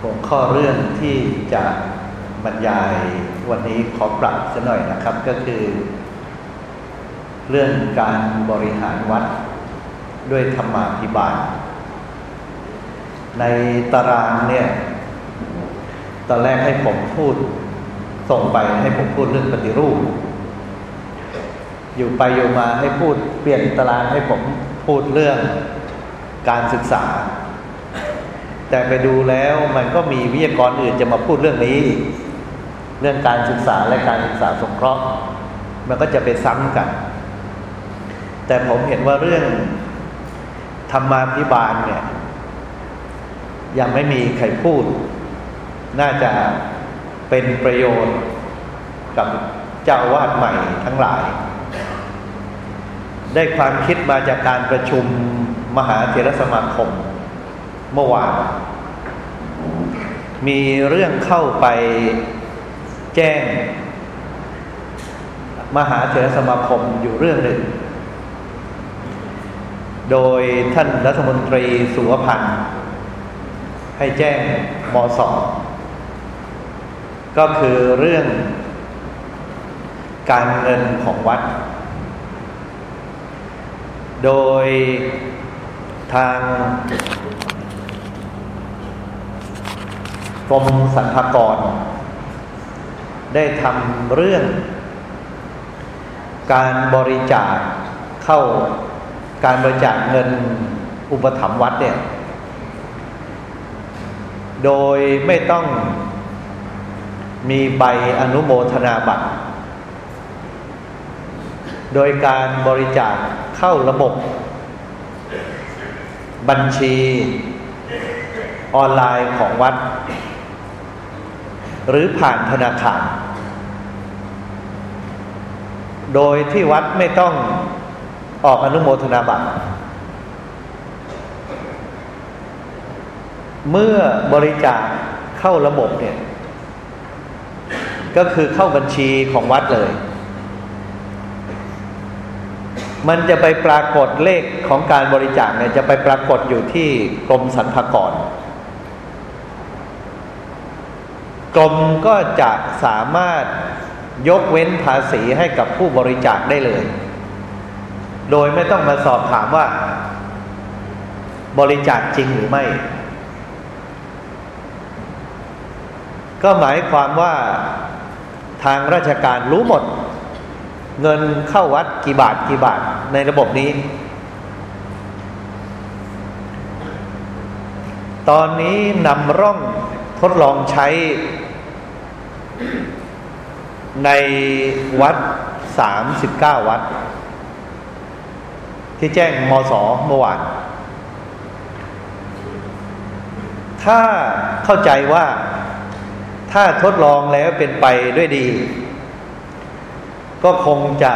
หัวข้อเรื่องที่จะบรรยายวันนี้ขอปรับสัหน่อยนะครับ ก็คือ เรื่องการบริหารวัดด้วยธรรมาภิบาล ในตารางเนี่ย ตอนแรกให้ผมพูด ส่งไปให้ผมพูดเรื่องปฏิรูป อยู่ไปอยู่มาให้พูดเปลี่ยนตารางให้ผมพูดเรื่องการศึกษา แต่ไปดูแล้วมันก็มีวิทยากรอื่นจะมาพูดเรื่องนี้ เรื่องการศึกษาและการศึกษาสงเคราะห์ มันก็จะไปซ้ำกัน แต่ผมเห็นว่าเรื่องธรรมาภิบาลเนี่ยยังไม่มีใครพูด น่าจะเป็นประโยชน์กับเจ้าวาดใหม่ทั้งหลาย ได้ความคิดมาจากการประชุมมหาเถรสมาคม เมื่อวาน มีเรื่องเข้าไปแจ้ง มหาเถรสมาคมอยู่เรื่องหนึ่ง โดยท่านรัฐมนตรีสุวพันธ์ให้แจ้งมสก็คือเรื่องการเงินของวัด โดยทาง กรมสรรพากร ได้ทำเรื่อง การบริจาคเข้าการบริจาคเงินอุปถัมภ์วัดเนี่ย โดยไม่ต้องมีใบอนุโมทนาบัตร โดยการบริจาคเข้าระบบ บัญชีออนไลน์ของวัด หรือผ่านธนาคาร โดยที่วัดไม่ต้องออกอนุโมทนาบัตร เมื่อบริจาคเข้าระบบเนี่ย ก็คือเข้าบัญชีของวัดเลย มันจะไปปรากฏเลขของการบริจาคเนี่ยจะไปปรากฏอยู่ที่กรมสรรพากร กรมก็จะสามารถยกเว้นภาษีให้กับผู้บริจาคได้เลย โดยไม่ต้องมาสอบถามว่า บริจาคจริงหรือไม่ ก็หมายความว่าทางราชการรู้หมด เงินเข้าวัดกี่บาทกี่บาทในระบบนี้ ตอนนี้นำร่องทดลองใช้ ในวัดสามสิบเก้าวัด ที่แจ้งมสเมื่อวาน ถ้าเข้าใจว่าถ้าทดลองแล้วเป็นไปด้วยดี ก็คงจะ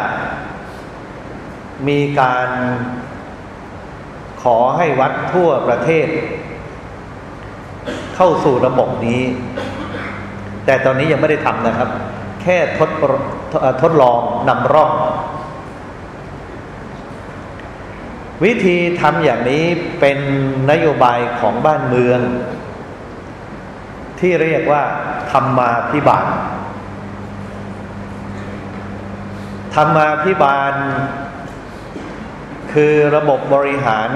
มีการขอให้วัดทั่วประเทศ เข้าสู่ระบบนี้ แต่ตอนนี้ยังไม่ได้ทำนะครับ แค่ทดทดลองนำร่อง วิธีทำอย่างนี้เป็นนโยบายของบ้านเมือง ที่เรียกว่าธรรมาพิบาลธรรมาพิบาล คือระบบบริหาร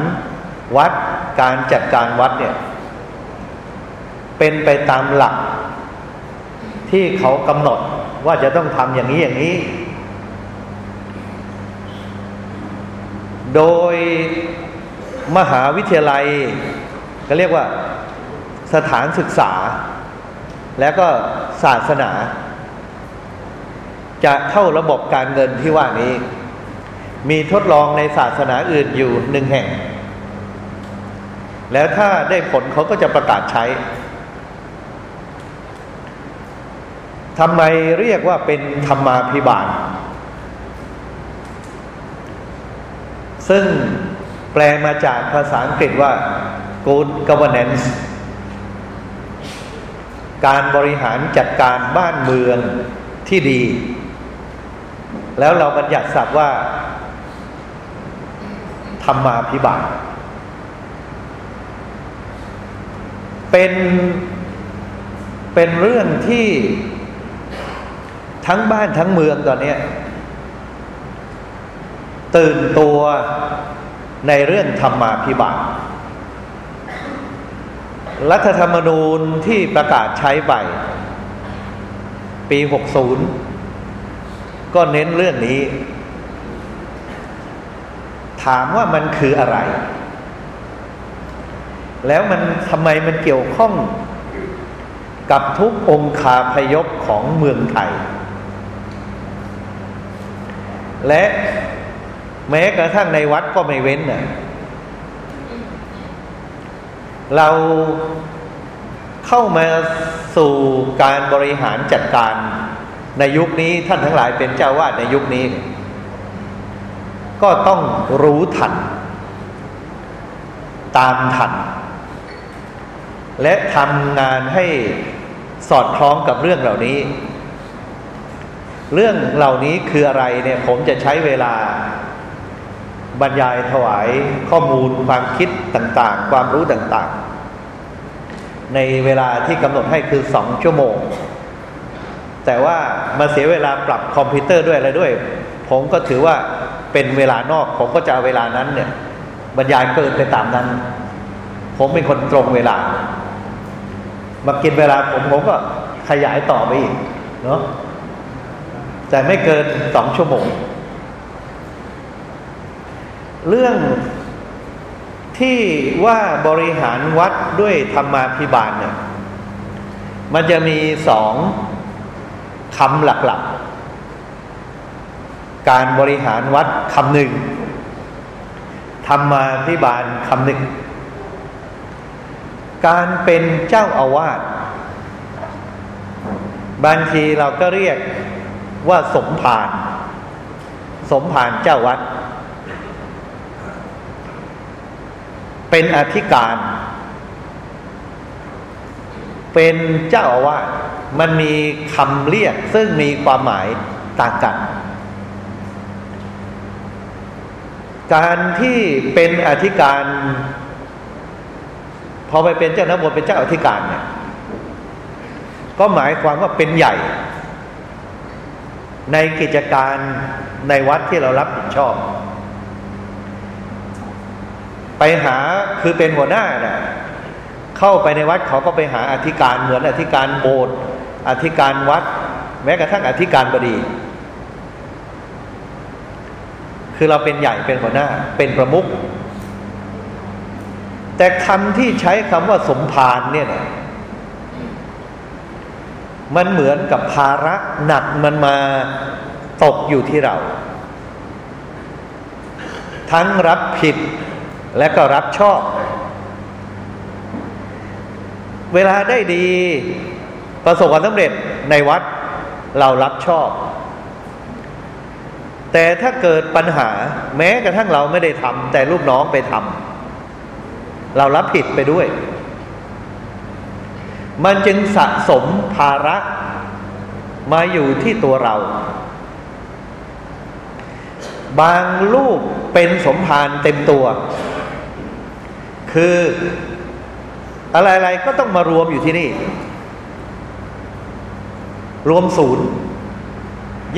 วัดการจัดการวัดเนี่ยเป็นไปตามหลัก ที่เขากำหนดว่าจะต้องทำอย่างนี้อย่างนี้ โดยมหาวิทยาลัย ก็เรียกว่าสถานศึกษา และก็ศาสนา จะเข้าระบบการเงินที่ว่านี้ มีทดลองในศาสนาอื่นอยู่หนึ่งแห่ง แล้วถ้าได้ผลเขาก็จะประกาศใช้ ทำไมเรียกว่าเป็นธรรมาภิบาล ซึ่งแปลมาจากภาษาอังกฤษว่า good governance การบริหารจัดการบ้านเมืองที่ดี แล้วเราบัญญัติศัพท์ว่า ธรรมาภิบาล เป็นเป็นเรื่องที่ ทั้งบ้านทั้งเมืองตอนนี้ตื่นตัวในเรื่องธรรมาภิบาลรัฐธรรมนูญที่ประกาศใช้ไปปี 60 ก็เน้นเรื่องนี้ ถามว่ามันคืออะไร แล้วมันทำไมมันเกี่ยวข้องกับทุกองคาพยพของเมืองไทย และแม้กระทั่งในวัดก็ไม่เว้นนะเราเข้ามาสู่การบริหารจัดการในยุคนี้ท่านทั้งหลายเป็นเจ้าวาดในยุคนี้ ก็ต้องรู้ทัน ตามทัน และทำงานให้สอดคล้องกับเรื่องเหล่านี้ เรื่องเหล่านี้คืออะไรเนี่ยผมจะใช้เวลา บรรยายถวายข้อมูลความคิดต่างๆ ความรู้ต่างๆ ในเวลาที่กำหนดให้คือสองชั่วโมง แต่ว่ามาเสียเวลาปรับคอมพิวเตอร์ด้วยอะไรด้วย ผมก็ถือว่าเป็นเวลานอก ผมก็จะเอาเวลานั้นเนี่ย บรรยายเกินไปตามนั้น ผมเป็นคนตรงเวลา มากินเวลาผมผมก็ขยายต่อไปอีกเนาะ แต่ไม่เกินสองชั่วโมง เรื่องที่ว่าบริหารวัดด้วยธรรมาภิบาลเนี่ยมันจะมีสองคำหลักๆ การบริหารวัดคำหนึ่งธรรมาภิบาลคำหนึ่ง การเป็นเจ้าอาวาสบางทีเราก็เรียก ว่าสมภารสมภารเจ้าวัด เป็นอธิการ เป็นเจ้าอาวาสมันมีคำเรียกซึ่งมีความหมายต่างกัน การที่เป็นอธิการ พอไปเป็นเจ้าหน้าบทเป็นเจ้าอธิการเนี่ยก็หมายความว่าเป็นใหญ่ ในกิจการในวัดที่เรารับผิดชอบ ไปหาคือเป็นหัวหน้าเนะ่ยเข้าไปในวัดเขาก็ไปหาอธิการเหมือนอธิการโบสถ์อธิการวัด แม้กระทั่งอธิการบดี คือเราเป็นใหญ่เป็นหัวหน้า เป็นประมุขแต่คำที่ใช้คำว่าสมภารเนี่ยนะ มันเหมือนกับภาระหนักมันมาตกอยู่ที่เรา ทั้งรับผิดและก็รับชอบ เวลาได้ดี ประสบความสำเร็จในวัดเรารับชอบ แต่ถ้าเกิดปัญหาแม้กระทั่งเราไม่ได้ทำแต่ลูกน้องไปทำเรารับผิดไปด้วย มันจึงสะสมภาระมาอยู่ที่ตัวเรา บางลูกเป็นสมภารเต็มตัว คืออะไรๆก็ต้องมารวมอยู่ที่นี่ รวมศูนย์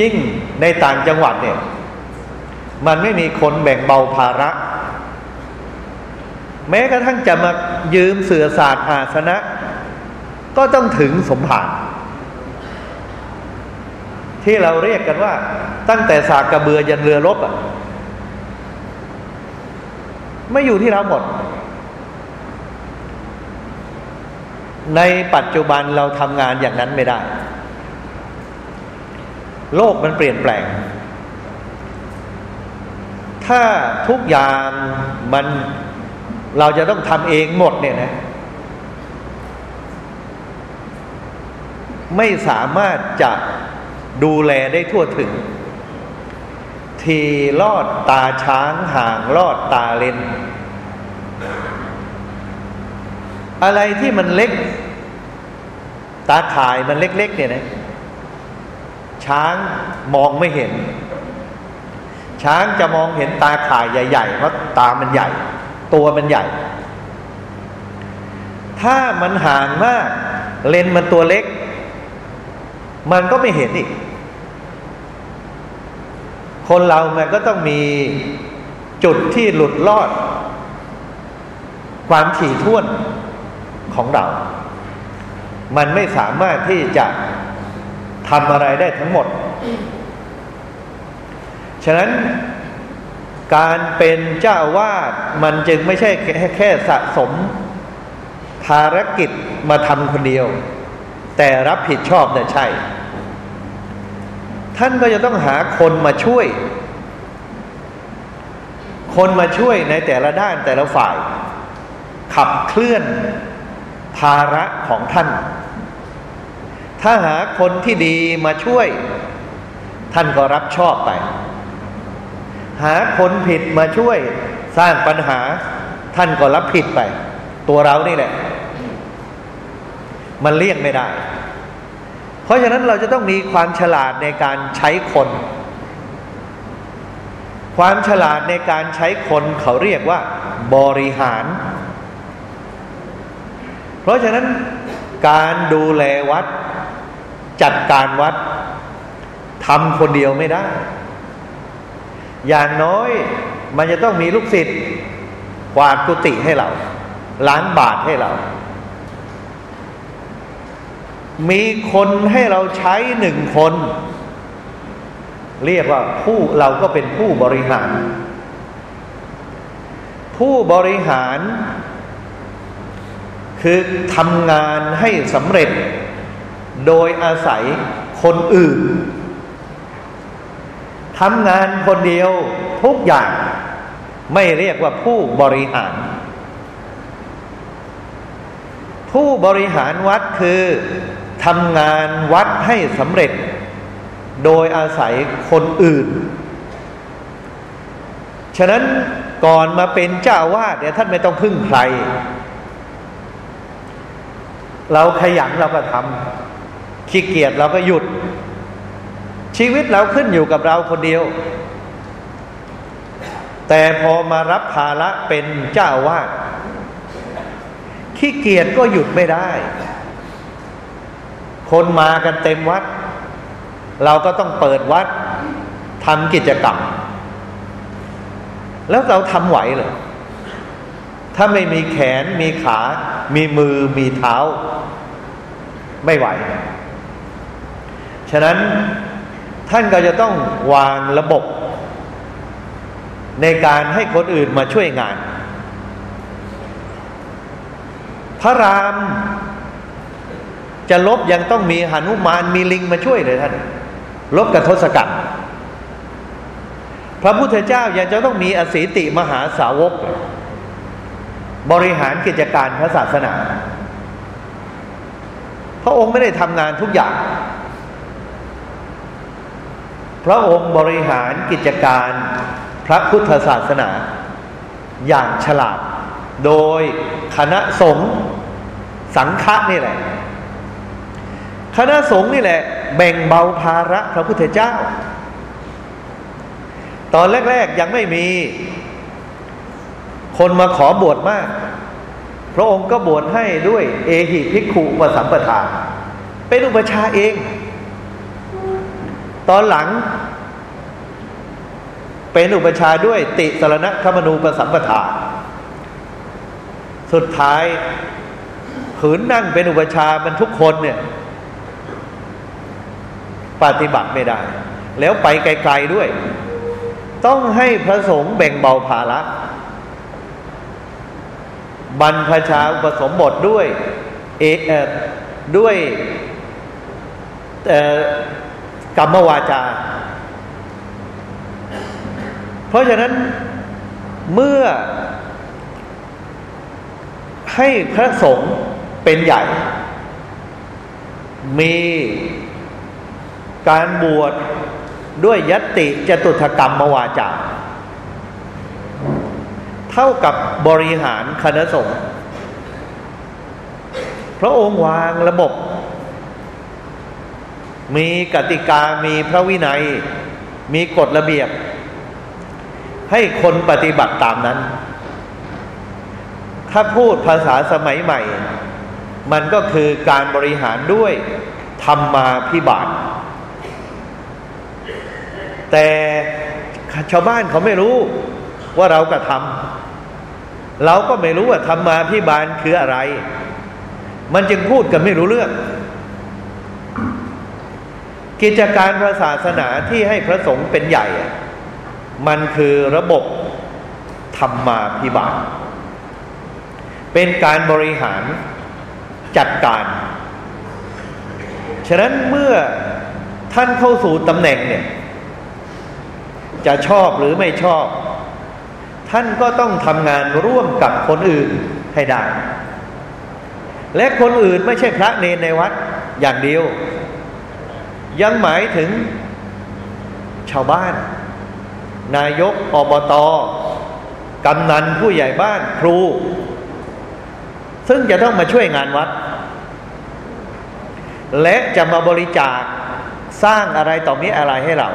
ยิ่งในต่างจังหวัดเนี่ย มันไม่มีคนแบ่งเบาภาระ แม้กระทั่งจะมายืมเสือศาสตร์อาสนะ ก็ต้องถึงสมภารที่เราเรียกกันว่า ตั้งแต่สากกระเบือยันเรือรบอะไม่อยู่ที่เราหมด ในปัจจุบันเราทำงานอย่างนั้นไม่ได้ โลกมันเปลี่ยนแปลง ถ้าทุกอย่างมันเราจะต้องทำเองหมดเนี่ยนะ ไม่สามารถจะดูแลได้ทั่วถึง ทีลอดตาช้างห่างลอดตาเลนอะไรที่มันเล็ก ตาข่ายมันเล็ก ๆ เนี่ยนะ ช้างมองไม่เห็น ช้างจะมองเห็นตาข่ายใหญ่ๆเพราะตามันใหญ่ ตัวมันใหญ่ ถ้ามันห่างมาก เลนมันตัวเล็ก มันก็ไม่เห็นอีก คนเรามันก็ต้องมีจุดที่หลุดรอด ความถี่ท่วนของเรา มันไม่สามารถที่จะทำอะไรได้ทั้งหมด ฉะนั้นการเป็นเจ้าวาดมันจึงไม่ใช่แค่แค่สะสมภารกิจมาทำคนเดียว แต่รับผิดชอบเนี่ยใช่ ท่านก็จะต้องหาคนมาช่วย คนมาช่วยในแต่ละด้านแต่ละฝ่าย ขับเคลื่อนภาระของท่าน ถ้าหาคนที่ดีมาช่วย ท่านก็รับชอบไป หาคนผิดมาช่วยสร้างปัญหา ท่านก็รับผิดไป ตัวเรานี่แหละ มันเลี่ยงไม่ได้ เพราะฉะนั้นเราจะต้องมีความฉลาดในการใช้คน ความฉลาดในการใช้คนเขาเรียกว่า บริหาร เพราะฉะนั้นการดูแลวัด จัดการวัดทำคนเดียวไม่ได้ อย่างน้อยมันจะต้องมีลูกศิษย์กวาดกุฏิให้เรา ล้างบาทให้เรา มีคนให้เราใช้หนึ่งคน เรียกว่าผู้เราก็เป็นผู้บริหาร ผู้บริหาร คือทำงานให้สำเร็จ โดยอาศัยคนอื่นทำงานคนเดียวทุกอย่างไม่เรียกว่าผู้บริหาร ผู้บริหารวัดคือ ทำงานวัดให้สำเร็จ โดยอาศัยคนอื่น ฉะนั้นก่อนมาเป็นเจ้าวาดเนี่ยท่านไม่ต้องพึ่งใคร เราขยันเราก็ทำขี้เกียจเราก็หยุด ชีวิตเราขึ้นอยู่กับเราคนเดียว แต่พอมารับภาระเป็นเจ้าวาดขี้เกียจก็หยุดไม่ได้ คนมากันเต็มวัด เราก็ต้องเปิดวัดทำกิจกรรม แล้วเราทำไหวเหรอถ้าไม่มีแขนมีขา มีมือมีเท้า ไม่ไหว ฉะนั้นท่านก็จะต้องวางระบบ ในการให้คนอื่นมาช่วยงาน พระราม จะลบยังต้องมีหนุมานมีลิงมาช่วยเลยท่าน ลบกับทศกัณฐ์พระพุทธเจ้ายังจะต้องมีอสีติมหาสาวก บริหารกิจการพระศาสนา พระองค์ไม่ได้ทำงานทุกอย่าง พระองค์บริหารกิจการพระพุทธศาสนา อย่างฉลาด โดยคณะสงฆ์สังฆะนี่แหละ คณะสงฆ์นี่แหละ แบ่งเบาภาระพระพุทธเจ้า ตอนแรก ๆยังไม่มี คนมาขอบวชมาก พระองค์ก็บวชให้ด้วย เอหิภิกขุปสัมปทาเป็นอุปชาเอง ตอนหลัง เป็นอุปชาด้วยติสรณะคมนูปสัมปทาสุดท้ายขืนนั่งเป็นอุปชามันทุกคนเนี่ย ปฏิบัติไม่ได้ แล้วไปไกลๆด้วย ต้องให้พระสงฆ์แบ่งเบาภาระบรรพชาอุปสมบทด้วยเอเอด้วยกรรมวาจา เพราะฉะนั้นเมื่อให้พระสงฆ์เป็นใหญ่ มี การบวชด้วยยติจตุถกรรมมวาจาเท่ากับบริหารคณะสงฆ์พระองค์วางระบบ มีกติกามีพระวินัย มีกฎระเบียบ ให้คนปฏิบัติตามนั้น ถ้าพูดภาษาสมัยใหม่ มันก็คือการบริหารด้วยธรรมาพิบาล แต่ชาวบ้านเขาไม่รู้ว่าเรากระทำเราก็ไม่รู้ว่าธรรมาพิบาลคืออะไร มันจึงพูดกันไม่รู้เรื่อง กิจการพระศาสนาที่ให้พระสงฆ์เป็นใหญ่ มันคือระบบธรรมาพิบาล เป็นการบริหารจัดการ ฉะนั้นเมื่อท่านเข้าสู่ตำแหน่งเนี่ย จะชอบหรือไม่ชอบ ท่านก็ต้องทำงานร่วมกับคนอื่นให้ได้ และคนอื่นไม่ใช่พระเนรในวัดอย่างเดียว ยังหมายถึงชาวบ้าน นายกอบตกำนันผู้ใหญ่บ้านครู ซึ่งจะต้องมาช่วยงานวัด และจะมาบริจาคสร้างอะไรต่อมีอะไรให้เรา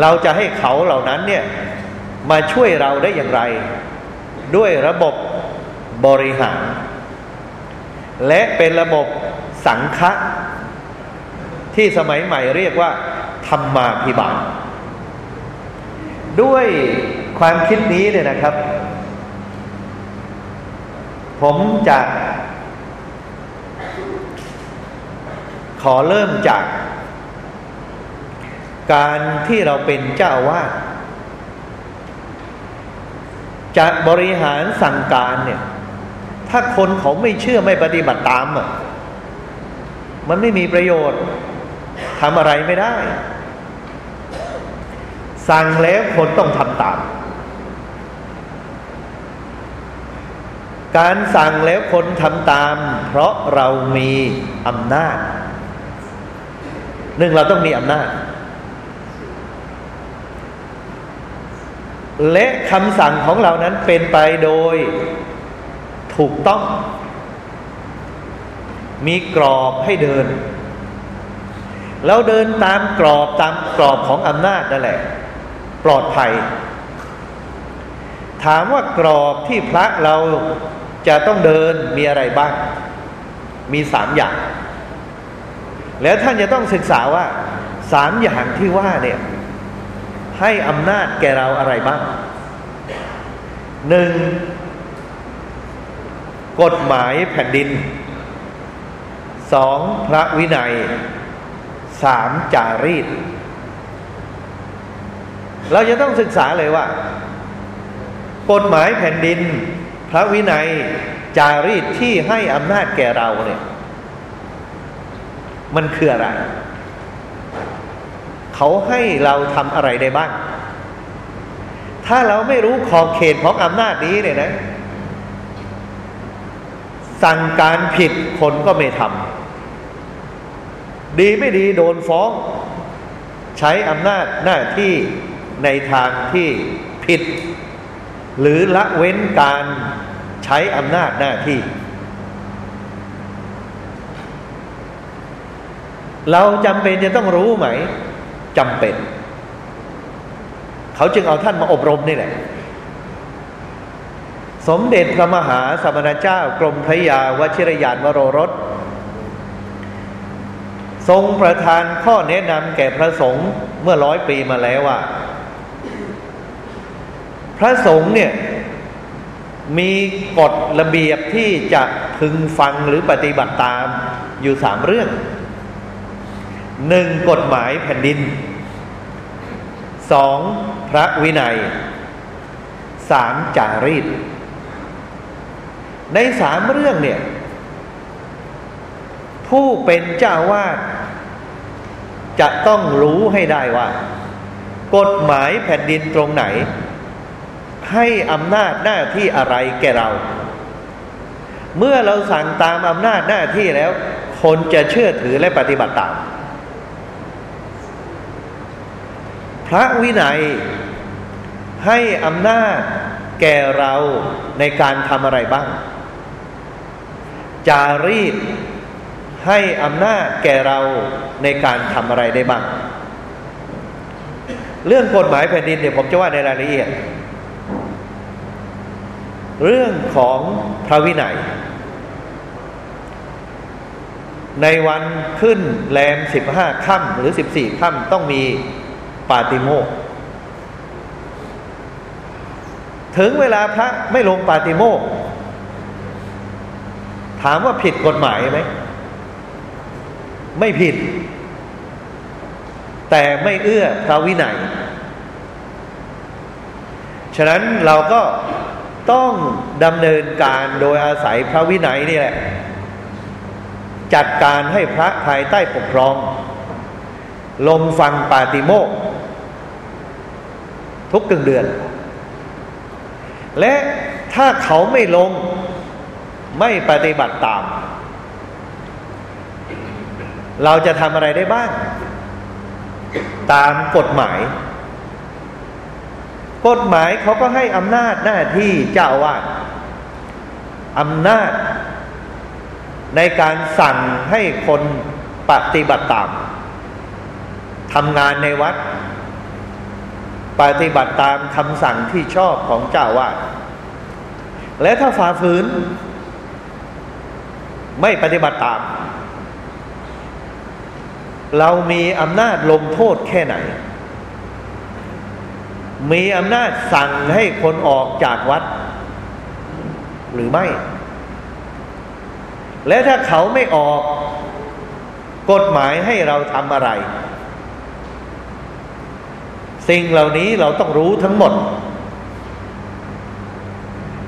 เราจะให้เขาเหล่านั้นเนี่ยมาช่วยเราได้อย่างไร ด้วยระบบบริหาร และเป็นระบบสังฆะที่สมัยใหม่เรียกว่า ธรรมาพิบาล ด้วยความคิดนี้เนี่ยนะครับ ผมจะขอเริ่มจาก การที่เราเป็นเจ้าวาสจะบริหารสั่งการเนี่ย ถ้าคนเขาไม่เชื่อไม่ปฏิบัติตามอะมันไม่มีประโยชน์ทำอะไรไม่ได้ สั่งแล้วคนต้องทำตาม การสั่งแล้วคนทำตาม เพราะเรามีอำนาจหนึ่งเราต้องมีอำนาจ และคำสั่งของเรานั้นเป็นไปโดยถูกต้อง มีกรอบให้เดิน แล้วเดินตามกรอบตามกรอบของอำนาจนั่นแหละ ปลอดภัย ถามว่ากรอบที่พระเราจะต้องเดินมีอะไรบ้าง มีสามอย่าง แล้วท่านจะต้องศึกษาว่าสามอย่างที่ว่าเนี่ย ให้อำนาจแก่เราอะไรบ้างหนึ่งกฎหมายแผ่นดินสองพระวินัยสามจารีต เราจะต้องศึกษาเลยว่า กฎหมายแผ่นดิน พระวินัยจารีตที่ให้อำนาจแก่เราเนี่ย มันคืออะไร เขาให้เราทำอะไรได้บ้าง ถ้าเราไม่รู้ขอบเขตของอำนาจนี้เนี่ยนะ สั่งการผิดคนก็ไม่ทำดีไม่ดีโดนฟ้อง ใช้อำนาจหน้าที่ในทางที่ผิด หรือละเว้นการใช้อำนาจหน้าที่เราจำเป็นจะต้องรู้ไหม จำเป็น เขาจึงเอาท่านมาอบรมนี่แหละ สมเด็จพระมหาสมณเจ้ากรมพระยาวชิรยานวโรรส ทรงประทานข้อแนะนำแก่พระสงฆ์เมื่อร้อยปีมาแล้วว่า พระสงฆ์เนี่ยมีกฎระเบียบที่จะพึงฟังหรือปฏิบัติตามอยู่สามเรื่อง หนึ่งกฎหมายแผ่นดินสองพระวินัยสามจารีต ในสามเรื่องเนี่ย ผู้เป็นเจ้าวาดจะต้องรู้ให้ได้ว่า กฎหมายแผ่นดินตรงไหน ให้อำนาจหน้าที่อะไรแก่เรา เมื่อเราสั่งตามอำนาจหน้าที่แล้ว คนจะเชื่อถือและปฏิบัติตาม พระวินัยให้อำนาจแก่เราในการทำอะไรบ้าง จารีตให้อำนาจแก่เราในการทำอะไรได้บ้าง เรื่องกฎหมายแผ่นดินเนี่ยผมจะว่าในรายละเอียด เรื่องของพระวินัย ในวันขึ้นแรมสิบห้าค่ำหรือสิบสี่ค่ำต้องมี ปาติโมก ถึงเวลาพระไม่ลงปาติโมก ถามว่าผิดกฎหมายไหม ไม่ผิด แต่ไม่เอื้อพระวินัย ฉะนั้นเราก็ต้องดำเนินการโดยอาศัยพระวินัยนี่แหละ จัดการให้พระภายใต้ปกครอง ลงฟังปาติโมก ทุกกึ่งเดือน และถ้าเขาไม่ลงไม่ปฏิบัติตาม เราจะทำอะไรได้บ้าง ตามกฎหมาย กฎหมายเขาก็ให้อำนาจหน้าที่เจ้าวาดอำนาจ ในการสั่งให้คนปฏิบัติตามทำงานในวัด ปฏิบัติตามคำสั่งที่ชอบของเจ้าวาดและถ้าฝ่าฝืน ไม่ปฏิบัติตาม เรามีอำนาจลงโทษแค่ไหน มีอำนาจสั่งให้คนออกจากวัด หรือไม่ และถ้าเขาไม่ออก กฎหมายให้เราทำอะไร สิ่งเหล่านี้เราต้องรู้ทั้งหมด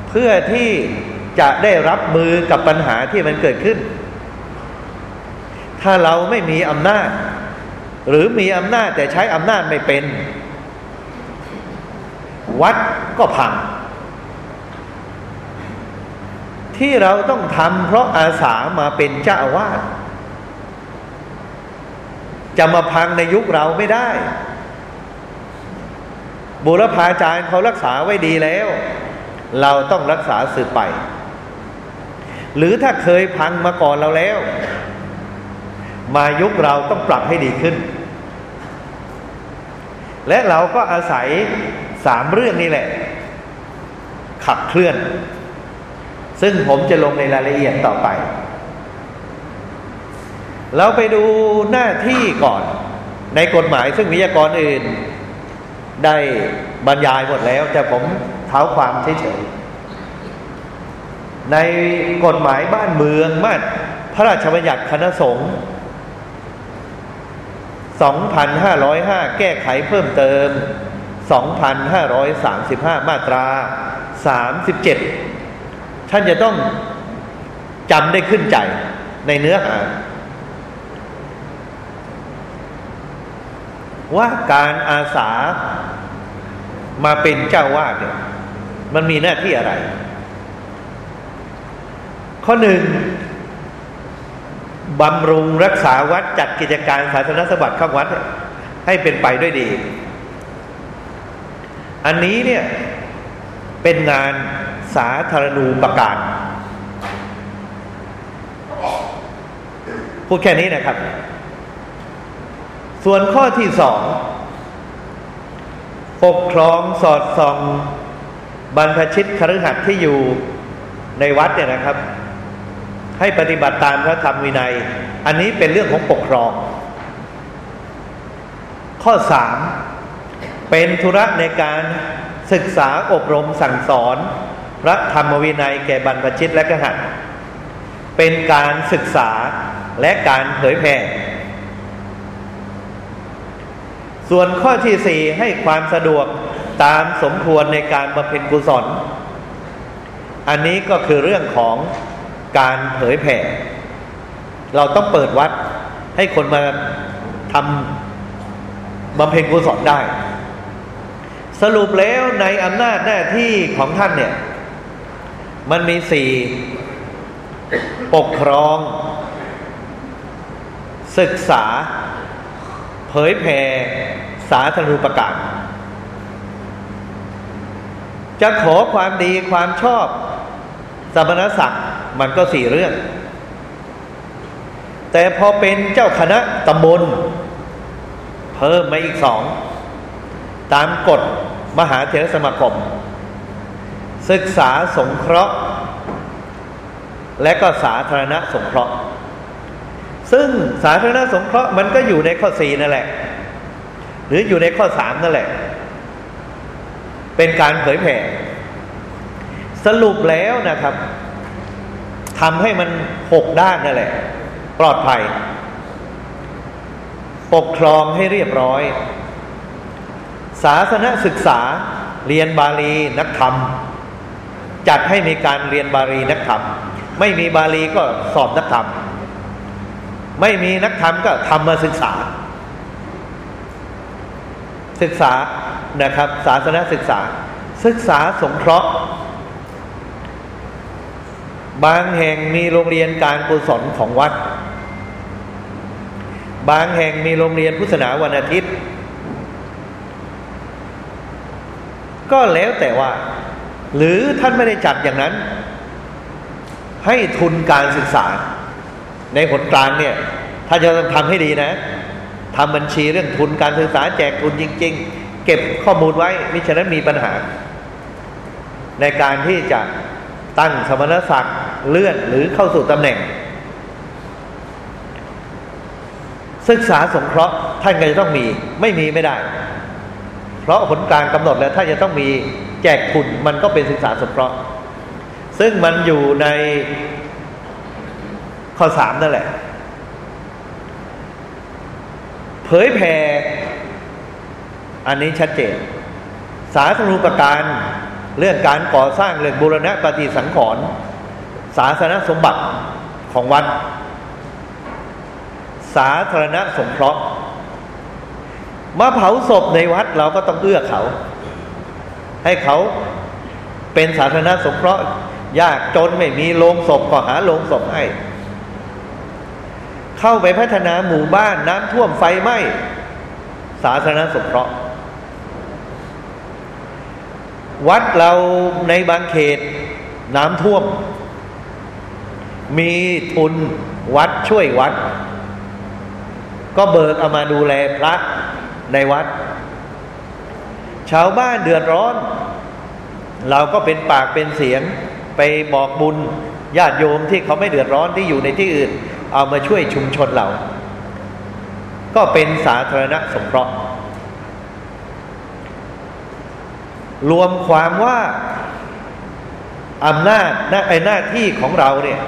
เพื่อที่จะได้รับมือกับปัญหาที่มันเกิดขึ้น ถ้าเราไม่มีอำนาจ หรือมีอำนาจแต่ใช้อำนาจไม่เป็น วัดก็พัง ที่เราต้องทำเพราะอาสามาเป็นเจ้าอาวาสจะมาพังในยุคเราไม่ได้ บุรพาจารย์เขารักษาไว้ดีแล้ว เราต้องรักษาสืบไป หรือถ้าเคยพังมาก่อนเราแล้ว มายุคเราต้องปรับให้ดีขึ้น และเราก็อาศัยสามเรื่องนี้แหละ ขับเคลื่อน ซึ่งผมจะลงในรายละเอียดต่อไป เราไปดูหน้าที่ก่อนในกฎหมายซึ่งวิทยากรอื่น ได้บรรยายหมดแล้ว แต่ผมเท้าความเฉยๆในกฎหมายบ้านเมืองมาพระราชบัญญัติคณะสงฆ์2,505 แก้ไขเพิ่มเติม 2,535 มาตรา 37 ท่านจะต้องจำได้ขึ้นใจในเนื้อหา ว่าการอาสามาเป็นเจ้าวาดเนี่ย มันมีหน้าที่อะไร ข้อหนึ่งบำรุงรักษาวัดจัดกิจการศาสนสมบัติข้างวัด ให้เป็นไปด้วยดี อันนี้เนี่ยเป็นงานสาธารณูปการ พูดแค่นี้นะครับ ส่วนข้อที่สองปกครองสอดส่อง บรรพชิตคฤหัสถ์ที่อยู่ในวัดเนี่ยนะครับ ให้ปฏิบัติตามพระธรรมวินัย อันนี้เป็นเรื่องของปกครอง ข้อสามเป็นธุระในการศึกษาอบรมสั่งสอน พระธรรมวินัยแก่บรรพชิตและกหัตเป็นการศึกษาและการเผยแผ่ ส่วนข้อที่สี่ให้ความสะดวกตามสมควรในการบำเพ็ญกุศล อันนี้ก็คือเรื่องของการเผยแผ่ เราต้องเปิดวัดให้คนมาทำบำเพ็ญกุศลได้ สรุปแล้วในอำนาจหน้าที่ของท่านเนี่ย มันมีสี่ปกครอง ศึกษา เผยแผ่สาธารณูปการจะขอความดีความชอบสมณศักดิ์มันก็สี่เรื่อง แต่พอเป็นเจ้าคณะตำบล เพิ่มมาอีกสอง ตามกฎมหาเถรสมาคม ศึกษาสงเคราะห์ และก็สาธารณะสงเคราะห์ ซึ่งสาธารณสงเคราะห์มันก็อยู่ในข้อสี่นั่นแหละ หรืออยู่ในข้อสามนั่นแหละ เป็นการเผยแผ่ สรุปแล้วนะครับทำให้มันหกด้านนั่นแหละ ปลอดภัย ปกครองให้เรียบร้อย ศาสนศึกษาเรียนบาลีนักธรรม จัดให้มีการเรียนบาลีนักธรรม ไม่มีบาลีก็สอบนักธรรม ไม่มีนักธรรมก็ทำมาศึกษา ศึกษานะครับศาสนาศึกษา ศึกษาสงเคราะห์ บางแห่งมีโรงเรียนการกุศลของวัด บางแห่งมีโรงเรียนพุทธศาสนาวันอาทิตย์ ก็แล้วแต่ว่า หรือท่านไม่ได้จัดอย่างนั้น ให้ทุนการศึกษา ในผลกลางเนี่ย ถ้าจะต้องทำให้ดีนะทำบัญชีเรื่องทุนการศึกษาแจกทุนจริง ๆ เก็บข้อมูลไว้มิฉะนั้นมีปัญหา ในการที่จะตั้งสมณศักดิ์เลื่อนหรือเข้าสู่ตำแหน่ง ศึกษาสงเคราะห์ท่านก็จะต้องมี ไม่มีไม่ได้ เพราะผลกลารกำหนดแล้ว ถ้าจะต้องมีแจกทุนมันก็เป็นศึกษาสงเคราะห์ซึ่งมันอยู่ใน ข้อสามนั่นแหละ เผยแผ่อันนี้ชัดเจน สาธารณูปการเรื่องการก่อสร้างเรื่องบูรณะปฏิสังขรณ์สาธาสมบัติของวัด สาธารณสงเคราะห์มาเผาศพในวัดเราก็ต้องเอื้อเขา ให้เขาเป็นสาธารณสงเคราะห์ยากจนไม่มีโรงศพก็หาโรงศพให้ เข้าไปพัฒนาหมู่บ้านน้ำท่วมไฟไหม้สาธารณสงเคราะห์วัดเราในบางเขตน้ำท่วม มีทุนวัดช่วยวัด ก็เบิกเอามาดูแลพระในวัด ชาวบ้านเดือดร้อน เราก็เป็นปากเป็นเสียงไปบอกบุญญาติโยมที่เขาไม่เดือดร้อนที่อยู่ในที่อื่น เอามาช่วยชุมชนเรา ก็เป็นสาธารณสงเคราะห์รวมความว่าอำนาจหน้าไอหน้าที่ของเราเนี่ย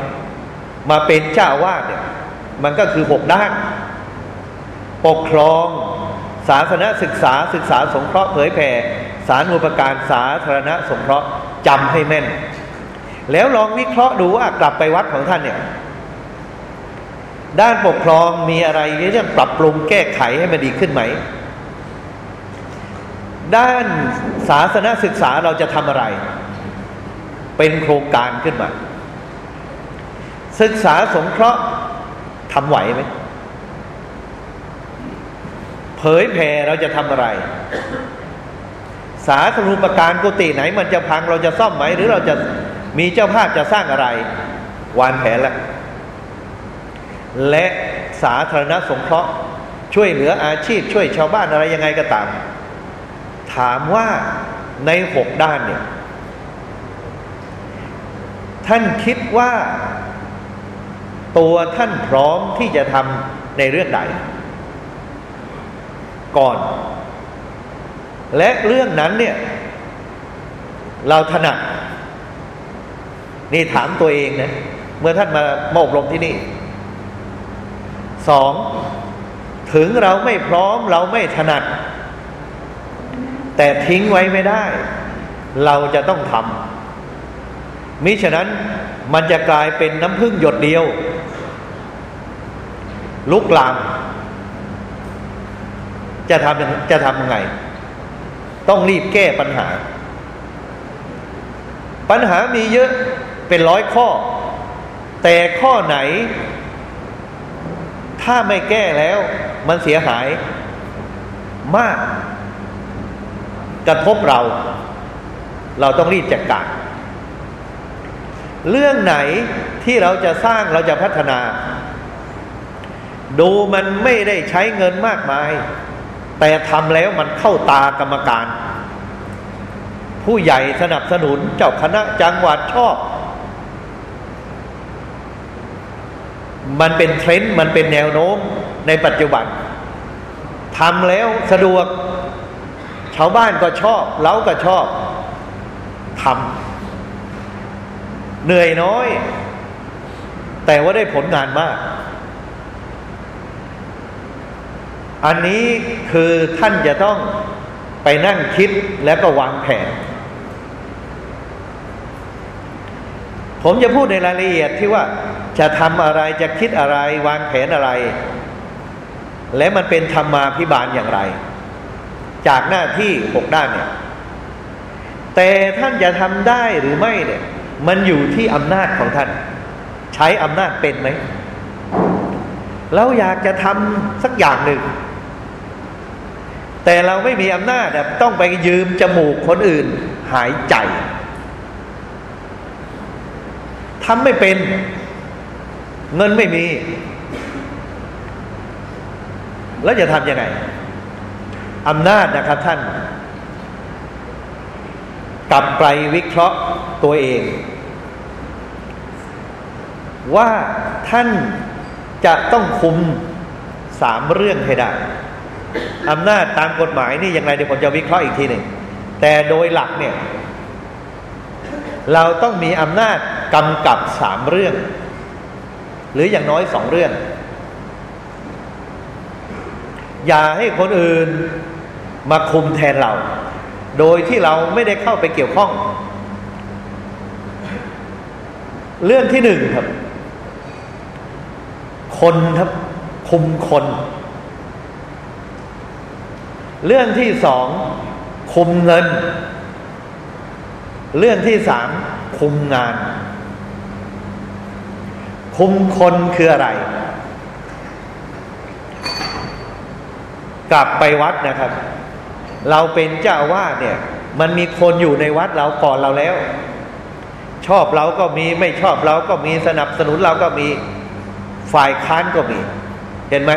มาเป็นเจ้าวาดเนี่ย มันก็คือหกด้าน ปกครองสาธารณศึกษาศึกษาสงเคราะห์เผยแผ่สารอุปการสาธารณสงเคราะห์จำให้แม่น แล้วลองวิเคราะห์ดูว่ากลับไปวัดของท่านเนี่ย ด้านปกครองมีอะไรที่จะปรับปรุงแก้ไขให้มันดีขึ้นไหม ด้านศาสนศึกษาเราจะทำอะไร เป็นโครงการขึ้นมา ศึกษาสงเคราะห์ทำไหวไหมเผยแผ่เราจะทำอะไร สาธารณูปการกุฏิไหน มันจะพังเราจะซ่อมไหม หรือเราจะมีเจ้าภาพจะสร้างอะไร วานแผนแล้ว และสาธารณสงเคราะห์ช่วยเหลืออาชีพ ช่วยชาวบ้านอะไรยังไงก็ตาม ถามว่าในหกด้านเนี่ยท่านคิดว่าตัวท่านพร้อมที่จะทำในเรื่องใด ก่อน และเรื่องนั้นเนี่ย เราถนัดนี่ถามตัวเองนะ เมื่อท่านมามาอบรมที่นี่ สองถึงเราไม่พร้อมเราไม่ถนัด แต่ทิ้งไว้ไม่ได้ เราจะต้องทำมิฉะนั้นมันจะกลายเป็นน้ำพึ่งหยดเดียว ลุกลาม จะทำจะทำยังไง ต้องรีบแก้ปัญหา ปัญหามีเยอะเป็นร้อยข้อ แต่ข้อไหน ถ้าไม่แก้แล้ว มันเสียหายมาก กระทบเรา เราต้องรีบจัดการเรื่องไหนที่เราจะสร้างเราจะพัฒนา ดูมันไม่ได้ใช้เงินมากมาย แต่ทำแล้วมันเข้าตากรรมการ ผู้ใหญ่สนับสนุนเจ้าคณะจังหวัดชอบ มันเป็นเทรนด์มันเป็นแนวโน้มในปัจจุบันทำแล้วสะดวก ชาวบ้านก็ชอบเราก็ชอบทำเหนื่อยน้อย แต่ว่าได้ผลงานมาก อันนี้คือท่านจะต้องไปนั่งคิดแล้วก็วางแผน ผมจะพูดในรายละเอียดที่ว่า จะทำอะไรจะคิดอะไร วางแผนอะไร และมันเป็นธรรมาพิบาลอย่างไร จากหน้าที่หกด้านเนี่ยแต่ท่านจะทำได้หรือไม่เนี่ย มันอยู่ที่อำนาจของท่าน ใช้อำนาจเป็นไหมเราอยากจะทำสักอย่างหนึ่ง แต่เราไม่มีอำนาจต้องไปยืมจมูกคนอื่นหายใจทำไม่เป็น เงินไม่มี แล้วจะทำยังไงอำนาจนะครับท่าน กลับไปวิเคราะห์ตัวเอง ว่าท่านจะต้องคุมสามเรื่องให้ได้อำนาจตามกฎหมายนี่ยังไงเดี๋ยวผมจะวิเคราะห์อีกทีหนึ่งแต่โดยหลักเนี่ย เราต้องมีอำนาจกำกับสามเรื่อง หรืออย่างน้อยสองเรื่อง อย่าให้คนอื่นมาคุมแทนเรา โดยที่เราไม่ได้เข้าไปเกี่ยวข้อง เรื่องที่หนึ่งครับ คนครับคุมคน เรื่องที่สองคุมเงิน เรื่องที่สามคุมงาน คุมคนคืออะไร กลับไปวัดนะครับ เราเป็นเจ้าวาดเนี่ย มันมีคนอยู่ในวัดเราก่อนเราแล้ว ชอบเราก็มีไม่ชอบเราก็มีสนับสนุนเราก็มีฝ่ายค้านก็มี เห็นไหม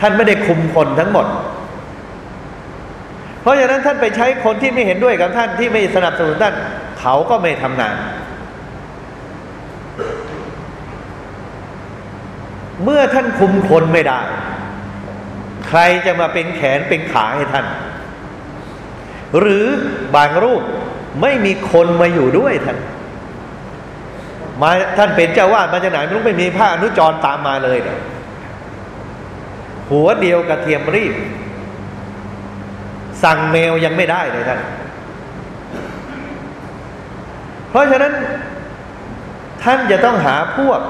ท่านไม่ได้คุมคนทั้งหมด เพราะฉะนั้นท่านไปใช้คนที่ไม่เห็นด้วยกับท่านที่ไม่สนับสนุนท่าน เขาก็ไม่ทำงาน เมื่อท่านคุมคนไม่ได้ ใครจะมาเป็นแขนเป็นขาให้ท่าน หรือบางรูปไม่มีคนมาอยู่ด้วยท่าน มาท่านเป็นเจ้าวาดมาจากไหนไม่รู้ไม่มีผ้าอนุจรตามมาเลยเนี่ยหัวเดียวกระเทียมรีบ สั่งเมลยังไม่ได้เลยท่าน เพราะฉะนั้นท่านจะต้องหาพวก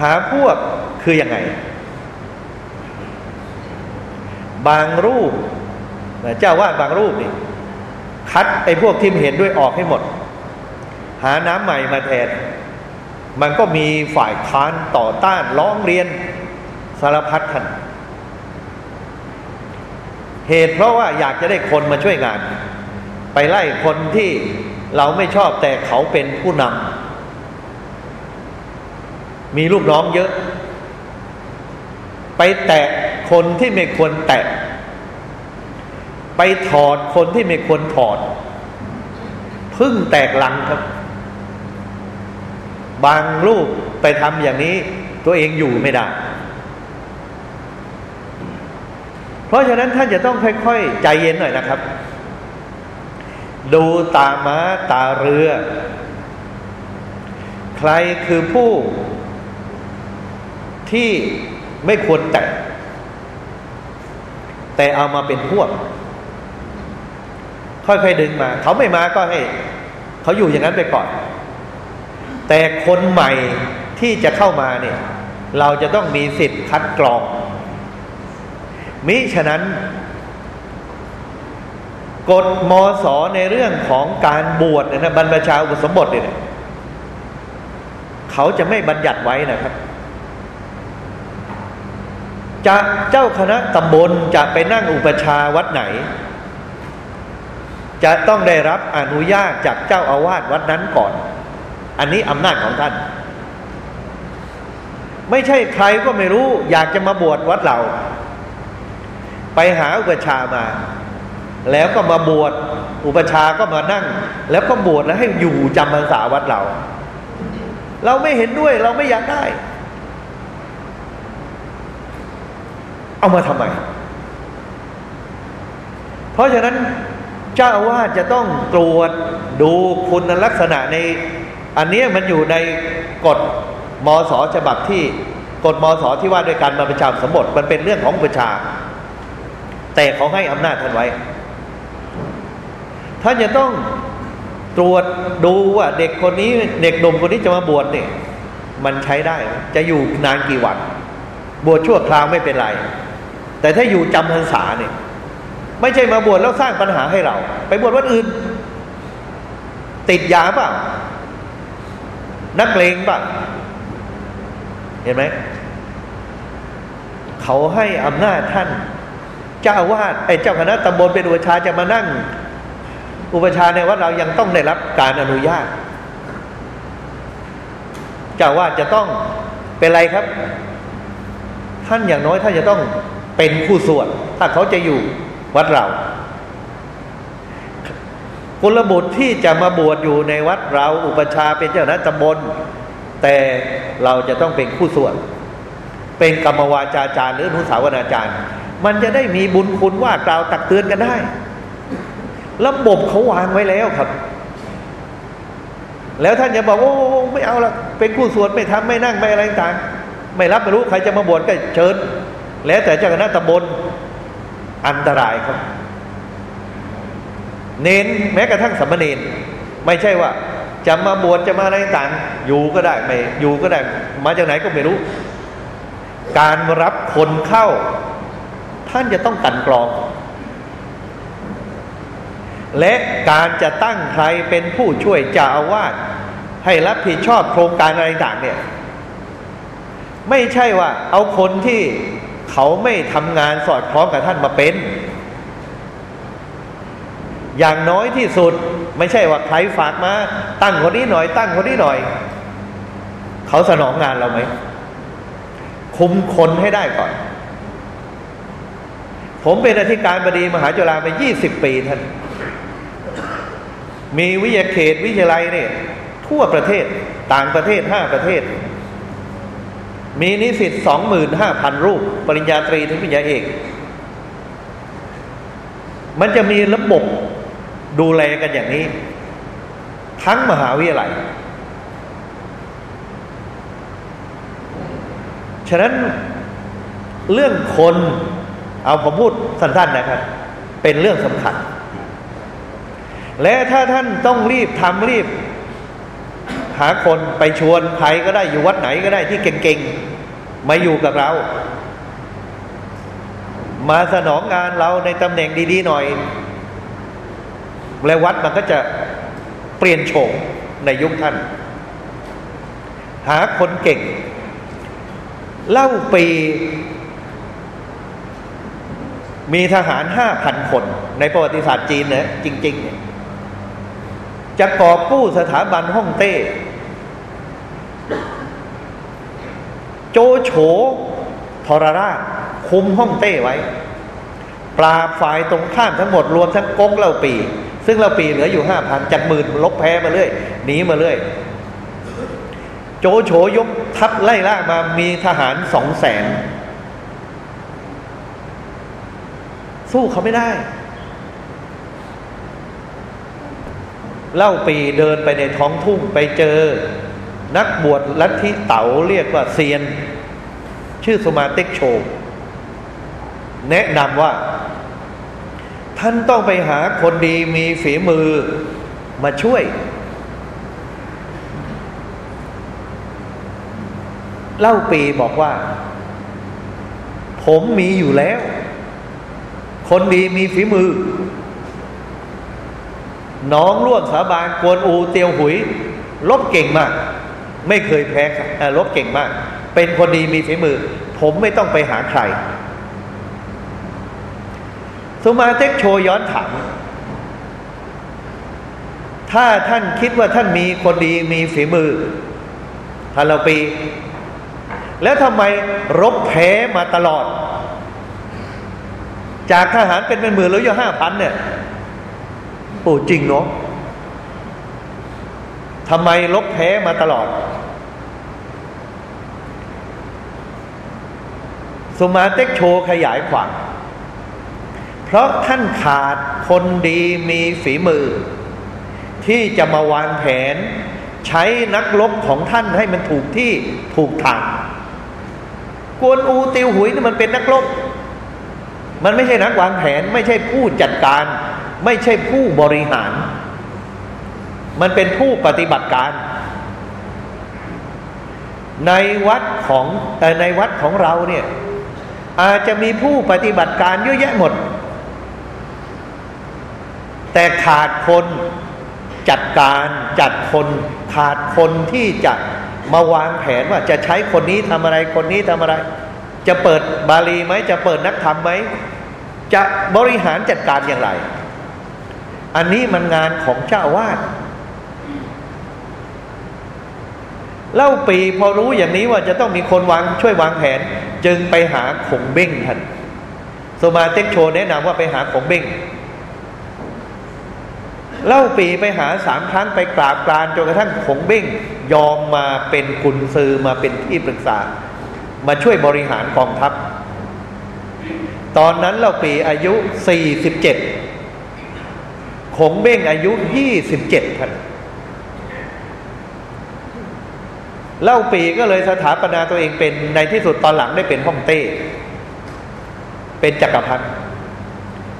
หาพวกคืออยังไง บางรูปเจ้าวาดบางรูปนี่คัดไอ้พวกที่เห็นด้วยออกให้หมด หาน้ำใหม่มาแทน มันก็มีฝ่ายค้านต่อต้านร้องเรียนสารพัดท่านเหตุเพราะว่าอยากจะได้คนมาช่วยงาน ไปไล่คนที่เราไม่ชอบแต่เขาเป็นผู้นำ มีลูกน้องเยอะ ไปแตะคนที่ไม่ควรแตะ ไปถอดคนที่ไม่ควรถอด พึ่งแตกหลังครับ บางรูปไปทำอย่างนี้ ตัวเองอยู่ไม่ได้ เพราะฉะนั้นท่านจะต้องค่อยๆ ใจเย็นหน่อยนะครับ ดูตาม้าตาเรือ ใครคือผู้ ที่ไม่ควรแตะแต่เอามาเป็นพวก ค่อยๆดึงมา เขาไม่มาก็ให้ เขาอยู่อย่างนั้นไปก่อน แต่คนใหม่ที่จะเข้ามาเนี่ย เราจะต้องมีสิทธิ์คัดกรอง มิฉะนั้นกฎมสในเรื่องของการบวชเนี่ยนะบรรพชาอุปสมบทเนี่ยเขาจะไม่บัญญัติไว้นะครับ จะเจ้าคณะตำบลจะไปนั่งอุปชาวัดไหน จะต้องได้รับอนุญาตจากเจ้าอาวาสวัดนั้นก่อน อันนี้อำนาจของท่าน ไม่ใช่ใครก็ไม่รู้ อยากจะมาบวชวัดเรา ไปหาอุปชามา แล้วก็มาบวชอุปชาก็มานั่ง แล้วก็บวชแล้วให้อยู่จำพรรษาวัดเรา เราไม่เห็นด้วยเราไม่อยากได้ เอามาทำไม เพราะฉะนั้นเจ้าอาวาสจะต้องตรวจดูคุณลักษณะใน อันนี้มันอยู่ในกฎมสฉบับที่กฎมสที่ว่าด้วยการมาประชาสมบทมันเป็นเรื่องของประชา แต่เขาให้อำนาจท่านไว้ ท่านจะต้องตรวจดูว่าเด็กคนนี้เด็กหนุ่มคนนี้จะมาบวชเนี่ยมันใช้ได้ จะอยู่นานกี่วัน บวชชั่วคราวไม่เป็นไร แต่ถ้าอยู่จำพรรษาเนี่ยไม่ใช่มาบวชแล้วสร้างปัญหาให้เรา ไปบวชวัดอื่น ติดยาเปล่า นักเลงเปล่าเห็นไหมเขาให้อำนาจท่าน เจ้าวาดไอ้เจ้าคณะตำบลเป็นอุปชาจะมานั่ง อุปชาในวัดเรายังต้องได้รับการอนุญาต เจ้าวาดจะต้องเป็นไรครับ ท่านอย่างน้อยท่านจะต้อง เป็นผู้สวด ถ้าเขาจะอยู่วัดเรากุลบุตรที่จะมาบวชอยู่ในวัดเรา อุปชาเป็นเจ้าหน้าตำบลแต่เราจะต้องเป็นผู้สวด เป็นกรรมวาจาจารย์ หรืออนุสาวนาจารย์ มันจะได้มีบุญคุณว่ากล่าวตักเตือนกันได้ ระบบเขาวางไว้แล้วครับ แล้วท่านจะบอกโอ้ไม่เอาละเป็นผู้สวดไม่ทำไม่นั่งไม่อะไรต่าง ไม่รับไม่รู้ใครจะมาบวชก็เชิญ แล้วแต่เจ้าคณะตำบลอันตรายครับ เน้นแม้กระทั่งสมณเณรไม่ใช่ว่า จะมาบวชจะมาอะไรต่างอยู่ก็ได้ไม่อยู่ก็ได้ มาจากไหนก็ไม่รู้ การรับคนเข้า ท่านจะต้องกันกรอง และการจะตั้งใครเป็นผู้ช่วยเจ้าอาวาสให้รับผิดชอบโครงการอะไรต่างเนี่ย ไม่ใช่ว่า เอาคนที่ เขาไม่ทำงานสอดคล้องกับท่านมาเป็น อย่างน้อยที่สุดไม่ใช่ว่าใครฝากมา ตั้งคนนี้หน่อย ตั้งคนนี้หน่อย เขาสนองงานเราไหม คุมคนให้ได้ก่อน ผมเป็นอธิการบดีมหาจุฬามา20ปีท่าน มีวิทยาเขตวิทยาลัยเนี่ยทั่วประเทศต่างประเทศห้าประเทศ มีนิสิตสองหมื่นห้าพันรูป ปริญญาตรีถึงปริญญาเอก มันจะมีระบบดูแลกันอย่างนี้ ทั้งมหาวิทยาลัย ฉะนั้นเรื่องคนเอาผมพูดสั้นๆนะครับ เป็นเรื่องสำคัญ และถ้าท่านต้องรีบทำรีบ หาคนไปชวนใครก็ได้อยู่วัดไหนก็ได้ที่เก่งๆมาอยู่กับเรา มาสนองงานเราในตำแหน่งดีๆหน่อย และวัดมันก็จะเปลี่ยนโฉมในยุคท่าน หาคนเก่ง เล่าปี มีทหารห้าพันคน ในประวัติศาสตร์จีนนะจริง ๆ จะกอบกู้สถาบันฮ่องเต้ โจโฉทรราชคุมห้องเต้ไว้ ปราบฝ่ายตรงข้ามทั้งหมดรวมทั้งก๊กเล่าปี ซึ่งเล่าปีเหลืออยู่ห้าพันจากหมื่นลบแพ้มาเรื่อยหนีมาเรื่อยโจโฉยกทัพไล่ล่ามามีทหารสองแสนสู้เขาไม่ได้ เล่าปีเดินไปในท้องทุ่งไปเจอ นักบวชลัทธิเต๋าเรียกว่าเซียน ชื่อสมาต็กโชแนะนำว่า ท่านต้องไปหาคนดีมีฝีมือมาช่วย เล่าปีบอกว่า ผมมีอยู่แล้ว คนดีมีฝีมือ น้องร่วมสาบานกวนอูเตียวหุย ลบเก่งมาก ไม่เคยแพ้ลบเก่งมาก เป็นคนดีมีฝีมือ ผมไม่ต้องไปหาใคร สุมาเต็กโชย้อนถามถ้าท่านคิดว่าท่านมีคนดีมีฝีมือฮาลาปี แล้วทำไมรบแพ้มาตลอด จากทหารเป็นเป็นหมื่นหรืออยู่ห้าพันเนี่ยโอ้จริงเนาะทำไมลบแพ้มาตลอด สุมาเต็กโชขยายความ เพราะท่านขาดคนดีมีฝีมือ ที่จะมาวางแผน ใช้นักลบของท่านให้มันถูกที่ถูกทางกวนอูติวหุยนี่มันเป็นนักลบ มันไม่ใช่นักวางแผน ไม่ใช่ผู้จัดการ ไม่ใช่ผู้บริหาร มันเป็นผู้ปฏิบัติการ ในวัดของแต่ในวัดของเราเนี่ย อาจจะมีผู้ปฏิบัติการเยอะแยะหมด แต่ขาดคนจัดการจัดคนขาดคนที่จะมาวางแผนว่าจะใช้คนนี้ทำอะไรคนนี้ทำอะไร จะเปิดบาลีไหมจะเปิดนักธรรมไหมจะบริหารจัดการอย่างไร อันนี้มันงานของเจ้าวาด เล่าปีพอรู้อย่างนี้ว่าจะต้องมีคนวางช่วยวางแผน จึงไปหาขงเบ้งท่านสมาเต็กโชแนะนำว่าไปหาขงเบ้งเล่าปีไปหาสามครั้งไปกราบกรานจนกระทั่งขงเบ้งยอมมาเป็นกุญซือมาเป็นที่ปรึกษา มาช่วยบริหารกองทัพ ตอนนั้นเล่าปีอายุสี่สิบเจ็ดขงเบ้งอายุยี่สิบเจ็ดท่าน เล่าปีก็เลยสถาปนาตัวเองเป็นในที่สุดตอนหลังได้เป็นฮ่องเต้ เป็นจักรพรรดิ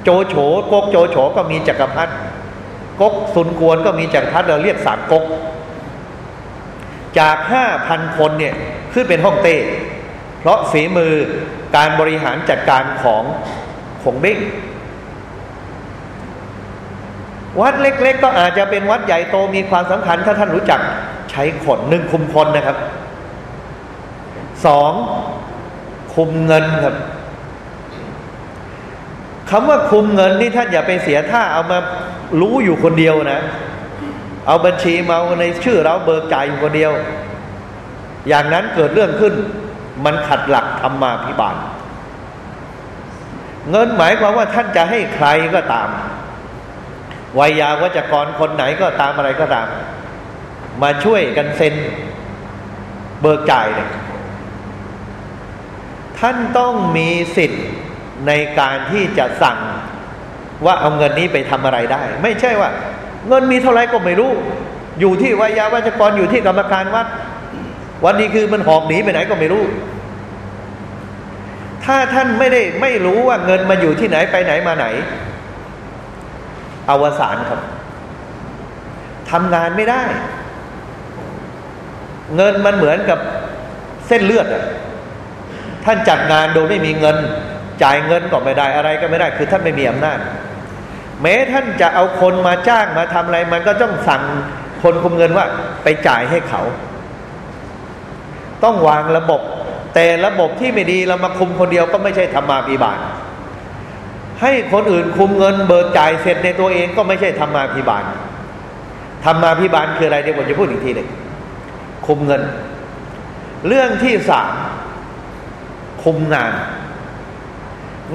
โจโฉกกโจโฉก็มีจักรพรรดิกกซุนกวนก็มีจักรพรรดิเราเรียกสามกก จากห้าพันคนเนี่ยขึ้นเป็นฮ่องเต้ เพราะฝีมือการบริหารจัดการของขงเบ้งวัดเล็ก ๆ ก็อาจจะเป็นวัดใหญ่โตมีความสำคัญถ้าท่านรู้จัก ใช้ขนหนึ่งคุมคนนะครับสองคุมเงินครับคำว่าคุมเงินนี่ท่านอย่าไปเสียท่าเอามารู้อยู่คนเดียวนะ เอาบัญชีมาในชื่อเราเบิกจ่ายอยู่คนเดียว อย่างนั้นเกิดเรื่องขึ้น มันขัดหลักธรรมาภิบาล เงินหมายความว่าท่านจะให้ใครก็ตามวัยยาวัจกรคนไหนก็ตามอะไรก็ตาม มาช่วยกันเซ็นเบิกจ่ายเนี่ยท่านต้องมีสิทธิ์ในการที่จะสั่งว่าเอาเงินนี้ไปทำอะไรได้ ไม่ใช่ว่า เงินมีเท่าไรก็ไม่รู้ อยู่ที่วายาวัจกรอยู่ที่กรรมการวัด วันนี้คือมันหอบหนีไปไหนก็ไม่รู้ ถ้าท่านไม่ได้ไม่รู้ว่าเงินมาอยู่ที่ไหนไปไหนมาไหน อวสานครับทำงานไม่ได้ เงินมันเหมือนกับเส้นเลือดอะท่านจัดงานโดยไม่มีเงิน จ่ายเงินก็ไม่ได้อะไรก็ไม่ได้ คือท่านไม่มีอำนาจแม้ท่านจะเอาคนมาจ้างมาทำอะไร มันก็ต้องสั่งคนคุมเงินว่า ไปจ่ายให้เขา ต้องวางระบบ แต่ระบบที่ไม่ดีเรามาคุมคนเดียวก็ไม่ใช่ธรรมาภิบาลให้คนอื่นคุมเงินเบิกจ่ายเสร็จในตัวเองก็ไม่ใช่ธรรมาภิบาลธรรมาภิบาลคืออะไรเดี๋ยวผมจะพูดอีกทีหนึ่ง คุมเงิน เรื่องที่สามคุมงาน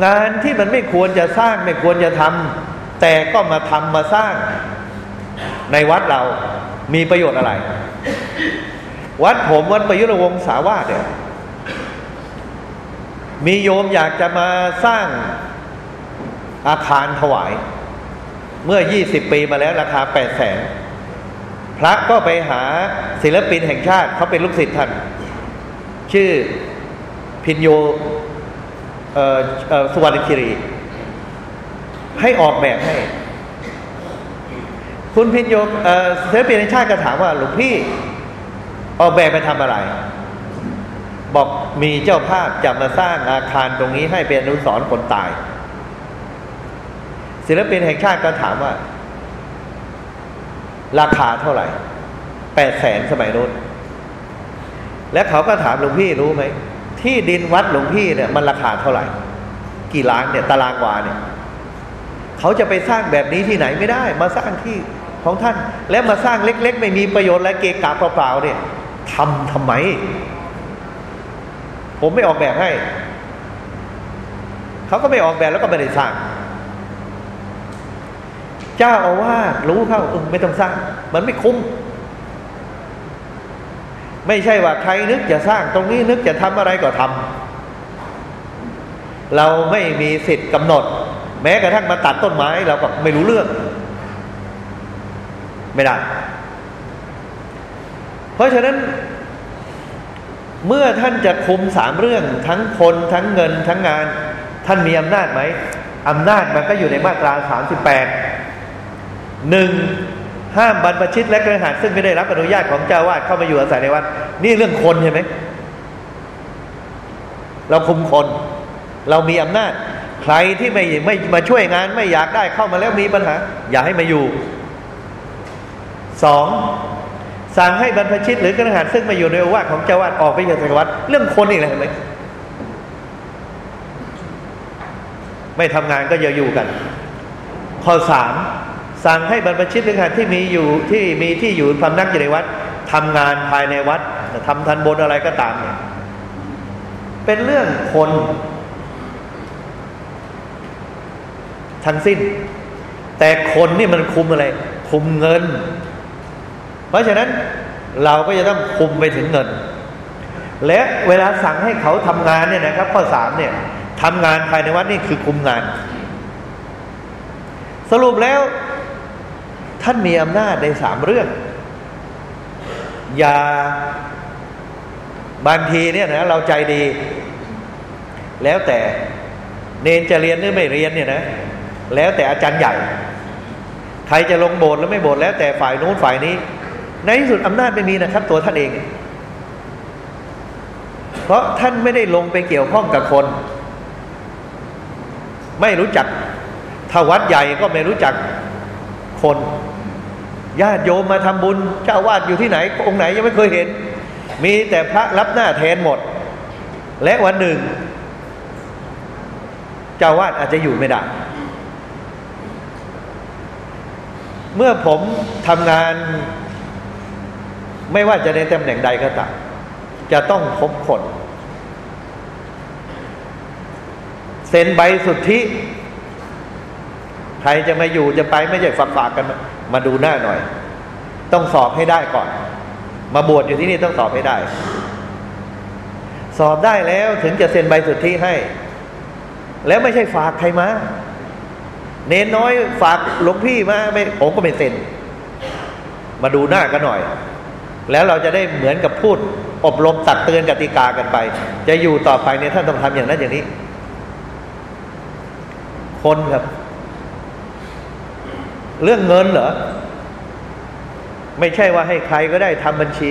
งานที่มันไม่ควรจะสร้างไม่ควรจะทำแต่ก็มาทำมาสร้าง ในวัดเรามีประโยชน์อะไร วัดผมวัดประยุรวงศาวาสเนี่ยมีโยมอยากจะมาสร้างอาคารถวาย เมื่อยี่สิบปีมาแล้วราคาแปดแสน พระก็ไปหาศิลปินแห่งชาติเขาเป็นลูกศิษย์ท่าน ชื่อพินโยสุวรรณคิรี ให้ออกแบบให้ คุณพินโยศิลปินแห่งชาติก็ถามว่าหลวงพี่ออกแบบไปทำอะไร บอกมีเจ้าภาพจะมาสร้างอาคารตรงนี้ให้เป็นอนุสรณ์คนตาย ศิลปินแห่งชาติก็ถามว่า ราคาเท่าไหร่แปดแสนสมัยโน้นและเขาก็ถามหลวงพี่รู้ไหมที่ดินวัดหลวงพี่เนี่ยมันราคาเท่าไหร่ กี่ล้านเนี่ย ตารางวาเนี่ย เขาจะไปสร้างแบบนี้ที่ไหนไม่ได้ มาสร้างที่ของท่าน แล้วมาสร้างเล็ก ๆ ไม่มีประโยชน์และเกะกะเปล่าๆเนี่ยทำทำไม ผมไม่ออกแบบให้ เขาก็ไม่ออกแบบแล้วก็ไม่ได้สร้าง เจ้าอาวาสรู้เข้าเออไม่ต้องสร้าง มันไม่คุ้ม ไม่ใช่ว่าใครนึกจะสร้างตรงนี้นึกจะทำอะไรก็ทำเราไม่มีสิทธิ์กำหนด แม้กระทั่งมาตัดต้นไม้เราก็ไม่รู้เรื่อง ไม่ได้ เพราะฉะนั้นเมื่อท่านจะคุมสามเรื่องทั้งคนทั้งเงินทั้งงาน ท่านมีอำนาจไหมอำนาจมันก็อยู่ในมาตราสามสิบแปด หนึ่งห้ามบรรพชิตและกระหัสซึ่งไม่ได้รับอนุญาตของเจ้าวาดเข้ามาอยู่อาศัยในวัดนี่เรื่องคนใช่ไหมเราคุมคน เรามีอำนาจ ใครที่ไม่ไม่มาช่วยงานไม่อยากได้เข้ามาแล้วมีปัญหา อย่าให้มาอยู่สองสั่งให้บรรพชิตหรือกระหัสซึ่งมาอยู่ในวัดของเจ้าวาดออกไปจากวัดเรื่องคนอีกเลยเห็นไหมไม่ทำงานก็อย่าอยู่กัน ข้อสาม สั่งให้บรรพชิตหรือกระที่มีอยู่ที่มีที่อยู่พำนักอยู่ในวัดทำงานภายในวัดทำทันบนอะไรก็ตามเนี่ยเป็นเรื่องคน ทั้งสิ้น แต่คนนี่มันคุมอะไร คุมเงิน เพราะฉะนั้นเราก็จะต้องคุมไปถึงเงิน และเวลาสั่งให้เขาทำงานเนี่ยนะครับ ข้อสามเนี่ยทำงานภายในวัดนี่คือคุมงาน สรุปแล้ว ท่านมีอำนาจในสามเรื่อง อย่าบางทีเนี่ยนะเราใจดี แล้วแต่เนนจะเรียนหรือไม่เรียนเนี่ยนะ แล้วแต่อาจารย์ใหญ่ ใครจะลงโบสถ์หรือไม่โบสถ์แล้วแต่ฝ่ายนู้นฝ่ายนี้ ในที่สุดอำนาจไม่มีนะครับ ตัวท่านเอง เพราะท่านไม่ได้ลงไปเกี่ยวข้องกับคน ไม่รู้จักถ้าวัดใหญ่ก็ไม่รู้จักคน ญาติโยมมาทำบุญเจ้าวาดอยู่ที่ไหน องค์ไหนยังไม่เคยเห็น มีแต่พระรับหน้าแทนหมด และวันหนึ่ง เจ้าวาดอาจจะอยู่ไม่ได้ เมื่อผมทำงาน ไม่ว่าจะในตำแหน่งใดก็ตามจะต้องพบคนเซ็นใบสุทธิ ใครจะมาอยู่จะไปไม่ใช่ฝากฝากกันมา มาดูหน้าหน่อย ต้องสอบให้ได้ก่อน มาบวชอยู่ที่นี่ต้องสอบให้ได้ สอบได้แล้วถึงจะเซ็นใบสุทธิให้ แล้วไม่ใช่ฝากใครมา เน้นน้อยฝากหลวงพี่มาไม่ผมก็ไม่เซ็น มาดูหน้ากันหน่อย แล้วเราจะได้เหมือนกับพูด อบรมตักเตือนกติกากันไป จะอยู่ต่อไปเนี่ยท่านต้องทำอย่างนั้นอย่างนี้ คนครับ เรื่องเงินเหรอ ไม่ใช่ว่าให้ใครก็ได้ทำบัญชี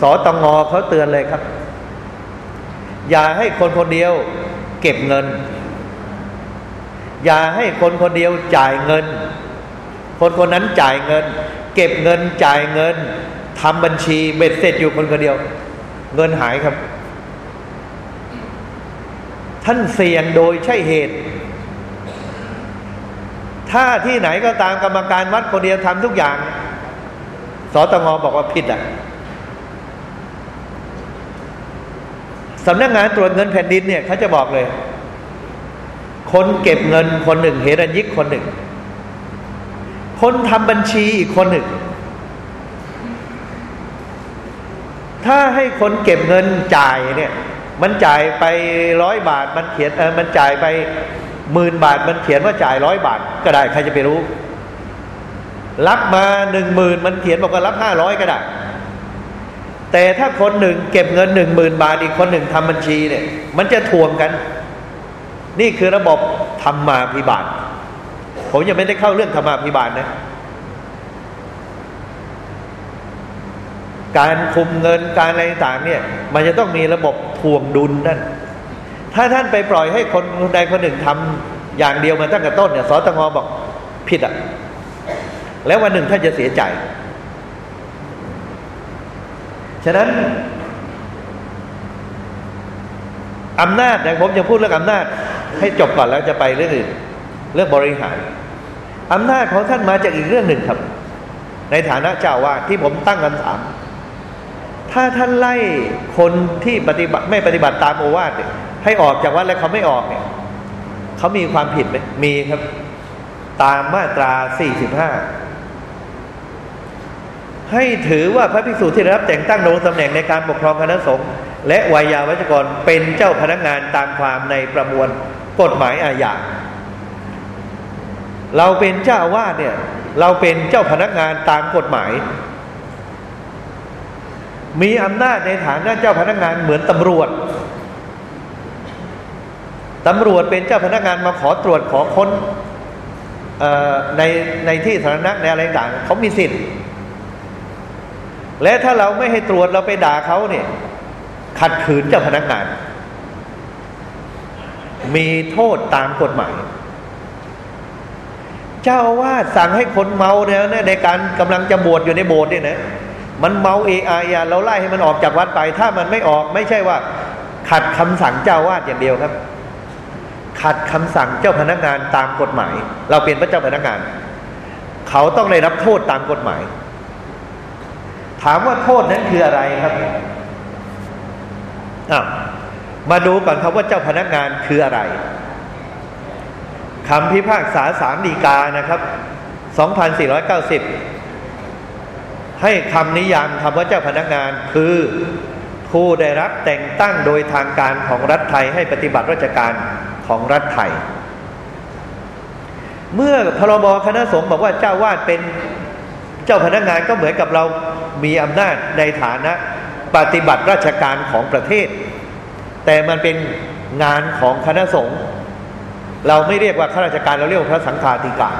สอตงอเขาเตือนเลยครับ อย่าให้คนคนเดียวเก็บเงิน อย่าให้คนคนเดียวจ่ายเงิน คนคนนั้นจ่ายเงิน เก็บเงินจ่ายเงินทำบัญชีเบ็ดเสร็จอยู่คนคนเดียว เงินหายครับ ท่านเสี่ยงโดยใช่เหตุ ถ้าที่ไหนก็ตามกรรมการวัดคนเดียวทำทุกอย่าง สตงบอกว่าผิดอะสำนักงานตรวจเงินแผ่นดินเนี่ยเขาจะบอกเลย คนเก็บเงินคนหนึ่งเฮรัญยิกคนหนึ่ง คนทำบัญชีอีกคนหนึ่ง ถ้าให้คนเก็บเงินจ่ายเนี่ย มันจ่ายไปร้อยบาทมันเขียนเออมันจ่ายไป หมื่นบาทมันเขียนว่าจ่ายร้อยบาท ก็ได้ใครจะไปรู้ รับมาหนึ่งหมื่นมันเขียนบอกว่ารับห้าร้อยก็ได้ แต่ถ้าคนหนึ่งเก็บเงินหนึ่งหมื่นบาทอีกคนหนึ่งทำบัญชีเนี่ย มันจะทวงกัน นี่คือระบบธรรมาภิบาลผมยังไม่ได้เข้าเรื่องธรรมาภิบาลนะการคุมเงินการอะไรต่างเนี่ย มันจะต้องมีระบบทวงดุลนั่น ถ้าท่านไปปล่อยให้คนใดคนหนึ่งทำอย่างเดียวมาตั้งแต่ต้นเนี่ยสตงบอกผิดอะ แล้ววันหนึ่งท่านจะเสียใจ ฉะนั้นอำนาจนะผมจะพูดเรื่องอำนาจ ให้จบก่อนแล้วจะไปเรื่องอื่น เรื่องบริหารอำนาจของท่านมาจากอีกเรื่องหนึ่งครับ ในฐานะเจ้าวาดที่ผมตั้งคำถาม ถ้าท่านไล่คนที่ปฏิบัติไม่ปฏิบัติตามโอวาทเนี่ย ให้ออกจากวัดแล้วเขาไม่ออกเนี่ยเขามีความผิดไหมมีครับ ตามมาตราสี่สิบห้าให้ถือว่าพระภิกษุที่ได้รับแต่งตั้งลงตำแหน่งในการปกครองคณะสงฆ์และวายาวัจกรเป็นเจ้าพนักงานตามความในประมวลกฎหมายอาญาเราเป็นเจ้าวาสเนี่ย เราเป็นเจ้าพนักงานตามกฎหมาย มีอำนาจในฐานะเจ้าพนักงานเหมือนตำรวจ ตำรวจเป็นเจ้าพนักงานมาขอตรวจขอค้นในในที่สาธารณะในอะไรต่างเขามีสิทธิ์ และถ้าเราไม่ให้ตรวจเราไปด่าเขาเนี่ยขัดขืนเจ้าพนักงาน มีโทษตามกฎหมาย เจ้าว่าสั่งให้คนเมาเนี่ยในการกำลังจะบวชอยู่ในโบสถ์เนี่ยนะมันเมาเอไอเราไล่ให้มันออกจากวัดไป ถ้ามันไม่ออกไม่ใช่ว่า ขัดคำสั่งเจ้าวาดอย่างเดียวครับ ขัดคำสั่งเจ้าพนักงานตามกฎหมาย เราเป็นพระเจ้าพนักงาน เขาต้องได้รับโทษตามกฎหมาย ถามว่าโทษนั้นคืออะไรครับอะมาดูก่อนครับว่าเจ้าพนักงานคืออะไรคำพิพากษาสามดีกานะครับ 2490 ให้คำนิยามคำว่าเจ้าพนักงานคือ ผู้ได้รับแต่งตั้งโดยทางการของรัฐไทยให้ปฏิบัติราชการ ของรัฐไทย เมื่อพรบคณะสงฆ์บอกว่าเจ้าวาดเป็นเจ้าพนักงานก็เหมือนกับเรามีอำนาจในฐานะปฏิบัติราชการของประเทศ แต่มันเป็นงานของคณะสงฆ์เราไม่เรียกว่าข้าราชการเราเรียกว่าพระสังฆาธิการ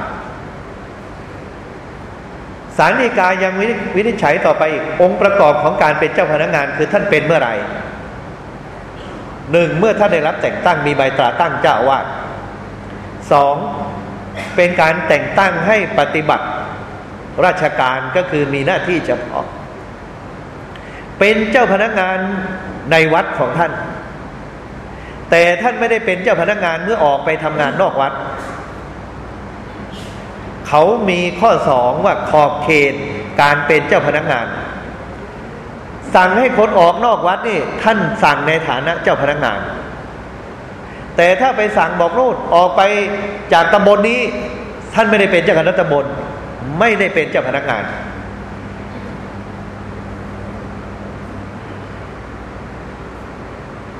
สารดีกายังวินิจฉัยต่อไปอีกองค์ประกอบของการเป็นเจ้าพนักงานคือท่านเป็นเมื่อไหร่ หนึ่งเมื่อท่านได้รับแต่งตั้งมีใบตราตั้งเจ้าวาดสองเป็นการแต่งตั้งให้ปฏิบัติราชการก็คือมีหน้าที่เฉพาะ เป็นเจ้าพนักงานในวัดของท่าน แต่ท่านไม่ได้เป็นเจ้าพนักงานเมื่อออกไปทำงานนอกวัด เขามีข้อสองว่าขอบเขตการเป็นเจ้าพนักงาน สั่งให้คนออกนอกวัดนี่ ท่านสั่งในฐานะเจ้าพนักงาน แต่ถ้าไปสั่งบอกรูดออกไปจากตำบลนนี้ ท่านไม่ได้เป็นเจ้าคณะตำบล ไม่ได้เป็นเจ้าพนักงาน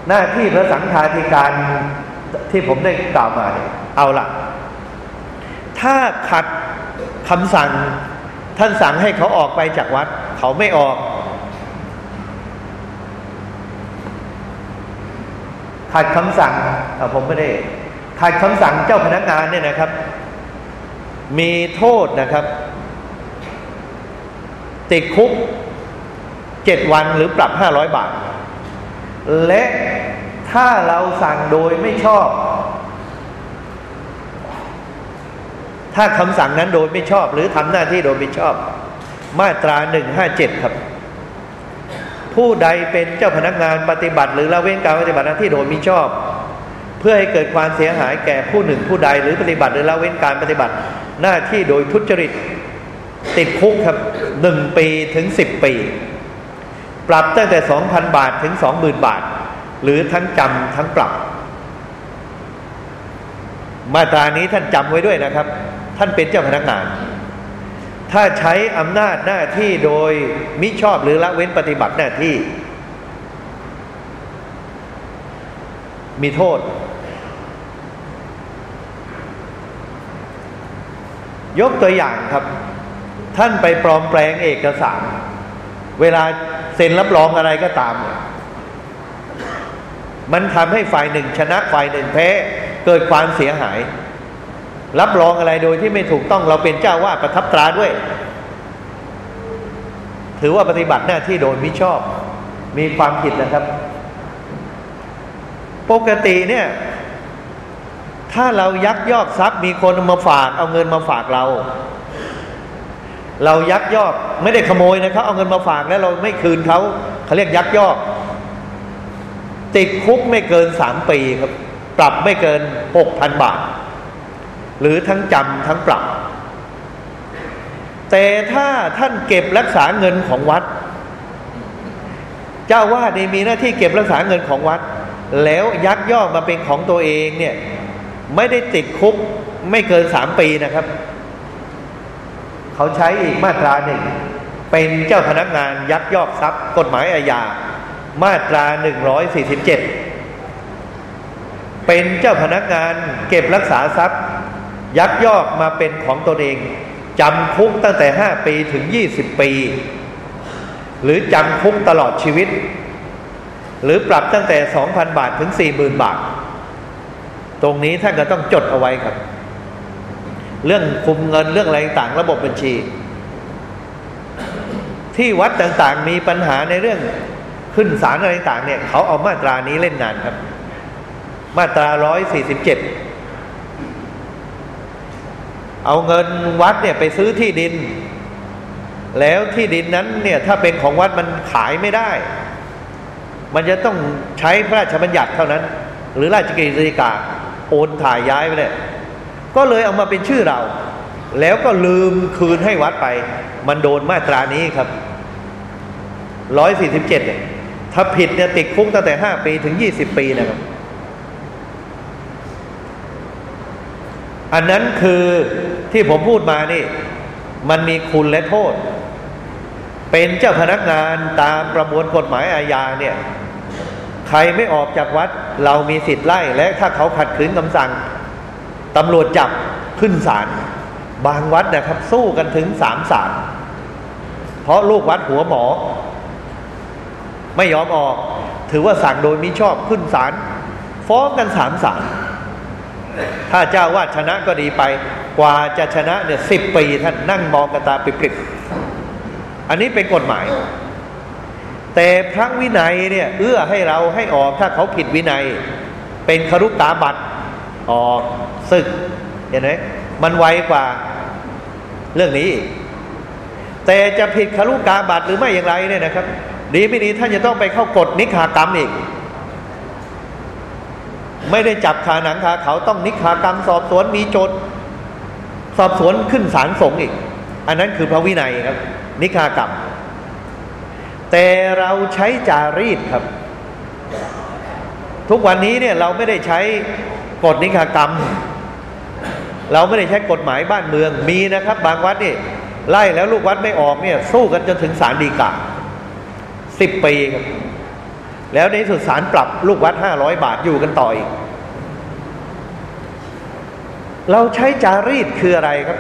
หน้าที่พระสังฆาธิการที่ผมได้กล่าวมาเนี่ยเอาละถ้าขัดคำสั่ง ท่านสั่งให้เขาออกไปจากวัด เขาไม่ออก ขัดคำสั่งผมไม่ได้ขัดคำสั่งเจ้าพนักงานเนี่ยนะครับ มีโทษนะครับ ติดคุกเจ็ดวันหรือปรับห้าร้อยบาท และถ้าเราสั่งโดยไม่ชอบ ถ้าคำสั่งนั้นโดยไม่ชอบ หรือทำหน้าที่โดยไม่ชอบ มาตราหนึ่งห้าเจ็ดครับ ผู้ใดเป็นเจ้าพนักงานปฏิบัติ หรือละเว้นการปฏิบัติหน้าที่โดยมิชอบ เพื่อให้เกิดความเสียหายแก่ผู้หนึ่งผู้ใดหรือปฏิบัติหรือละเว้นการปฏิบัติหน้าที่โดยทุจริต ติดคุกครับหนึ่งปีถึงสิบปี ปรับตั้งแต่สองพันบาทถึงสองหมื่นบาท หรือทั้งจำทั้งปรับ มาตรานี้ท่านจำไว้ด้วยนะครับ ท่านเป็นเจ้าพนักงาน ถ้าใช้อำนาจหน้าที่โดยมิชอบหรือละเว้นปฏิบัติหน้าที่ มีโทษ ยกตัวอย่างครับ ท่านไปปลอมแปลงเอกสาร เวลาเซ็นรับรองอะไรก็ตาม มันทำให้ฝ่ายหนึ่งชนะฝ่ายหนึ่งแพ้ เกิดความเสียหาย รับรองอะไรโดยที่ไม่ถูกต้องเราเป็นเจ้าวาดประทับตราด้วย ถือว่าปฏิบัติหน้าที่โดยมิชอบ มีความผิดนะครับ ปกติเนี่ย ถ้าเรายักยอกทรัพย์มีคนมาฝากเอาเงินมาฝากเรา เรายักยอกไม่ได้ขโมยนะครับ เอาเงินมาฝากแล้วเราไม่คืนเขาเขาเรียกยักยอก ติดคุกไม่เกินสามปีครับ ปรับไม่เกินหกพันบาท หรือทั้งจำทั้งปรับ แต่ถ้าท่านเก็บรักษาเงินของวัด เจ้าวาดนี่มีหน้าที่เก็บรักษาเงินของวัด แล้วยักยอกมาเป็นของตัวเองเนี่ย ไม่ได้ติดคุกไม่เกินสามปีนะครับ เขาใช้อีกมาตราหนึ่งเป็นเจ้าพนักงานยักยอกทรัพย์ กฎหมายอาญามาตราหนึ่งร้อยสี่สิบเจ็ดเป็นเจ้าพนักงานเก็บรักษาทรัพย์ ยักยอกมาเป็นของตนเองจำคุกตั้งแต่ห้าปีถึงยี่สิบปี หรือจำคุกตลอดชีวิต หรือปรับตั้งแต่สองพันบาทถึงสี่หมื่นบาท ตรงนี้ท่านก็ต้องจดเอาไว้ครับ เรื่องคุมเงินเรื่องอะไรต่างระบบบัญชี ที่วัดต่างๆมีปัญหาในเรื่องขึ้นศาลอะไรต่างเนี่ย เขาเอามาตรานี้เล่นงานครับ มาตราร้อยสี่สิบเจ็ด เอาเงินวัดเนี่ยไปซื้อที่ดิน แล้วที่ดินนั้นเนี่ยถ้าเป็นของวัดมันขายไม่ได้ มันจะต้องใช้พระราชบัญญัติเท่านั้น หรือราชกิจสิกาโอนถ่ายย้ายไปเลยก็เลยเอามาเป็นชื่อเรา แล้วก็ลืมคืนให้วัดไป มันโดนมาตรานี้ครับร้อยสี่สิบเจ็ดเนี่ยถ้าผิดเนี่ยติดคุกตั้งแต่ห้าปีถึงยี่สิบปีนะครับ อันนั้นคือ ที่ผมพูดมานี่ มันมีคุณและโทษ เป็นเจ้าพนักงานตามประมวลกฎหมายอาญาเนี่ย ใครไม่ออกจากวัด เรามีสิทธิ์ไล่ และถ้าเขาขัดขืนคำสั่งตำรวจจับขึ้นศาลบางวัดนะครับ สู้กันถึงสามศาลเพราะลูกวัดหัวหมอ ไม่ยอมออก ถือว่าสั่งโดยมิชอบขึ้นศาลฟ้องกันสามศาล ถ้าเจ้าวาดชนะก็ดีไป กว่าจะชนะเนี่ยสิบปีท่านนั่งมองกระตาปิบๆอันนี้เป็นกฎหมาย แต่พระวินัยเนี่ยเอื้อให้เราให้ออกถ้าเขาผิดวินัย เป็นครุตาบัตรออกศึกเห็นไหมมันไวกว่าเรื่องนี้ แต่จะผิดคารุกาบัตรหรือไม่อย่างไรเนี่ยนะครับ ดีไม่ดีท่านจะต้องไปเข้ากฎนิคากรรมอีก ไม่ได้จับขาหนังขาเขาต้องนิคากรรมสอบสวนมีโจทย์สอบสวนขึ้นศาลสงฆ์อีก อันนั้นคือพระวินัยครับ นิคากรรม แต่เราใช้จารีตครับ ทุกวันนี้เนี่ยเราไม่ได้ใช้กฎนิคากรรม เราไม่ได้ใช้กฎหมายบ้านเมืองมีนะครับ บางวัดนี่ไล่แล้วลูกวัดไม่ออกเนี่ย สู้กันจนถึงศาลฎีกาสิบปีครับ แล้วในสุดศาลปรับลูกวัดห้าร้อยบาทอยู่กันต่ออีก เราใช้จารีตคืออะไรครับ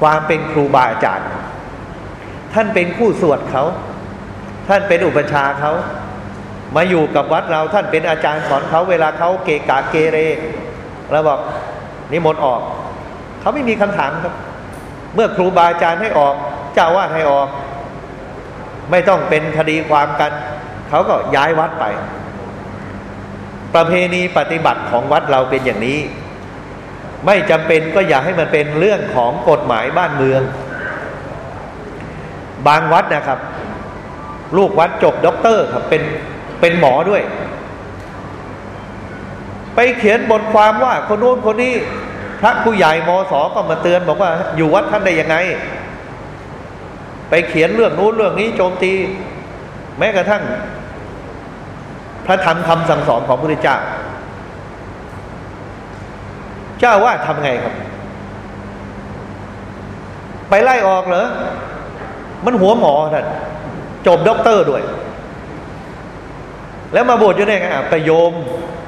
ความเป็นครูบาอาจารย์ ท่านเป็นผู้สวดเขา ท่านเป็นอุปชาเขา มาอยู่กับวัดเราท่านเป็นอาจารย์สอนเขาเวลาเขาเกกาเกเรเราบอกนิมนต์ออก เขาไม่มีคำถามครับ เมื่อครูบาอาจารย์ให้ออก เจ้าวาดให้ออก ไม่ต้องเป็นคดีความกัน เขาก็ย้ายวัดไป ประเพณีปฏิบัติของวัดเราเป็นอย่างนี้ ไม่จำเป็นก็อยากให้มันเป็นเรื่องของกฎหมายบ้านเมือง บางวัดนะครับ ลูกวัดจบด็อกเตอร์ครับเป็นเป็นหมอด้วย ไปเขียนบทความว่าคนโน้นคนนี้พระผู้ใหญ่มสก็มาเตือนบอกว่า อยู่วัดท่านได้ยังไง ไปเขียนเรื่องนู้นเรื่องนี้โจมตี แม้กระทั่ง พระธรรมคำสั่งสอนของพระพุทธเจ้า เจ้าว่าทำไงครับ ไปไล่ออกเหรอ มันหัวหมอท่านจบด็อกเตอร์ด้วย แล้วมาบวชอยู่ได้ไงอะปโยม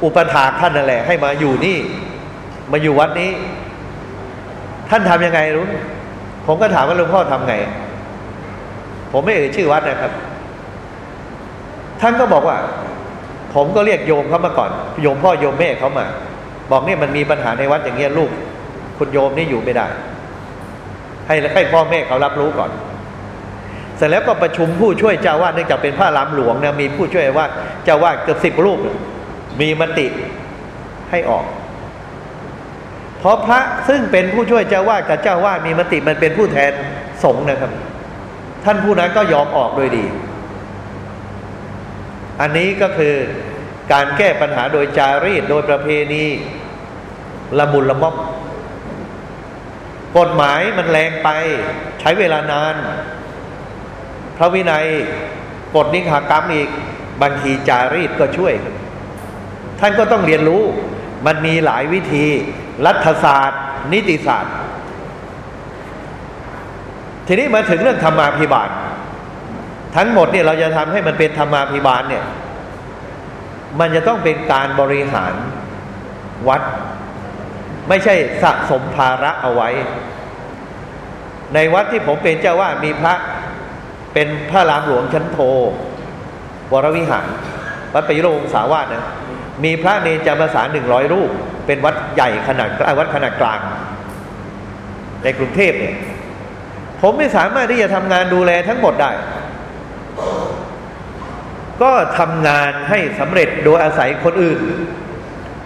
อุปถาท่านนั่นแหละ ให้มาอยู่นี่ มาอยู่วัดนี้ ท่านทำยังไงรู้ ผมก็ถามว่าหลวงพ่อทำไง ผมไม่เอ่ยชื่อวัดนะครับท่านก็บอกว่า ผมก็เรียกโยมเขามาก่อน โยมพ่อโยมแม่เขามา บอกเนี่ยมันมีปัญหาในวัดอย่างเงี้ยลูก คุณโยมนี่อยู่ไม่ได้ ให้ให้พ่อแม่เขารับรู้ก่อน เสร็จแล้วก็ประชุมผู้ช่วยเจ้าวาดเนื่องจากเป็นพระรามหลวงเนี่ยมีผู้ช่วยว่าเจ้าวาดเกือบสิบรูปมีมติให้ออกเพราะพระซึ่งเป็นผู้ช่วยเจ้าวาดกับเจ้าวาดมีมติมันเป็นผู้แทนสงฆ์นะครับ ท่านผู้นั้นก็ยอมออกโดยดี อันนี้ก็คือ การแก้ปัญหาโดยจารีตโดยประเพณีละมุนละม่อมกฎหมายมันแรงไป ใช้เวลานาน พระวินัยกฎนิหากรรมอีกบางทีจารีตก็ช่วย ท่านก็ต้องเรียนรู้ มันมีหลายวิธี รัฐศาสตร์ นิติศาสตร์ ทีนี้มาถึงเรื่องธรรมาภิบาล ทั้งหมดเนี่ยเราจะทำให้มันเป็นธรรมาภิบาลเนี่ย มันจะต้องเป็นการบริหารวัด ไม่ใช่สะสมภาระเอาไว้ ในวัดที่ผมเป็นเจ้าว่ามีพระเป็นพระรามหลวงชั้นโทวรวิหาร วัดปยุโรงสาวาสนะมีพระเนจามสารหนึ่งร้อยรูป เป็นวัดใหญ่ขนาดวัดขนาดกลาง ในกรุงเทพเนี่ยผมไม่สามารถที่จะทำงานดูแลทั้งหมดได้ ก็ทำงานให้สำเร็จโดยอาศัยคนอื่น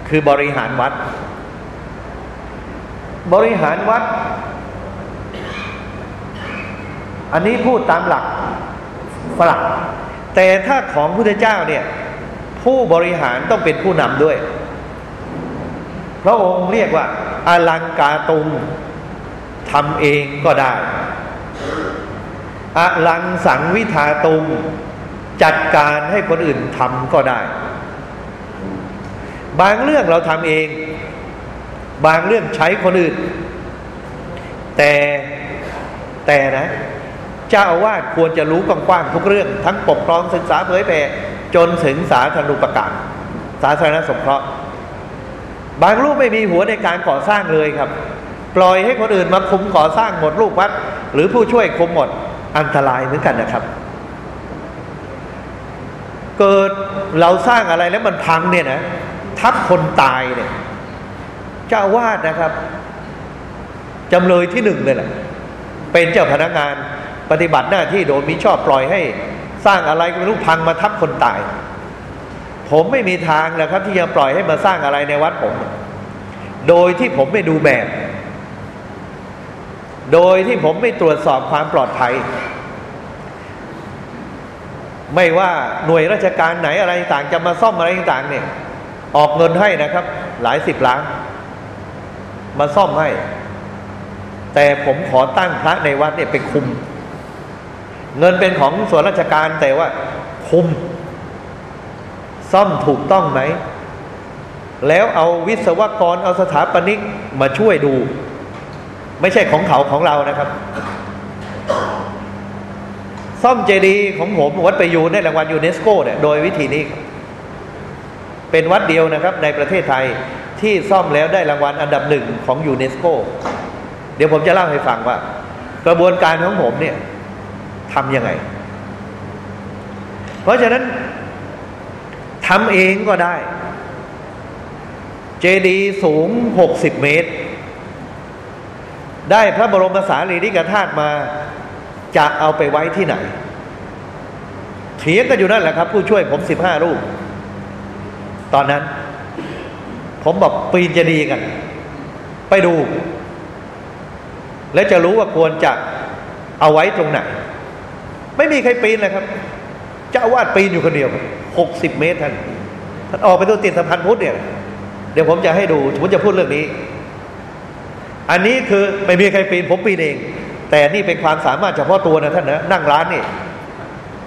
คือบริหารวัด บริหารวัด อันนี้พูดตามหลักฝรั่งแต่ถ้าของพุทธเจ้าเนี่ย ผู้บริหารต้องเป็นผู้นำด้วย พระองค์เรียกว่าอลังกาตุงทำเองก็ได้อลังสังวิทาตุง จัดการให้คนอื่นทำก็ได้ บางเรื่องเราทำเอง บางเรื่องใช้คนอื่น แต่แต่นะเจ้าอาวาสควรจะรู้กว้างๆทุกเรื่อง ทั้งปกครองศึกษาเผยแผ่จนถึงสาธารณูปการสาธารณสงเคราะห์บางรูปไม่มีหัวในการก่อสร้างเลยครับ ปล่อยให้คนอื่นมาคุมก่อสร้างหมดรูปวัด หรือผู้ช่วยคุมหมดอันตรายเหมือนกันนะครับ เกิดเราสร้างอะไรแล้วมันพังเนี่ยนะทับคนตายเนี่ยเจ้าวาดนะครับจำเลยที่หนึ่งเลยแหละเป็นเจ้าพนักงานปฏิบัติหน้าที่โดยมิชอบปล่อยให้สร้างอะไรก็ไม่รู้พังมาทับคนตาย ผมไม่มีทางแล้วครับ ที่จะปล่อยให้มาสร้างอะไรในวัดผม โดยที่ผมไม่ดูแบบ โดยที่ผมไม่ตรวจสอบความปลอดภัย ไม่ว่าหน่วยราชการไหนอะไรต่างจะมาซ่อมอะไรต่างเนี่ย ออกเงินให้นะครับ หลายสิบล้านมาซ่อมให้ แต่ผมขอตั้งพระในวัดเนี่ยเป็นคุม เงินเป็นของส่วนราชการแต่ว่า คุม ซ่อมถูกต้องไหม แล้วเอาวิศวกรเอาสถาปนิกมาช่วยดู ไม่ใช่ของเขาของเรานะครับ ซ่อมเจดีย์ของผมวัดไปยูได้รางวัลยูเนสโกเนี่ยโดยวิธีนี้เป็นวัดเดียวนะครับ ในประเทศไทยที่ซ่อมแล้วได้รางวัลอันดับหนึ่งของยูเนสโกเดี๋ยวผมจะเล่าให้ฟังว่า กระบวนการของผมเนี่ยทำยังไง เพราะฉะนั้นทำเองก็ได้ เจดีย์สูงหกสิบเมตร ได้พระบรมสารีริกธาตุมา จะเอาไปไว้ที่ไหนเถียงกันอยู่นั่นแหละครับ ผู้ช่วยผมสิบห้ารูป ตอนนั้น ผมบอกปีนจะดีกัน ไปดู และจะรู้ว่าควรจะเอาไว้ตรงไหน ไม่มีใครปีนเลยครับเจ้าวาดปีนอยู่คนเดียวหกสิบเมตรท่านท่านออกไปตัวติดสะพานพุทธเนี่ย เดี๋ยวผมจะให้ดูผมจะพูดเรื่องนี้ อันนี้คือไม่มีใครปีน ผมปีนเอง แต่นี่เป็นความสามารถเฉพาะตัวนะท่านนะนั่งร้านนี่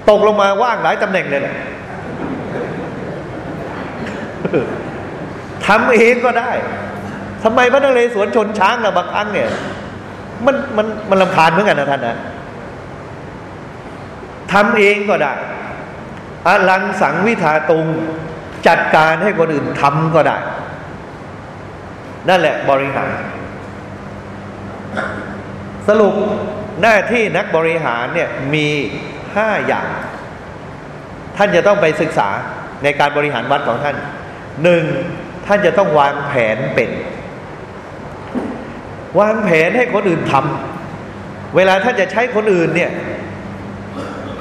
ตกลงมาว่างหลายตำแหน่งเลยแหละทำเองก็ได้ทำไมพระนเรศวรชนช้างนะบางครั้งเนี่ย มันมันมันลำคาญเหมือนกันนะท่านนะทำเองก็ได้อลังสังวิทาตุงจัดการให้คนอื่นทำก็ได้ นั่นแหละบริหาร สรุปหน้าที่นักบริหารเนี่ยมีห้าอย่าง ท่านจะต้องไปศึกษาในการบริหารวัดของท่านหนึ่งท่านจะต้องวางแผนเป็น วางแผนให้คนอื่นทำเวลาท่านจะใช้คนอื่นเนี่ย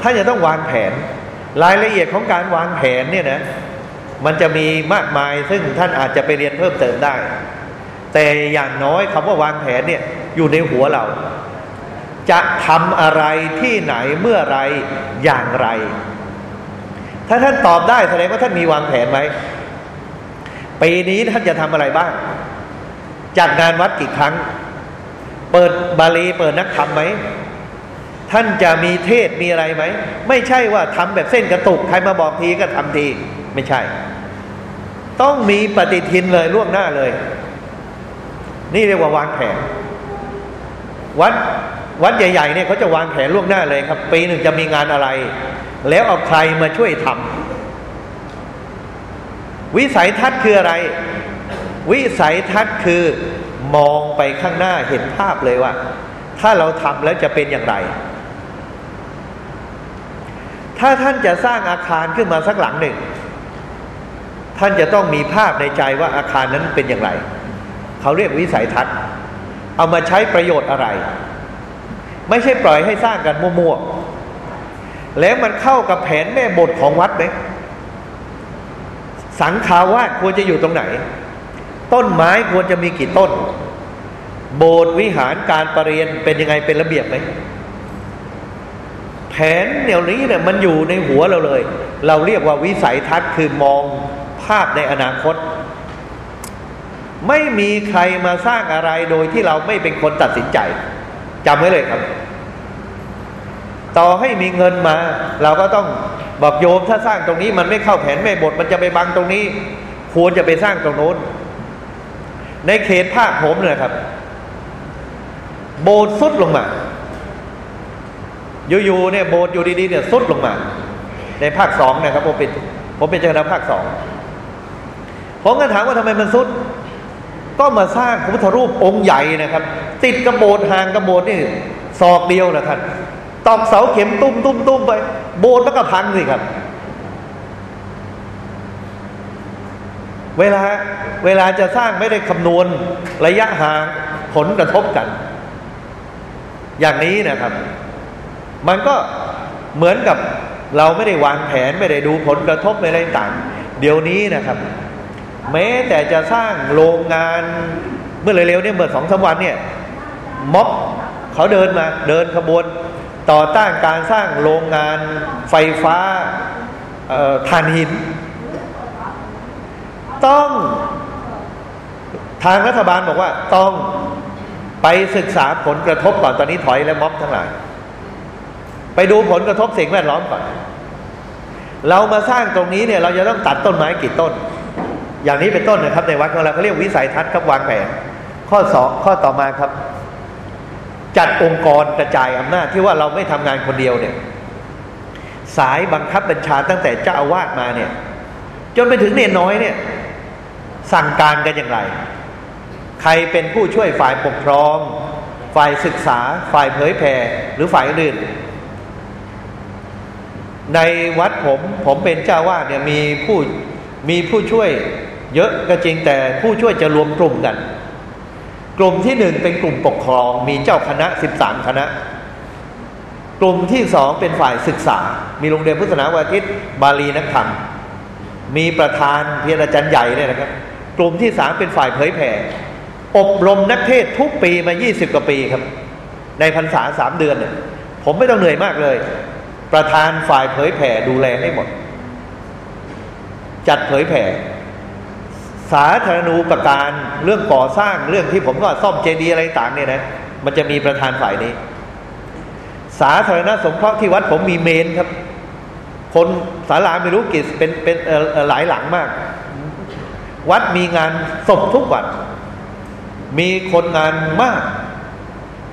ท่านจะต้องวางแผน รายละเอียดของการวางแผนเนี่ยนะมันจะมีมากมายซึ่งท่านอาจจะไปเรียนเพิ่มเติมได้ แต่อย่างน้อยคำว่าวางแผนเนี่ย อยู่ในหัวเรา จะทำอะไรที่ไหนเมื่อไรอย่างไร ถ้าท่านตอบได้แสดงว่าท่านมีวางแผนไหมปีนี้ท่านจะทำอะไรบ้าง จัดงานวัดกี่ครั้ง เปิดบาลีเปิดนักธรรมไหมท่านจะมีเทศมีอะไรไหม ไม่ใช่ว่าทำแบบเส้นกระตุก ใครมาบอกทีก็ทำที ไม่ใช่ ต้องมีปฏิทินเลยล่วงหน้าเลย นี่เรียกว่าวางแผน วัดวัดใหญ่ๆเนี่ยเขาจะวางแผนล่วงหน้าเลยครับ ปีหนึ่งจะมีงานอะไร แล้วเอาใครมาช่วยทวิสัยทัศน์คืออะไร วิสัยทัศน์คือมองไปข้างหน้าเห็นภาพเลยว่า ถ้าเราทำแล้วจะเป็นอย่างไร ถ้าท่านจะสร้างอาคารขึ้นมาสักหลังหนึ่ง ท่านจะต้องมีภาพในใจว่าอาคารนั้นเป็นอย่างไร เขาเรียกวิสัยทัศน์ เอามาใช้ประโยชน์อะไร ไม่ใช่ปล่อยให้สร้างกันมั่วๆ แล้วมันเข้ากับแผนแม่บทของวัดไหมสังขาวาสควรจะอยู่ตรงไหน ต้นไม้ควรจะมีกี่ต้น โบสถ์วิหารการประเรียนเป็นยังไงเป็นระเบียบไหมแผนเดี๋ยวนี้เนี่ยมันอยู่ในหัวเราเลย เราเรียกว่าวิสัยทัศน์คือมองภาพในอนาคต ไม่มีใครมาสร้างอะไรโดยที่เราไม่เป็นคนตัดสินใจจำไว้เลยครับ ต่อให้มีเงินมา เราก็ต้องบอกโยมถ้าสร้างตรงนี้ มันไม่เข้าแผนแม่บทมันจะไปบังตรงนี้ ควรจะไปสร้างตรงโน้น ในเขตภาคผมเนี่ยครับ โบสถ์สุดลงมา อยู่ๆเนี่ยโบสถ์อยู่ดีๆเนี่ยสุดลงมา ในภาคสองนะครับผมเป็นผมเป็นเจ้าคณะภาคสองผมก็ถามว่าทำไมมันสุด ก็มาสร้างพระพุทธรูปองค์ใหญ่นะครับ ติดกระโบสถ์ห่างกระโบสถ์นี่ศอกเดียวนะท่านตอกเสาเข็มตุ้มตุ้มตุ้มไปโบสถ์มันก็พังสิครับ เวลาเวลาจะสร้างไม่ได้คำนวณระยะห่างผลกระทบกัน อย่างนี้นะครับ มันก็เหมือนกับเราไม่ได้วางแผนไม่ได้ดูผลกระทบอะไรต่าง เดี๋ยวนี้นะครับ แม้แต่จะสร้างโรงงานเมื่อเร็วๆเนี่ยเมื่อสองสาวันเนี่ยม็อบเขาเดินมาเดินขบวน ต่อต้านการสร้างโรงงานไฟฟ้าถ่านหิน ต้องทางรัฐบาลบอกว่าต้องไปศึกษาผลกระทบก่อนตอนนี้ถอยแล้วม็อบทั้งหลาย ไปดูผลกระทบสิ่งแวดล้อมก่อน เรามาสร้างตรงนี้เนี่ย เราจะต้องตัดต้นไม้กี่ต้น อย่างนี้เป็นต้นนะครับ ในวัดของเราเขาเรียกวิสัยทัศน์ครับวางแผน ข้อสองข้อต่อมาครับ จัดองค์กรกระจายอำนาจที่ว่าเราไม่ทำงานคนเดียวเนี่ย สายบังคับบัญชาตั้งแต่เจ้าอาวาสมาเนี่ย จนไปถึงเนนน้อยเนี่ย สั่งการกันอย่างไร ใครเป็นผู้ช่วยฝ่ายปกครอง ฝ่ายศึกษา ฝ่ายเผยแผ่หรือฝ่ายอื่นในวัดผมผมเป็นเจ้าวาดเนี่ยมีผู้มีผู้ช่วย เยอะก็จริงแต่ผู้ช่วยจะรวมกลุ่มกัน กลุ่มที่หนึ่งเป็นกลุ่มปกครองมีเจ้าคณะสิบสามคณะ กลุ่มที่สองเป็นฝ่ายศึกษา มีโรงเรียนพุทธศาสนาวันอาทิตย์บาลีนักธรรม มีประธานเพียรอาจารย์ใหญ่เนี่ยนะครับ กลุ่มที่สามเป็นฝ่ายเผยแผ่อบรมนักเทศทุกปีมายี่สิบกว่าปีครับ ในพรรษาสามเดือนเนี่ยผมไม่ต้องเหนื่อยมากเลย ประธานฝ่ายเผยแผ่ดูแลให้หมด จัดเผยแผ่ สาธารณูปการเรื่องก่อสร้างเรื่องที่ผมก็ซ่อมเจดีย์อะไรต่างเนี่ยนะมันจะมีประธานฝ่ายนี้ สาธารณสงเคราะห์ที่วัดผมมีเมนครับ คนสาราไม่รู้กี่เป็นเป็นหลายหลังมาก วัดมีงานศพทุกวัน มีคนงานมาก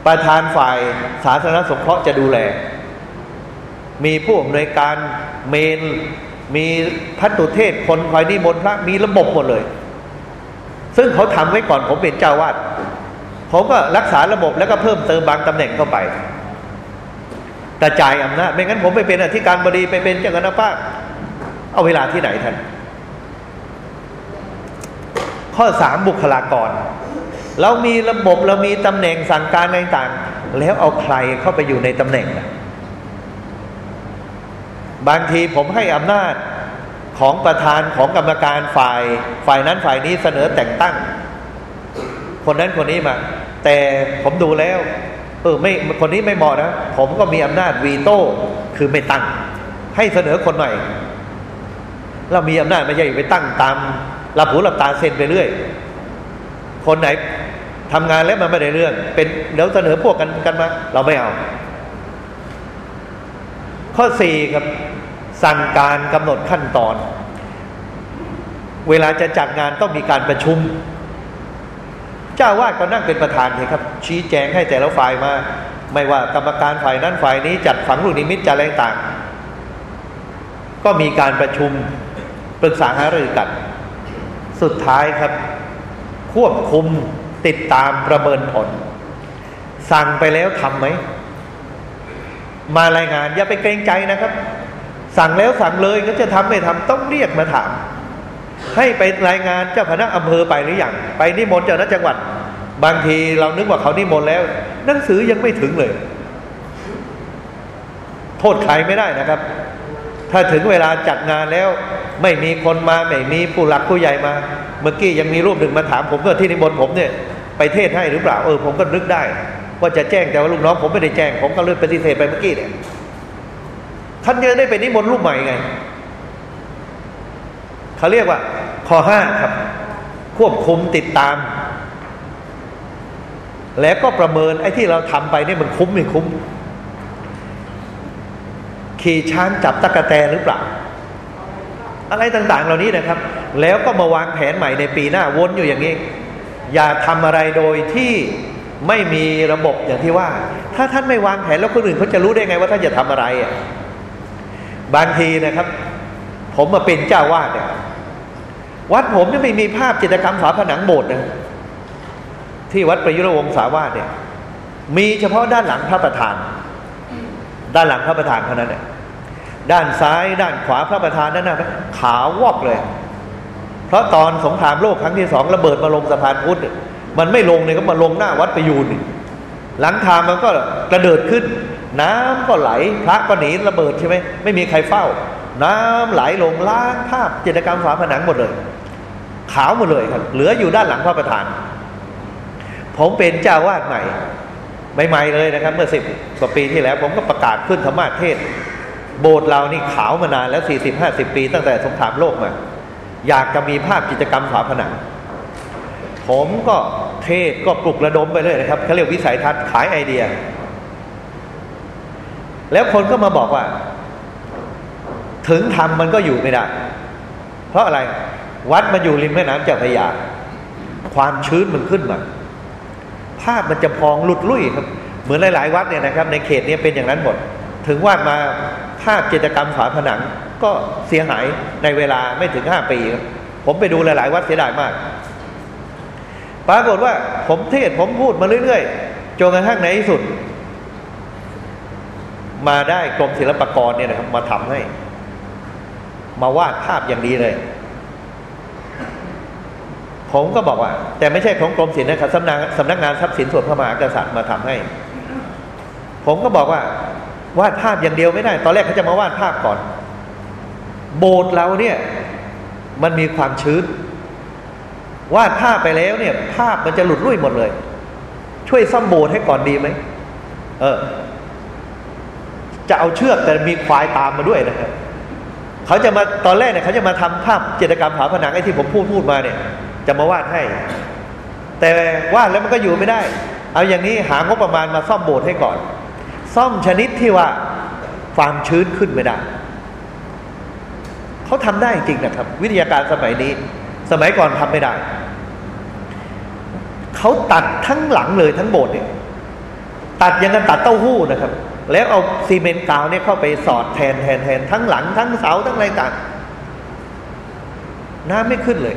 ประธานฝ่ายสาธารณสงเคราะห์จะดูแล มีผู้อำนวยการเมนมีพัตุเทศคนคอยนิมนต์พระมีระบบหมดเลย ซึ่งเขาทำไว้ก่อนผมเป็นเจ้าวาดผมก็รักษาระบบแล้วก็เพิ่มเติมบางตำแหน่งเข้าไปกระจายอำนาจไม่งั้นผมไปเป็นอธิการบดีไปเป็นเจ้าคณะภาคเอาเวลาที่ไหนท่าน ข้อสามบุคลากร เรามีระบบเรามีตำแหน่งสั่งการต่างๆ แล้วเอาใครเข้าไปอยู่ในตำแหน่ง บางทีผมให้อำนาจ ของประธานของกรรมการฝ่ายฝ่ายนั้นฝ่ายนี้เสนอแต่งตั้ง คนนั้นคนนี้มา แต่ผมดูแล้ว เออไม่คนนี้ไม่เหมาะนะ ผมก็มีอำนาจวีโต้คือไม่ตั้ง ให้เสนอคนใหม่เรามีอำนาจไม่ใช่ไปตั้งตามหลับหูหลับตาเซ็นไปเรื่อย คนไหนทำงานแล้วมันไม่ได้เรื่อง เป็นเดี๋ยวเสนอพวกกันกันมา เราไม่เอา ข้อสี่ครับ สั่งการกำหนดขั้นตอน เวลาจะจัดงานต้องมีการประชุม เจ้าวาดก็นั่งเป็นประธานเลยครับ ชี้แจงให้แต่ละฝ่ายมา ไม่ว่ากรรมการฝ่ายนั้นฝ่ายนี้จัดฝังลูกนิมิตจัดอะไรต่าง ก็มีการประชุมปรึกษาหารือกัน สุดท้ายครับ ควบคุมติดตามประเมินผล สั่งไปแล้วทำไหม มารายงานอย่าไปเกรงใจนะครับ สั่งแล้วสั่งเลยก็จะทำไม่ทำต้องเรียกมาถาม ให้ไปรายงานเจ้าคณะอำเภอไปหรืออยังไปนิมนต์เจ้าหน้าจังหวัด บางทีเรานึกว่าเขานิมนต์แล้ว หนังสือยังไม่ถึงเลย โทษใครไม่ได้นะครับ ถ้าถึงเวลาจัดงานแล้ว ไม่มีคนมาไม่มีผู้หลักผู้ใหญ่มา เมื่อกี้ยังมีรูปหนึ่งมาถามผมก็ที่นิมนต์ผมเนี่ย ไปเทศให้หรือเปล่าเออผมก็นึกได้ ว่าจะแจ้งแต่ว่าลูกน้องผมไม่ได้แจ้ง ผมก็เลยปฏิเสธไปเมื่อกี้เนี่ย ท่านยังได้เป็นนิมนต์รูปใหม่ไงเขาเรียกว่าข้อห้าครับ ควบคุมติดตาม แล้วก็ประเมินไอ้ที่เราทำไปเนี่ยมันคุ้มไม่คุ้ม ขี่ช้างจับตะกะแตนหรือเปล่า อะไรต่าง ๆ เหล่านี้นะครับ แล้วก็มาวางแผนใหม่ในปีหน้าวนอยู่อย่างนี้ อย่าทำอะไรโดยที่ไม่มีระบบอย่างที่ว่า ถ้าท่านไม่วางแผนแล้วคนอื่นเขาจะรู้ได้ไงว่าท่านจะทำอะไรอะ บางทีนะครับ ผมมาเป็นเจ้าวาดเนี่ยวัดผมจะไม่มีภาพจิตรกรรมฝาผนังโบสถ์นะที่วัดประยุรวงศาวาสเนี่ย มีเฉพาะด้านหลังพระประธาน ด้านหลังพระประธานเท่านั้นเนี่ยด้านซ้ายด้านขวาพระประธานนั่นนะขาววอกเลย เพราะตอนสงครามโลกครั้งที่สองระเบิดมาลงสะพานพุทธมันไม่ลงเลยก็มาลงหน้าวัดประยูนหลังคามันก็กระเดิดขึ้น น้ำก็ไหลพระก็หนีระเบิดใช่ไหมไม่มีใครเฝ้า น้ำไหลลงล้างภาพจิตรกรรมฝาผนังหมดเลย ขาวหมดเลยครับ เหลืออยู่ด้านหลังพระประธาน ผมเป็นเจ้าวาดใหม่ใหม่ๆเลยนะครับ เมื่อสิบกว่าปีที่แล้ว ผมก็ประกาศขึ้นธรรมาเทศ โบสถ์เรานี่ขาวมานานแล้วสี่สิบห้าสิบปี ตั้งแต่สงครามโลกมา อยากจะมีภาพกิจกรรมฝาผนัง ผมก็เทศก็ปลุกระดมไปเลยนะครับเขาเรียกวิสัยทัศน์ขายไอเดีย แล้วคนก็มาบอกว่า ถึงทำมันก็อยู่ไม่ได้ เพราะอะไร วัดมันอยู่ริมแม่น้ำเจ้าพระยา ความชื้นมันขึ้นมา ภาพมันจะพองหลุดลุ่ยครับ เหมือนหลาย ๆ วัดเนี่ยนะครับ ในเขตนี้เป็นอย่างนั้นหมด ถึงวาดมาภาพจิตกรรมฝาผนังก็เสียหายในเวลาไม่ถึงห้าปีครับผมไปดูหลาย ๆ วัดเสียดายมาก ปรากฏว่าผมเทศผมพูดมาเรื่อย ๆ จนกระทั่งในที่สุด มาได้กรมศิลปากรเนี่ยนะครับ มาทำให้ มาวาดภาพอย่างดีเลย ผมก็บอกว่า แต่ไม่ใช่ของกรมศิลป์นะครับสำนักสำนักงานทรัพย์สินส่วนพระมหากษัตริย์มาทำให้ ผมก็บอกว่าวาดภาพอย่างเดียวไม่ได้ ตอนแรกเขาจะมาวาดภาพก่อน โบสถ์เราเนี่ย มันมีความชื้น วาดภาพไปแล้วเนี่ย ภาพมันจะหลุดรุ่ยหมดเลย ช่วยซ่อมโบสถ์ให้ก่อนดีไหมเออ จะเอาเชือกแต่มีควายตามมาด้วยนะครับเขาจะมาตอนแรกเนี่ยเขาจะมาทำภาพจิตรกรรมฝาผนังไอ้ที่ผมพูดพูดมาเนี่ย จะมาวาดให้ แต่วาดแล้วมันก็อยู่ไม่ได้ เอาอย่างนี้หางบประมาณมาซ่อมโบสถ์ให้ก่อน ซ่อมชนิดที่ว่าความชื้นขึ้นไม่ได้เขาทำได้จริงนะครับ วิทยาการสมัยนี้ สมัยก่อนทำไม่ได้เขาตัดทั้งหลังเลยทั้งโบสถ์เนี่ยตัดยังกันตัดเต้าหู้นะครับ แล้วเอาซีเมนต์กาวเนี่ยเข้าไปสอดแทนแทนแทนทั้งหลังทั้งเสาทั้งอะไรต่างน้ำไม่ขึ้นเลย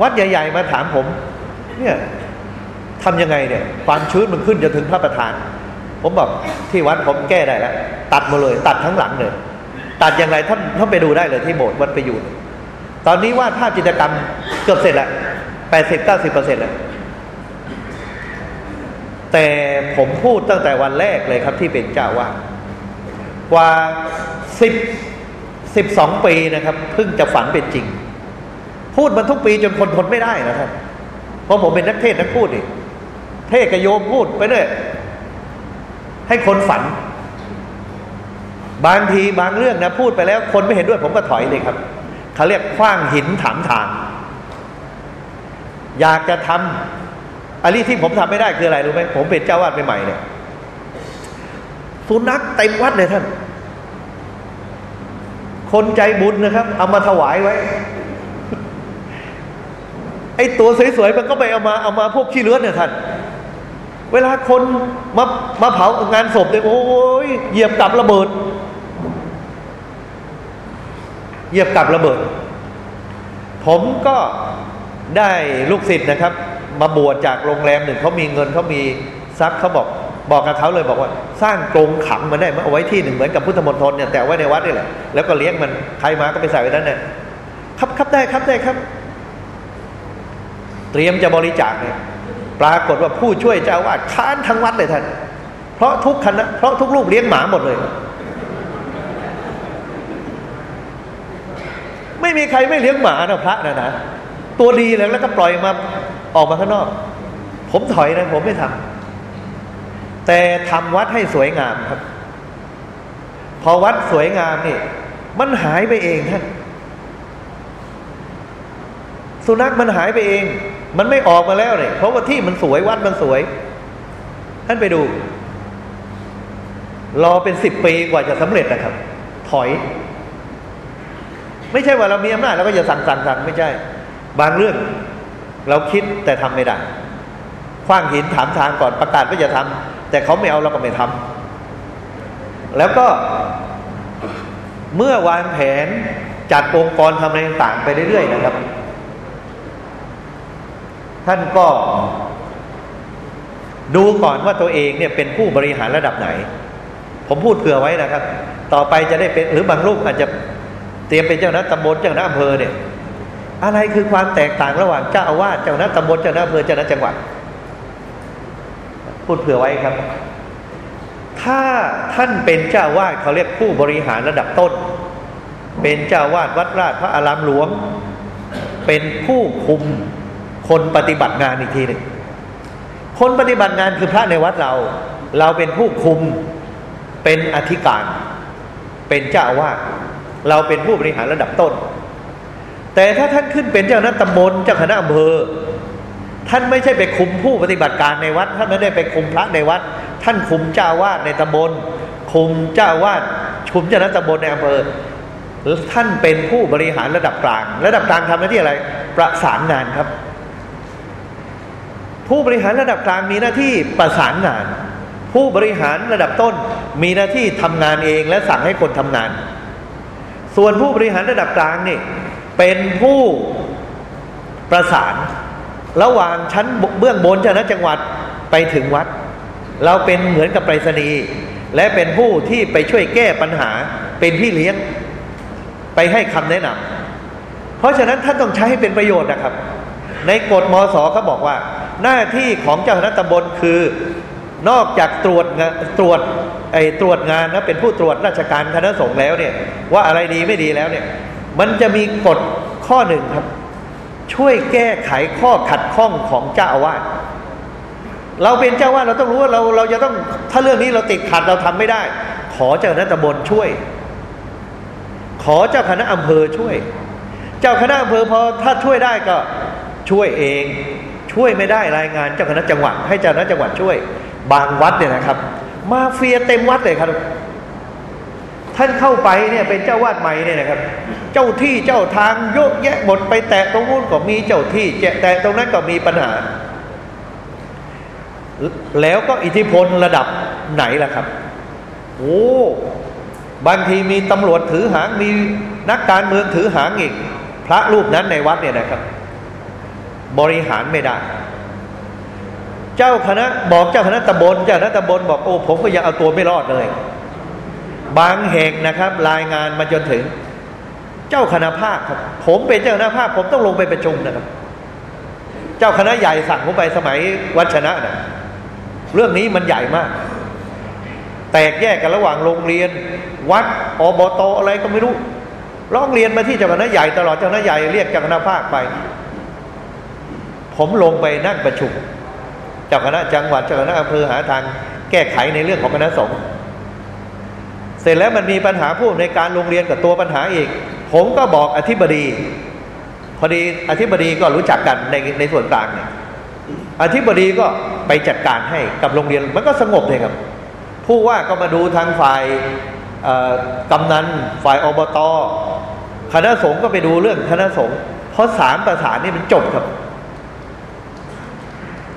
วัดใหญ่ ๆ มาถามผม เนี่ยทำยังไงเนี่ย ความชื้นมันขึ้นจนถึงพระประธาน ผมบอกที่วัดผมแก้ได้แล้วตัดมาเลย ตัดทั้งหลังเลยตัดอย่างไรท่านท่านไปดูได้เลยที่โบสถ์วัดไปอยู่ตอนนี้วาดภาพจิตรกรรมเกือบเสร็จแล้วแปดสิบเก้าสิบเปอร์เซ็นต์แล้ว แต่ผมพูดตั้งแต่วันแรกเลยครับที่เป็นเจ้าวาดกว่าสิบสิบสองปีนะครับเพิ่งจะฝันเป็นจริง พูดมันทุกปีจนคนทนไม่ได้นะครับ เพราะผมเป็นนักเทศนักพูดนี่เทศกับโยมพูดไปเรื่อยให้คนฝัน บางทีบางเรื่องนะพูดไปแล้ว คนไม่เห็นด้วยผมก็ถอยเลยครับเขาเรียกคว้างหินถามทาง อยากจะทำ อันนี้ที่ผมทำไม่ได้คืออะไรรู้ไหมผมเป็นเจ้าวาดใหม่ๆเนี่ยสุนัขเต็มวัดเลยท่าน คนใจบุญนะครับ เอามาถวายไว้ ไอ้ตัวสวยๆมันก็ไปเอามาเอามาพวกขี้เลือนเนี่ยท่าน เวลาคนมามาเผางานศพเนี่ยโอ้ยเหยียบกับระเบิด เหยียบกับระเบิด ผมก็ได้ลูกศิษย์นะครับ มาบวชจากโรงแรมหนึ่งเขามีเงินเขามีทรัพย์เขาบอกบอกกับเขาเลยบอกว่า สร้างกรงขังมันได้มาเอาไว้ที่หนึ่งเหมือนกับพุทธมณฑลเนี่ยแต่ไว้ในวัดนี่แหละแล้วก็เลี้ยงมันใครมาก็ไปใส่ไว้นั่นเนี่ยครับครับได้ครับได้ครับ เตรียมจะบริจาคเนี่ยปรากฏว่าผู้ช่วยเจ้าวาดค้านทั้งวัดเลยท่านเพราะทุกคณะเพราะทุกรูปเลี้ยงหมาหมดเลย ไม่มีใครไม่เลี้ยงหมานะพระนะนะตัวดีแล้วแล้วก็ปล่อยมา ออกมาข้างนอก ผมถอยนะผมไม่ทำแต่ทำวัดให้สวยงามครับ พอวัดสวยงามนี่ มันหายไปเองท่านสุนัขมันหายไปเอง มันไม่ออกมาแล้วเนี่ยเพราะว่าที่มันสวยวัดมันสวย ท่านไปดู รอเป็นสิบปีกว่าจะสำเร็จนะครับ ถอย ไม่ใช่ว่าเรามีอำนาจเราก็จะสั่งสั่งสั่งไม่ใช่ บางเรื่อง เราคิดแต่ทำไม่ได้คว้างหินถามทางก่อนประกาศว่าจะทำแต่เขาไม่เอาเราก็ไม่ทำแล้วก็เมื่อวางแผนจัดองค์กรทำอะไรต่างไปเรื่อยๆนะครับ ท่านก็ดูก่อนว่าตัวเองเนี่ยเป็นผู้บริหารระดับไหน ผมพูดเผื่อไว้นะครับ ต่อไปจะได้เป็นหรือบางรูปอาจจะเตรียมเป็นเจ้าหน้าตำบลเจ้าหน้าอำเภอเนี่ย อะไรคือความแตกต่างระหว่างเจ้าอาวาสเจ้าหน้าตำบลเจ้าหน้าอำเภอเจ้าหน้าจังหวัด พูดเผื่อไว้ครับ ถ้าท่านเป็นเจ้าวาดเขาเรียกผู้บริหารระดับต้น เป็นเจ้าวาดวัดราชพระอารามหลวง เป็นผู้คุมคนปฏิบัติงานอีกทีหนึ่งคนปฏิบัติงานคือพระในวัดเรา เราเป็นผู้คุมเป็นอธิการ เป็นเจ้าอาวาสเราเป็นผู้บริหารระดับต้น แต่ถ้าท่านขึ้นเป็นเจ้าหน้าตำบลเจ้าคณะอำเภอ ท่านไม่ใช่ไปคุมผู้ปฏิบัติการในวัด ท่านไม่ได้ไปคุมพระในวัด ท่านคุมเจ้าวาดในตำบล คุมเจ้าวาดคุมเจ้าหน้าตำบลในอำเภอท่านเป็นผู้บริหารระดับกลาง ระดับกลางทำหน้าที่อะไร ประสานงานครับ ผู้บริหารระดับกลางมีหน้าที่ประสานงาน ผู้บริหารระดับต้นมีหน้าที่ทำงานเองและสั่งให้คนทำงาน ส่วนผู้บริหารระดับกลางนี่ เป็นผู้ประสาน ระหว่างชั้นเบื้องบนเจ้าหน้าจังหวัดไปถึงวัด เราเป็นเหมือนกับไปรษณีย์และเป็นผู้ที่ไปช่วยแก้ปัญหาเป็นพี่เลี้ยงไปให้คำแนะนำเพราะฉะนั้นท่านต้องใช้ให้เป็นประโยชน์นะครับ ในกฎมสเขาบอกว่า หน้าที่ของเจ้าคณะตำบลคือนอกจากตรวจตรวจไอตรวจงานนะเป็นผู้ตรวจราชการคณะสงฆ์แล้วเนี่ย ว่าอะไรดีไม่ดีแล้วเนี่ย มันจะมีกฎข้อหนึ่งครับ ช่วยแก้ไขข้อขัดข้องของเจ้าอาวาสเราเป็นเจ้าวาดเราต้องรู้ว่าเราเราจะต้องถ้าเรื่องนี้เราติดขัดเราทำไม่ได้ ขอเจ้าคณะตำบลช่วย ขอเจ้าคณะอำเภอช่วย เจ้าคณะอำเภอพอถ้าช่วยได้ก็ช่วยเอง ช่วยไม่ได้รายงานเจ้าคณะจังหวัดให้เจ้าคณะจังหวัดช่วย บางวัดเนี่ยนะครับ มาเฟียเต็มวัดเลยครับ ท่านเข้าไปเนี่ยเป็นเจ้าวาดใหม่เนี่ยนะครับ เจ้าที่เจ้าทางโยกแยะหมดไปแตะตรงนู้นก็มีเจ้าที่แตะตรงนั้นก็มีปัญหา แล้วก็อิทธิพลระดับไหนล่ะครับโอ้บางทีมีตำรวจถือหางมีนักการเมืองถือหางอีก พระรูปนั้นในวัดเนี่ยนะครับ บริหารไม่ได้ เจ้าคณะบอกเจ้าคณะตำบลเจ้าคณะตำบลบอกโอ้ผมก็ยังเอาตัวไม่รอดเลย บางแห่งนะครับ รายงานมาจนถึง เจ้าคณะภาคครับ ผมเป็นเจ้าคณะภาค ผมต้องลงไปประชุมนะครับ เจ้าคณะใหญ่สั่งผมไปสมัยวัชนะนะเรื่องนี้มันใหญ่มาก แตกแยกกันระหว่างโรงเรียน วัดอบตอะไรก็ไม่รู้ร้องเรียนมาที่เจ้าคณะใหญ่ตลอดเจ้าคณะใหญ่เรียกเจ้าคณะภาคไป ผมลงไปนั่งประชุม เจ้าคณะจังหวัดเจ้าคณะอำเภอหาทางแก้ไขในเรื่องของคณะสงฆ์ เสร็จแล้วมันมีปัญหาผู้ในการโรงเรียนกับตัวปัญหาอีก ผมก็บอกอธิบดี พอดีอธิบดีก็รู้จักกันในในส่วนกลางเนี่ยอธิบดีก็ไปจัดการให้กับโรงเรียนมันก็สงบเลยครับ ผู้ว่าก็มาดูทางฝ่ายกำนันฝ่ายอบตคณะสงฆ์ก็ไปดูเรื่องคณะสงฆ์เพราะสามประสานนี่มันจบครับ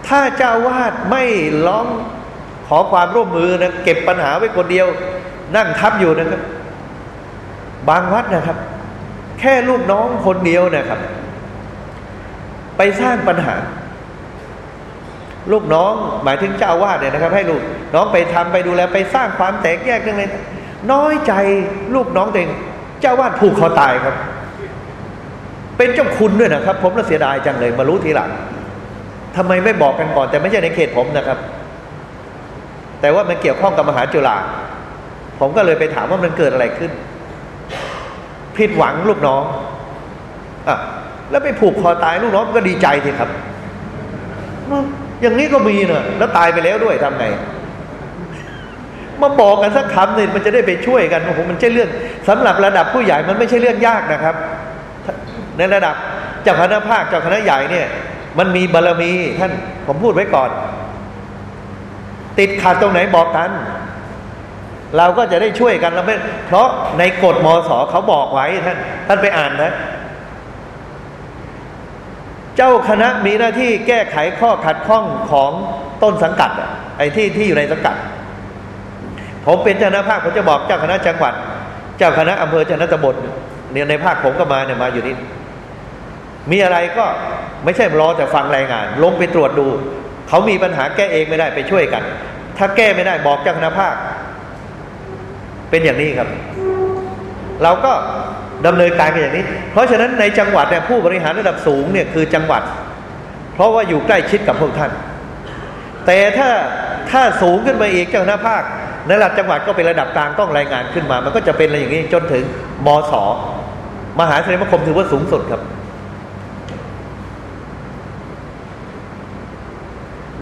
ถ้าเจ้าวาดไม่ร้องขอความร่วมมือนะเก็บปัญหาไว้คนเดียว นั่งทับอยู่นะครับ บางวัดนะครับ แค่ลูกน้องคนเดียวนะครับ ไปสร้างปัญหา ลูกน้องหมายถึงเจ้าวาดเนี่ยนะครับ ให้ลูกน้องไปทำไปดูแลไปสร้างความแตกแยกเรื่องอะไรน้อยใจลูกน้องเองเจ้าวาดผูกคอตายครับ เป็นเจ้าคุณด้วยนะครับ ผมน่าเสียดายจังเลย มารู้ทีหลังทำไมไม่บอกกันก่อน แต่ไม่ใช่ในเขตผมนะครับ แต่ว่ามันเกี่ยวข้องกับมหาจุฬา ผมก็เลยไปถามว่ามันเกิดอะไรขึ้น ผิดหวังลูกน้องอะแล้วไปผูกคอตายลูกน้องก็ดีใจทีครับ อย่างนี้ก็มีเนอะแล้วตายไปแล้วด้วยทำไงมาบอกกันสักคำหนึ่งมันจะได้ไปช่วยกันโอ้โหมันใช่เรื่องสำหรับระดับผู้ใหญ่มันไม่ใช่เรื่องยากนะครับ ในระดับเจ้าคณะภาคเจ้าคณะใหญ่เนี่ย มันมีบารรมีท่านผมพูดไว้ก่อน ติดขัดตรงไหนบอกกัน เราก็จะได้ช่วยกันเราไม่เพราะในกฎมสเขาบอกไว้ท่านท่านไปอ่านนะ เจ้าคณะมีหน้าที่แก้ไขข้อขัดข้องของต้นสังกัดไอ้ที่ที่อยู่ในสังกัด ผมเป็นเจ้าคณะภาคผมจะบอกเจ้าคณะจังหวัด เจ้าคณะอำเภอเจ้าคณะตำบลเนี่ยในภาคผมก็มาเนี่ยมาอยู่นี่มีอะไรก็ไม่ใช่รอแต่ฟังรายงาน ลงไปตรวจดู เขามีปัญหาแก้เองไม่ได้ไปช่วยกัน ถ้าแก้ไม่ได้บอกเจ้าคณะภาค เป็นอย่างนี้ครับ เราก็ดำเนินการกันอย่างนี้ เพราะฉะนั้นในจังหวัดเนี่ยผู้บริหารระดับสูงเนี่ยคือจังหวัด เพราะว่าอยู่ใกล้ชิดกับพวกท่าน แต่ถ้าถ้าสูงขึ้นมาอีกเจ้าหน้าภาคในระดับจังหวัดก็เป็นระดับกลางต้องรายงานขึ้นมา มันก็จะเป็นอะไรอย่างนี้จนถึงมศมหาเสนาคมถือว่าสูงสุดครับ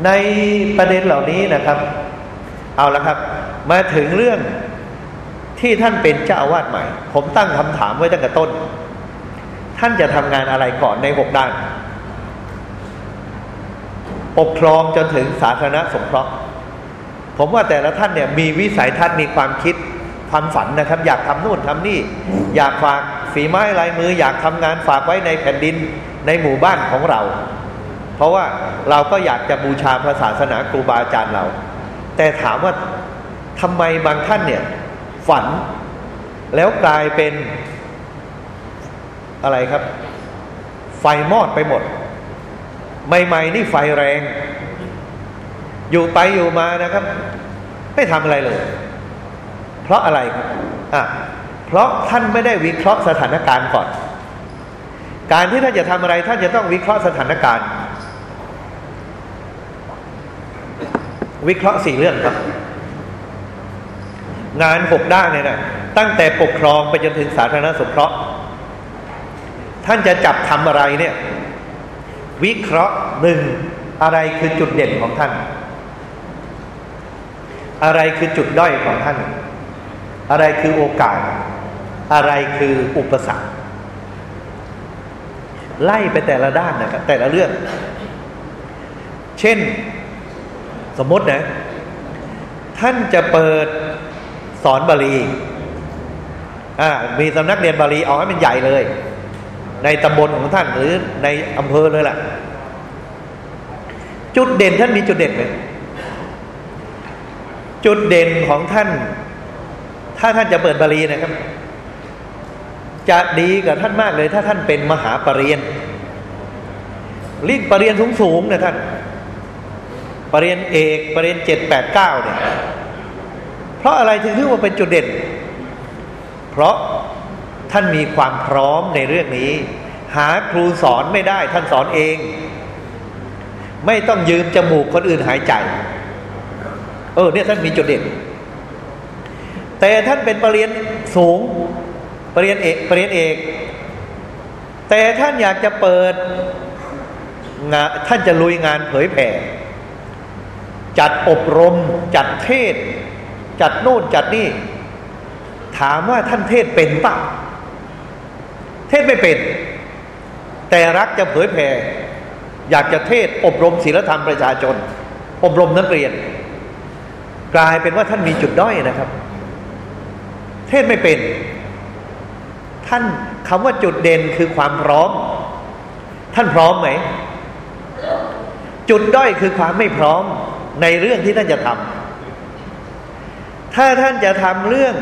ในประเด็นเหล่านี้นะครับ เอาละครับ มาถึงเรื่อง ที่ท่านเป็นเจ้าอาวาสใหม่ ผมตั้งคำถามไว้ตั้งแต่ต้น ท่านจะทำงานอะไรก่อนในหกด้าน ปกครองจนถึงสาธารณสงเคราะห์ ผมว่าแต่ละท่านเนี่ยมีวิสัยทัศน์มีความคิดความฝันนะครับ อยากทำนู่นทำนี่ อยากฝากฝีไม้ลายมือ อยากทำงานฝากไว้ในแผ่นดินในหมู่บ้านของเรา เพราะว่าเราก็อยากจะบูชาพระศาสนาครูบาอาจารย์เรา แต่ถามว่าทำไมบางท่านเนี่ย ฝัน แล้วกลายเป็นอะไรครับ ไฟมอดไปหมด ใหม่ๆนี่ไฟแรง อยู่ไปอยู่มานะครับ ไม่ทำอะไรเลย เพราะอะไรครับอะเพราะท่านไม่ได้วิเคราะห์สถานการณ์ก่อน การที่ท่านจะทำอะไร ท่านจะต้องวิเคราะห์สถานการณ์ วิเคราะห์สี่เรื่องครับ งานหกด้านเนี่ยนะตั้งแต่ปกครองไปจนถึงสาธารณสงเคราะห์ ท่านจะจับทำอะไรเนี่ย วิเคราะห์หนึ่งอะไรคือจุดเด่นของท่าน อะไรคือจุดด้อยของท่าน อะไรคือโอกาส อะไรคืออุปสรรค ไล่ไปแต่ละด้านนะครับแต่ละเรื่อง เช่น สมมตินะ ท่านจะเปิด สอนบาลีอ่ามีสำนักเรียนบาลีเอาให้มันใหญ่เลย ในตำบลของท่านหรือในอำเภอเลยแหละจุดเด่นท่านมีจุดเด่นไหมจุดเด่นของท่าน ถ้าท่านจะเปิดบาลีนะครับ จะดีกับท่านมากเลย ถ้าท่านเป็นมหาปรริญญาลิ้นปรริญญาสูงๆนะท่านปรริญญาเอกปรริญญาเจ็ดแปดเก้าเนี่ย เพราะอะไรถึงถือว่าเป็นจุดเด่น เพราะท่านมีความพร้อมในเรื่องนี้ หาครูสอนไม่ได้ท่านสอนเอง ไม่ต้องยืมจมูกคนอื่นหายใจ เออเนี่ยท่านมีจุดเด่น แต่ท่านเป็นปรริญญาสูงปรริญญาเอกปรริญญาเอก แต่ท่านอยากจะเปิดงานท่านจะลุยงานเผยแผ่ จัดอบรม จัดเทศ จัดโน่นจัดนี่ ถามว่าท่านเทศเป็นปะเทศไม่เป็น แต่รักจะเผยแผ่อยากจะเทศอบรมศีลธรรมประชาชน อบรมนักเรียน กลายเป็นว่าท่านมีจุดด้อยนะครับ เทศไม่เป็น ท่านคำว่าจุดเด่นคือความพร้อม ท่านพร้อมไหม จุดด้อยคือความไม่พร้อมในเรื่องที่ท่านจะทำ ถ้าท่านจะทำเรื่อง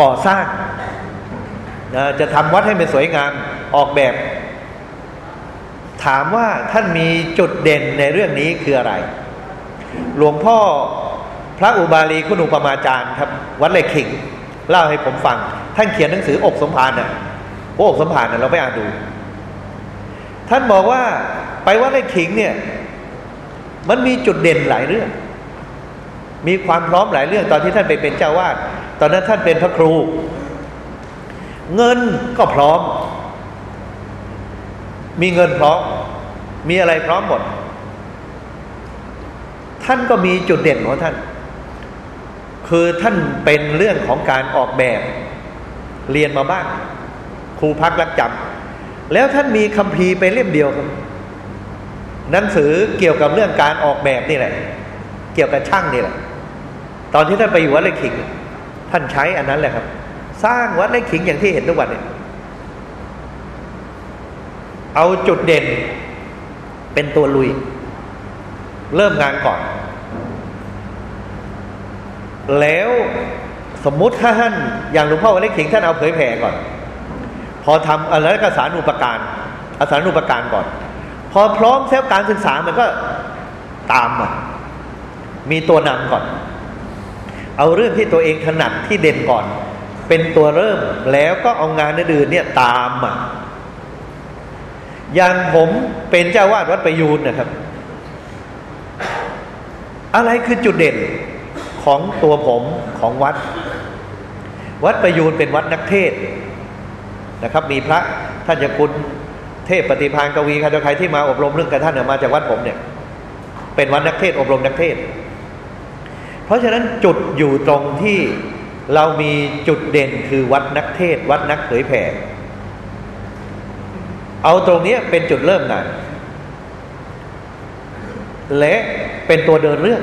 ก่อสร้างจะทำวัดให้เป็นสวยงามออกแบบ ถามว่าท่านมีจุดเด่นในเรื่องนี้คืออะไร หลวงพ่อพระอุบาลีคุณอุปมาจารย์ครับ วัดเลขิงเล่าให้ผมฟัง ท่านเขียนหนังสืออกสมภารน่ะโอ้อกสมภารน่ะเราไปอ่านดู ท่านบอกว่าไปวัดเลขิงเนี่ย มันมีจุดเด่นหลายเรื่อง มีความพร้อมหลายเรื่องตอนที่ท่านไปเป็นเจ้าวาดตอนนั้นท่านเป็นพระครู เงินก็พร้อม มีเงินพร้อม มีอะไรพร้อมหมด ท่านก็มีจุดเด่นของท่าน คือท่านเป็นเรื่องของการออกแบบ เรียนมาบ้างครูพักรักจำแล้วท่านมีคัมภีร์ไปเล่มเดียวครับหนังสือเกี่ยวกับเรื่องการออกแบบนี่แหละ เกี่ยวกับช่างนี่แหละ ตอนที่ท่านไปอยู่วัดไร่ขิง ท่านใช้อันนั้นแหละครับ สร้างวัดไร่ขิงอย่างที่เห็นทุกวันเนี่ยเอาจุดเด่น เป็นตัวลุย เริ่มงานก่อน แล้วสมมุติถ้าท่านอย่างหลวงพ่อวัดไร่ขิงท่านเอาเผยแผ่ก่อน พอทำอะไรก็สารุปการอาสารุปการก่อน พอพร้อมเซลการศึกษามันก็ตามมามีตัวนำก่อน เอาเรื่องที่ตัวเองถนัดที่เด่นก่อน เป็นตัวเริ่มแล้วก็เอางานอื่นเนี่ยตามมาอย่างผมเป็นเจ้าวาดวัดประยูนนะครับ อะไรคือจุดเด่นของตัวผมของวัด วัดประยูนเป็นวัดนักเทศนะครับ มีพระท่านจะคุณเทพปฏิพานกวีใครต่อใครที่มาอบรมเรื่องกับท่านเนี่ยมาจากวัดผมเนี่ย เป็นวัดนักเทศอบรมนักเทศ เพราะฉะนั้นจุดอยู่ตรงที่เรามีจุดเด่นคือวัดนักเทศ วัดนักเผยแผ่ เอาตรงนี้เป็นจุดเริ่มงานและเป็นตัวเดินเรื่อง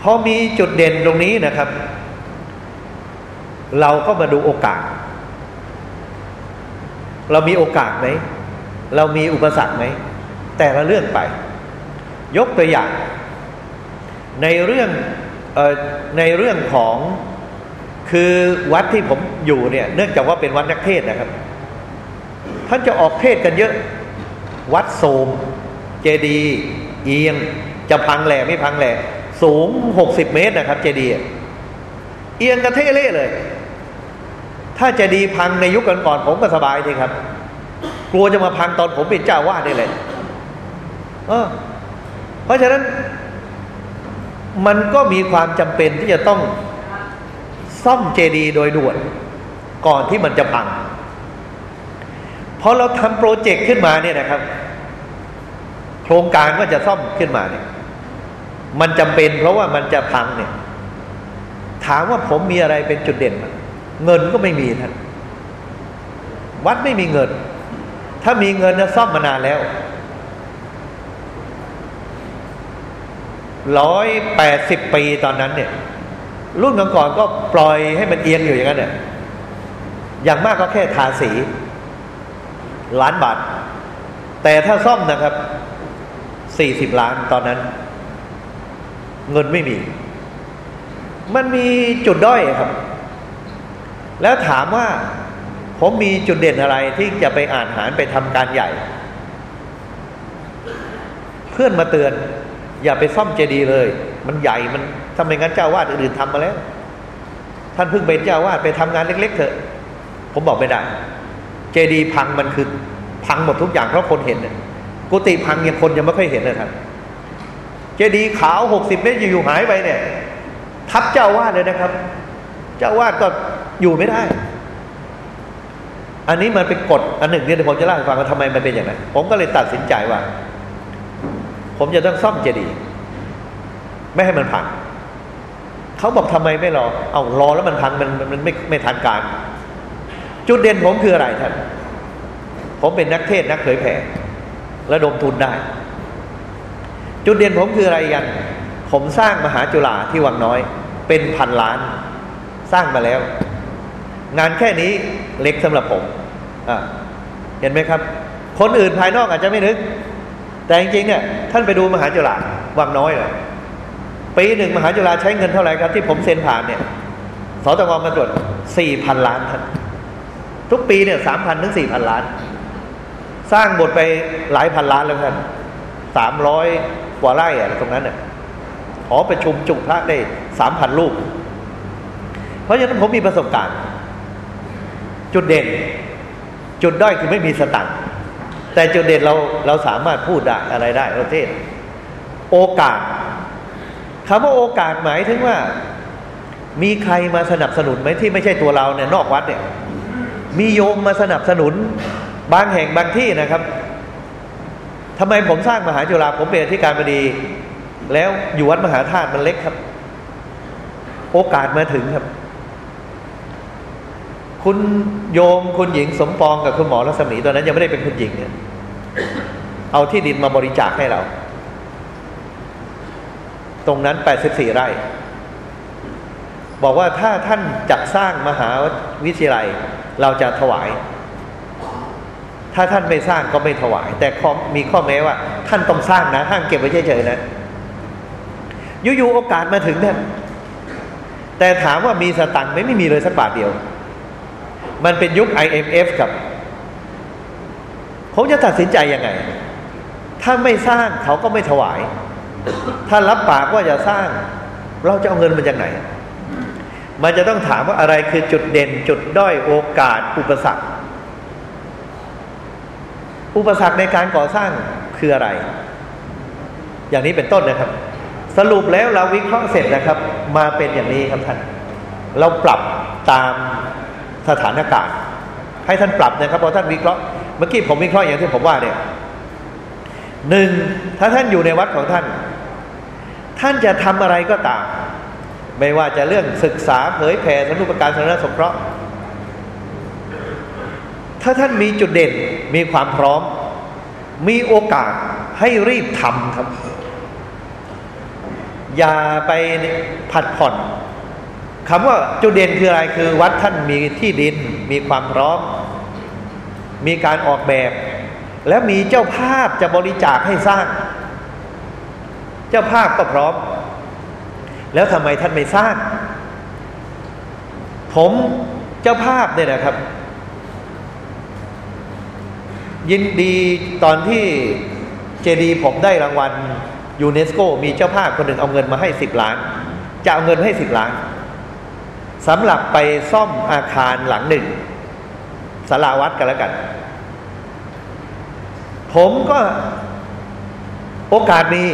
พอมีจุดเด่นตรงนี้นะครับ เราก็มาดูโอกาส เรามีโอกาสไหม เรามีอุปสรรคไหม แต่ละเรื่องไป ยกตัวอย่าง ในเรื่องออในเรื่องของคือวัดที่ผมอยู่เนี่ย เนื่องจากว่าเป็นวัดนักเทศนะครับ ท่านจะออกเทศกันเยอะ วัดโสม เจดีเอียง จะพังแหล่ไม่พังแหล่สูงหกสิบเมตรนะครับ เจดีเอียงกระเทเล่เลย ถ้าเจดีพังในยุคก่อนๆผมก็สบายทีครับ กลัวจะมาพังตอนผมเป็นเจ้าวาดนี่เลยเออเพราะฉะนั้น มันก็มีความจำเป็นที่จะต้องซ่อมเจดีย์โดยด่วนก่อนที่มันจะพังพอเราทำโปรเจกต์ขึ้นมาเนี่ยนะครับ โครงการว่าจะซ่อมขึ้นมาเนี่ย มันจำเป็นเพราะว่ามันจะพังเนี่ย ถามว่าผมมีอะไรเป็นจุดเด่นเงินก็ไม่มีท่นวัดไม่มีเงิน ถ้ามีเงินจะซ่อมมานานแล้ว ร้อยแปดสิบปีตอนนั้นเนี่ย รุ่นก่อนๆก็ปล่อยให้มันเอียงอยู่อย่างนั้นเนี่ยอย่างมากก็แค่ทาสี ล้านบาท แต่ถ้าซ่อมนะครับสี่สิบล้านตอนนั้น เงินไม่มี มันมีจุดด้อยครับ แล้วถามว่า ผมมีจุดเด่นอะไรที่จะไปอ่านหารไปทำการใหญ่ เพื่อนมาเตือน อย่าไปซ่อมเจดีย์เลย มันใหญ่มันทำไมงั้นเจ้าวาดอื่นๆทำมาแล้ว ท่านเพิ่งเป็นเจ้าวาดไปทำงานเล็ก ๆ เถอะ ผมบอกไม่ได้ เจดีย์พังมันคือ พังหมดทุกอย่างเพราะคนเห็นเนี่ยกุฏิพังยังคนยังไม่ค่อยเห็นเลยท่านเจดีย์ขาวหกสิบเมตรอยู่หายไปเนี่ย ทับเจ้าวาดเลยนะครับ เจ้าวาดก็อยู่ไม่ได้ อันนี้มันเป็นกฎอันหนึ่งเนี่ยผมจะเล่าให้ฟังว่าทำไมมันเป็นอย่างนั้นผมก็เลยตัดสินใจว่า ผมจะต้องซ่อมเจดีย์ไม่ให้มันพังเขาบอกทำไมไม่รอ เอารอแล้วมันพังมันมันไม่ไม่ทันการ จุดเด่นผมคืออะไรท่าน ผมเป็นนักเทศนักเผยแผ่ระดมทุนได้ จุดเด่นผมคืออะไรกัน ผมสร้างมหาจุฬาที่วังน้อย เป็นพันล้าน สร้างมาแล้ว งานแค่นี้เล็กสำหรับผมเห็นไหมครับ คนอื่นภายนอกอาจจะไม่นึก แต่จริงๆเนี่ยท่านไปดูมหาจุฬาวังน้อยเลยปีหนึ่งมหาจุฬาใช้เงินเท่าไหร่ครับที่ผมเซ็นผ่านเนี่ยสตงมาตรวจสี่พันล้านท่านทุกปีเนี่ยสามพันถึงสี่พันล้าน สร้างบทไปหลายพันล้านแล้วท่านสามร้อยกว่าไร่อะตรงนั้นเนี่ยขอประชุมจุพระได้สามพันลูก เพราะฉะนั้นผมมีประสบการณ์ จุดเด่น จุดด้อยคือไม่มีสตังค์ แต่จุดเด่นเราเราสามารถพูดได้อะไรได้ประเทศ โอกาสคำว่าโอกาสหมายถึงว่า มีใครมาสนับสนุนไหมที่ไม่ใช่ตัวเราเนี่ยนอกวัดเนี่ย มีโยมมาสนับสนุน บางแห่งบางที่นะครับทำไมผมสร้างมหาจุฬาผมเป็นอธิการบดี แล้วอยู่วัดมหาธาตุมันเล็กครับ โอกาสมาถึงครับ คุณโยมคุณหญิงสมปองกับคุณหมอรัศมีตอนนั้นยังไม่ได้เป็นคุณหญิงเนี่ยเอาที่ดินมาบริจาคให้เรา ตรงนั้น 84 ไร่ บอกว่าถ้าท่านจัดสร้างมหาวิทยาลัย เราจะถวาย ถ้าท่านไม่สร้างก็ไม่ถวาย แต่มีข้อแม้ว่า ท่านต้องสร้างนะห้ามเก็บไว้เฉยๆนะอยู่ๆโอกาสมาถึงเนี่ยแต่ถามว่ามีสตังค์ไหมไม่มีเลยสักบาทเดียว มันเป็นยุค IMF กับ ผมจะตัดสินใจยังไง ถ้าไม่สร้างเขาก็ไม่ถวาย ถ้ารับปากว่าจะสร้าง เราจะเอาเงินมาจากไหน มันจะต้องถามว่าอะไรคือจุดเด่น จุดด้อยโอกาส อุปสรรค อุปสรรคในการก่อสร้างคืออะไร อย่างนี้เป็นต้นนะครับ สรุปแล้วเราวิเคราะห์เสร็จนะครับ มาเป็นอย่างนี้ครับท่าน เราปรับตาม สถานการณ์ ให้ท่านปรับนะครับพอท่านวิเคราะห์เมื่อกี้ผมวิเคราะห์อย่างที่ผมว่าเนี่ยหนึ่งถ้าท่านอยู่ในวัดของท่าน ท่านจะทำอะไรก็ตาม ไม่ว่าจะเรื่องศึกษาเผยแผ่สนุปการสาธารณสงเคราะห์ถ้าท่านมีจุดเด่นมีความพร้อม มีโอกาสให้รีบทำครับ อย่าไปผัดผ่อน คำว่าจุดเด่นคืออะไรคือวัดท่านมีที่ดินมีความพร้อม มีการออกแบบ และมีเจ้าภาพจะบริจาคให้สร้าง เจ้าภาพก็พร้อม แล้วทำไมท่านไม่สร้าง ผมเจ้าภาพเนี่ยนะครับ ยินดีตอนที่เจดีผมได้รางวัลยูเนสโก มีเจ้าภาพคนหนึ่งเอาเงินมาให้สิบล้าน จะเอาเงินให้สิบล้าน สำหรับไปซ่อมอาคารหลังหนึ่งสาราวัดกันแล้วกัน ผมก็โอกาสมี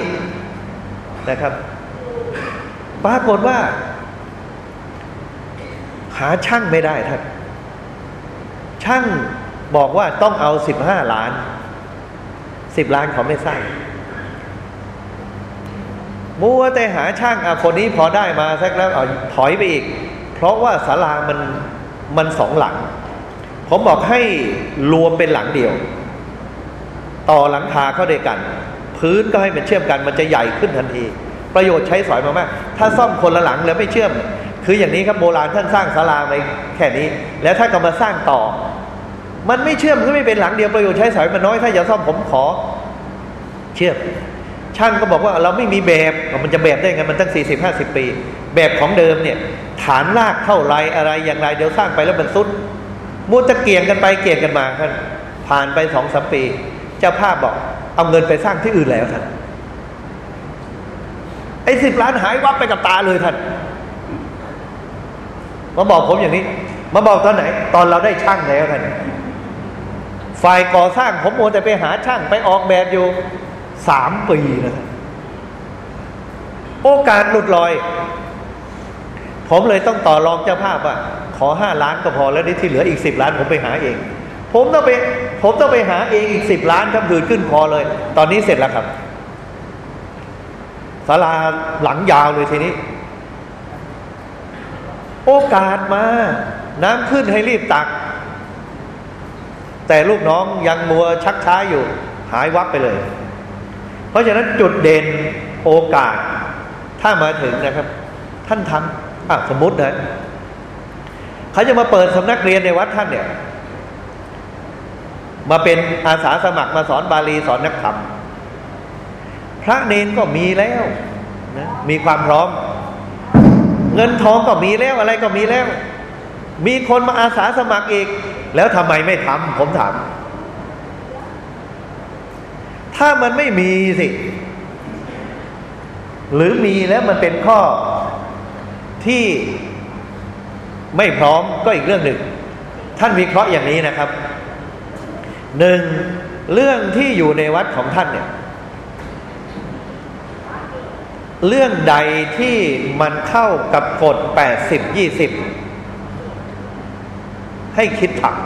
นะครับ ปรากฏว่า หาช่างไม่ได้ท่านช่างบอกว่าต้องเอาสิบห้าล้านสิบล้านเขาไม่สร้างมัวแต่หาช่างอะคนนี้พอได้มาสักแล้วเอาถอยไปอีก เพราะว่าศาลามันมันสองหลัง ผมบอกให้รวมเป็นหลังเดียว ต่อหลังคาเข้าด้วยกัน พื้นก็ให้มันเชื่อมกันมันจะใหญ่ขึ้นทันที ประโยชน์ใช้สอยมากๆถ้าซ่อมคนละหลังแล้วไม่เชื่อม คืออย่างนี้ครับโบราณท่านสร้างศาลาไปแค่นี้ แล้วถ้าก็มาสร้างต่อ มันไม่เชื่อมก็ไม่เป็นหลังเดียวประโยชน์ใช้สอยมันน้อยถ้าอย่าซ่อมผมขอ เชื่อมช่างก็บอกว่าเราไม่มีแบบมันจะแบบได้ไงมันตั้งสี่สิบห้าสิบปี แบบของเดิมเนี่ย ฐานรากเท่าไรอะไรอย่างไร เดี๋ยวสร้างไปแล้วมันสุดมูตะเกี่ยงกันไปเกี่ยงกันมาท่านผ่านไปสองสามปี เจ้าภาพบอก เอาเงินไปสร้างที่อื่นแล้วท่านไอ้สิบล้านหายวับไปกับตาเลยท่านมาบอกผมอย่างนี้ มาบอกตอนไหน ตอนเราได้ช่างแล้วท่านฝ่ายก่อสร้างผมโมแต่ไปหาช่างไปออกแบบอยู่สามปีนะโอกาสหลุดลอย ผมเลยต้องต่อรองเจ้าภาพว่าขอห้าล้านก็พอแล้วนี่ที่เหลืออีกสิบล้านผมไปหาเอง ผมต้องไปผมต้องไปหาเองอีกสิบล้านครับดืนขึ้นคอเลย ตอนนี้เสร็จแล้วครับศาลาหลังยาวเลยทีนี้ โอกาสมา น้ำขึ้นให้รีบตัก แต่ลูกน้องยังมัวชักช้าอยู่ หายวับไปเลย เพราะฉะนั้นจุดเด่นโอกาสถ้ามาถึงนะครับ ท่านทำ อะสมมตินะเขาจะมาเปิดสำนักเรียนในวัดท่านเนี่ย มาเป็นอาสาสมัครมาสอนบาลีสอนนักธรรม พระเนนก็มีแล้วนะมีความพร้อม เงินทองก็มีแล้วอะไรก็มีแล้ว มีคนมาอาสาสมัครอีก แล้วทำไมไม่ทำผมถาม ถ้ามันไม่มีสิหรือมีแล้วมันเป็นข้อ ที่ไม่พร้อมก็อีกเรื่องหนึ่ง ท่านวิเคราะห์อย่างนี้นะครับหนึ่งเรื่องที่อยู่ในวัดของท่านเนี่ย เรื่องใดที่มันเข้ากับกฎแปดสิบยี่สิบให้คิดถัก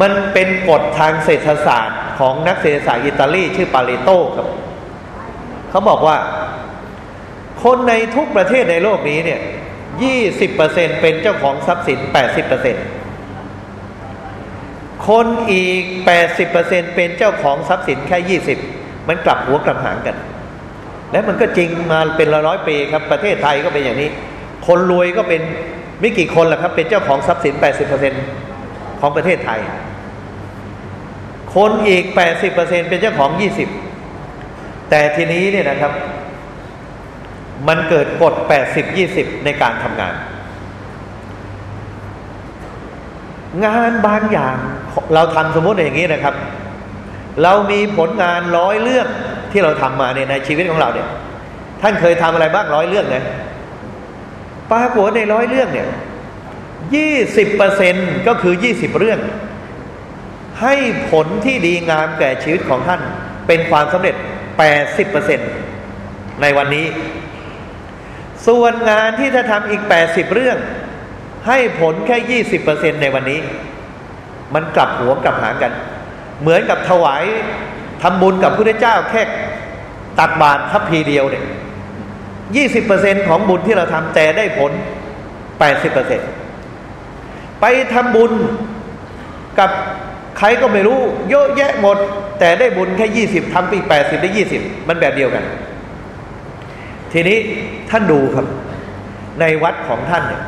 มันเป็นกฎทางเศรษฐศาสตร์ของนักเศรษฐศาสตร์อิตาลีชื่อปาเลโตครับ เขาบอกว่า คนในทุกประเทศในโลกนี้เนี่ยยี่สิบเปอร์เซ็นเป็นเจ้าของทรัพย์สินแปดสิบเปอร์เซ็นคนอีกแปดสิบเปอร์เซ็นเป็นเจ้าของทรัพย์สินแค่ยี่สิบมันกลับหัวกลับหางกัน และมันก็จริงมาเป็นร้อยปีครับประเทศไทยก็เป็นอย่างนี้ คนรวยก็เป็นไม่กี่คนแหละครับ เป็นเจ้าของทรัพย์สินแปดสิบเปอร์เซ็นของประเทศไทย คนอีกแปดสิบเปอร์เซ็นเป็นเจ้าของยี่สิบแต่ทีนี้เนี่ยนะครับ มันเกิดกฎแปดสิบยี่สิบในการทำงาน งานบางอย่างเราทำสมมติอย่างนี้นะครับ เรามีผลงานร้อยเรื่องที่เราทำมาเนี่ยในชีวิตของเราเนี่ย ท่านเคยทำอะไรบ้างร้อยเรื่องนะปรากฏในร้อยเรื่องเนี่ยยี่สิบเปอร์เซ็นก็คือยี่สิบเรื่อง ให้ผลที่ดีงามแก่ชีวิตของท่าน เป็นความสำเร็จแปดสิบเปอร์เซ็นในวันนี้ ส่วนงานที่ถ้าทำอีกแปดสิบเรื่อง ให้ผลแค่ยี่สิบเปอร์เซ็นในวันนี้ มันกลับหัวกลับหางกัน เหมือนกับถวายทำบุญกับพระเจ้าแค่ตักบาตรทัพพีเดียวเนี่ยยี่สิบเปอร์เซ็นของบุญที่เราทำแต่ได้ผลแปดสิบเปอร์เซ็นไปทำบุญกับใครก็ไม่รู้ เยอะแยะหมด แต่ได้บุญแค่ยี่สิบทำปีแปดสิบได้ยี่สิบมันแบบเดียวกัน ทีนี้ท่านดูครับ ในวัดของท่านเนี่ย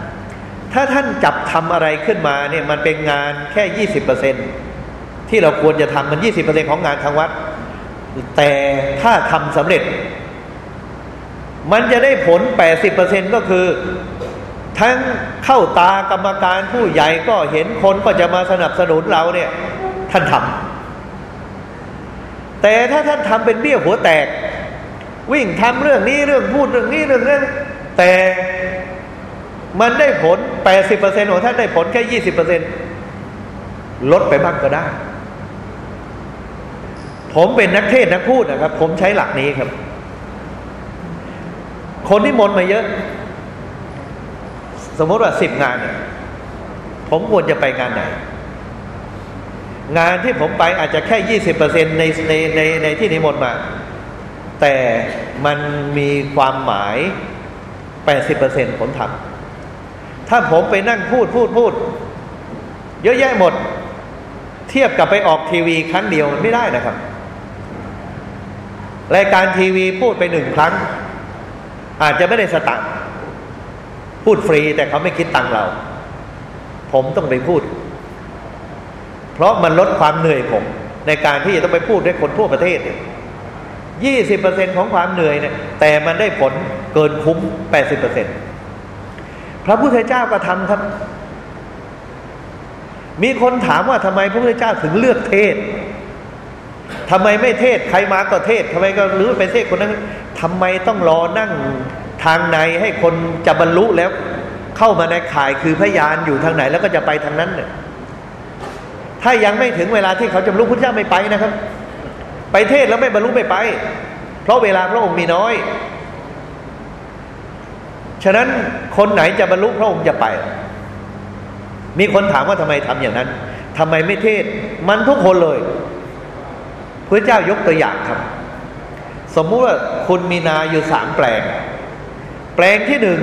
ถ้าท่านจับทำอะไรขึ้นมาเนี่ยมันเป็นงานแค่ยี่สิบเปอร์เซ็นที่เราควรจะทำมันยี่สิบเปอร์เซ็นของงานทางวัด แต่ถ้าทำสำเร็จ มันจะได้ผลแปดสิบเปอร์เซ็นก็คือ ทั้งเข้าตากรรมการผู้ใหญ่ก็เห็นคนก็จะมาสนับสนุนเราเนี่ย ท่านทำแต่ถ้าท่านทำเป็นเบี้ยหัวแตก วิ่งทำเรื่องนี้เรื่องพูดเรื่องนี้เรื่องนั้นแต่มันได้ผลแปดสิบเปอร์เซ็นของท่านได้ผลแค่ยี่สิบเปอร์เซ็นลดไปบ้างก็ได้ ผมเป็นนักเทศนักพูดนะครับ ผมใช้หลักนี้ครับ คนที่มนมาเยอะ สมมติว่าสิบงานเนี่ยผมควรจะไปงานไหน งานที่ผมไปอาจจะแค่ยี่สิบเปอร์เซ็นในในในในที่นิมนต์มา แต่มันมีความหมาย 80%ผลทำถ้าผมไปนั่งพูดพูดพูด เยอะแยะหมด เทียบกับไปออกทีวีครั้งเดียวมันไม่ได้นะครับ รายการทีวีพูดไปหนึ่งครั้ง อาจจะไม่ได้สตังพูดฟรีแต่เขาไม่คิดตังเรา ผมต้องไปพูด เพราะมันลดความเหนื่อยผม ในการที่จะต้องไปพูดด้วยคนทั่วประเทศเนี่ย ยี่สิบเปอร์เ20%ของความเหนื่อยเนี่ยแต่มันได้ผลเกินคุ้มแปดสิบเปอร์เซ็นตพระพุทธเจ้าก็ทำครับ มีคนถามว่าทำไมพระพุทธเจ้าถึงเลือกเทศทำไมไม่เทศใครมาก็เทศทำไมก็หรือไปเทศคนนั้นทำไมต้องรอนั่งทางในให้คนจะบรรลุแล้ว เข้ามาในข่ายคือพยานอยู่ทางไหน แล้วก็จะไปทางนั้นเนี่ยถ้ายังไม่ถึงเวลาที่เขาจะรู้พุทธเจ้าไม่ไปนะครับ ไปเทศแล้วไม่บรรลุไม่ไป เพราะเวลาพระองค์มีน้อย ฉะนั้นคนไหนจะบรรลุพระองค์จะไป มีคนถามว่าทำไมทำอย่างนั้นทำไมไม่เทศ มันทุกคนเลยพระเจ้ายกตัวอย่างครับ สมมุติว่าคุณมีนาอยู่สามแปลง แปลงที่หนึ่ง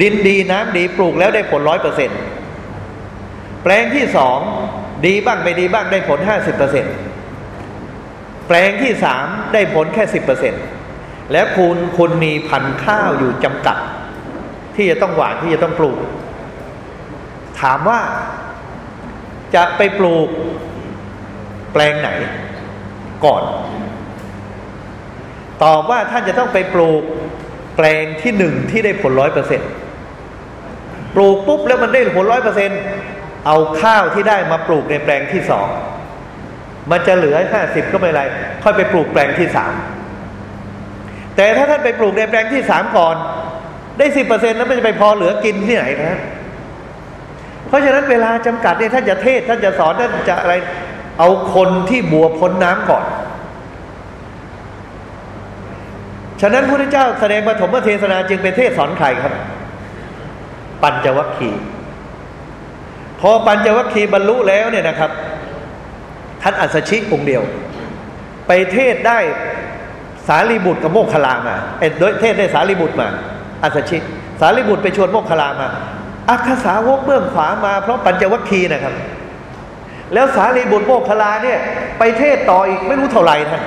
ดินดีน้ำดีปลูกแล้วได้ผลร้อยเปอร์เซ็นแปลงที่สองดีบ้างไม่ดีบ้างได้ผลห้าสิบเปอร์เซ็นต์ แปลงที่สามได้ผลแค่สิบเปอร์เซ็นแล้วคุณคุณมีพันข้าวอยู่จำกัด ที่จะต้องหวานที่จะต้องปลูก ถามว่าจะไปปลูกแปลงไหนก่อน ตอบว่าท่านจะต้องไปปลูกแปลงที่หนึ่งที่ได้ผลร้อยเปอร์เซ็นปลูกปุ๊บแล้วมันได้ผลร้อยเปอร์เซ็นเอาข้าวที่ได้มาปลูกในแปลงที่สอง มันจะเหลือห้าสิบก็ไม่ไร ค่อยไปปลูกแปลงที่สามแต่ถ้าท่านไปปลูกในแปลงที่สามก่อน ได้สิบเปอร์เซ็นต์แล้วมันจะไปพอเหลือกินที่ไหนนะเพราะฉะนั้นเวลาจำกัดเนี่ยท่านจะเทศ ท่านจะสอนท่านจะอะไร เอาคนที่บัวพ้นน้ำก่อน ฉะนั้นพระเจ้าแสดงปฐมเทศนาจึงเป็นเทศสอนใครครับ ปัญจวัคคีย์พอปัญจวัคคีย์บรรลุแล้วเนี่ยนะครับ ท่านอัศชิองค์เดียว ไปเทศได้สารีบุตรกับโมกขลามาเอ็ดโดยเทศได้สารีบุตรมา อัศชิ สารีบุตรไปชวนโมกขลามา อัคสาวกเบื้องขวามา เพราะปัญจวัคคีย์นะครับ แล้วสารีบุตรโมกขลาเนี่ย ไปเทศต่ออีกไม่รู้เท่าไหร่ท่าน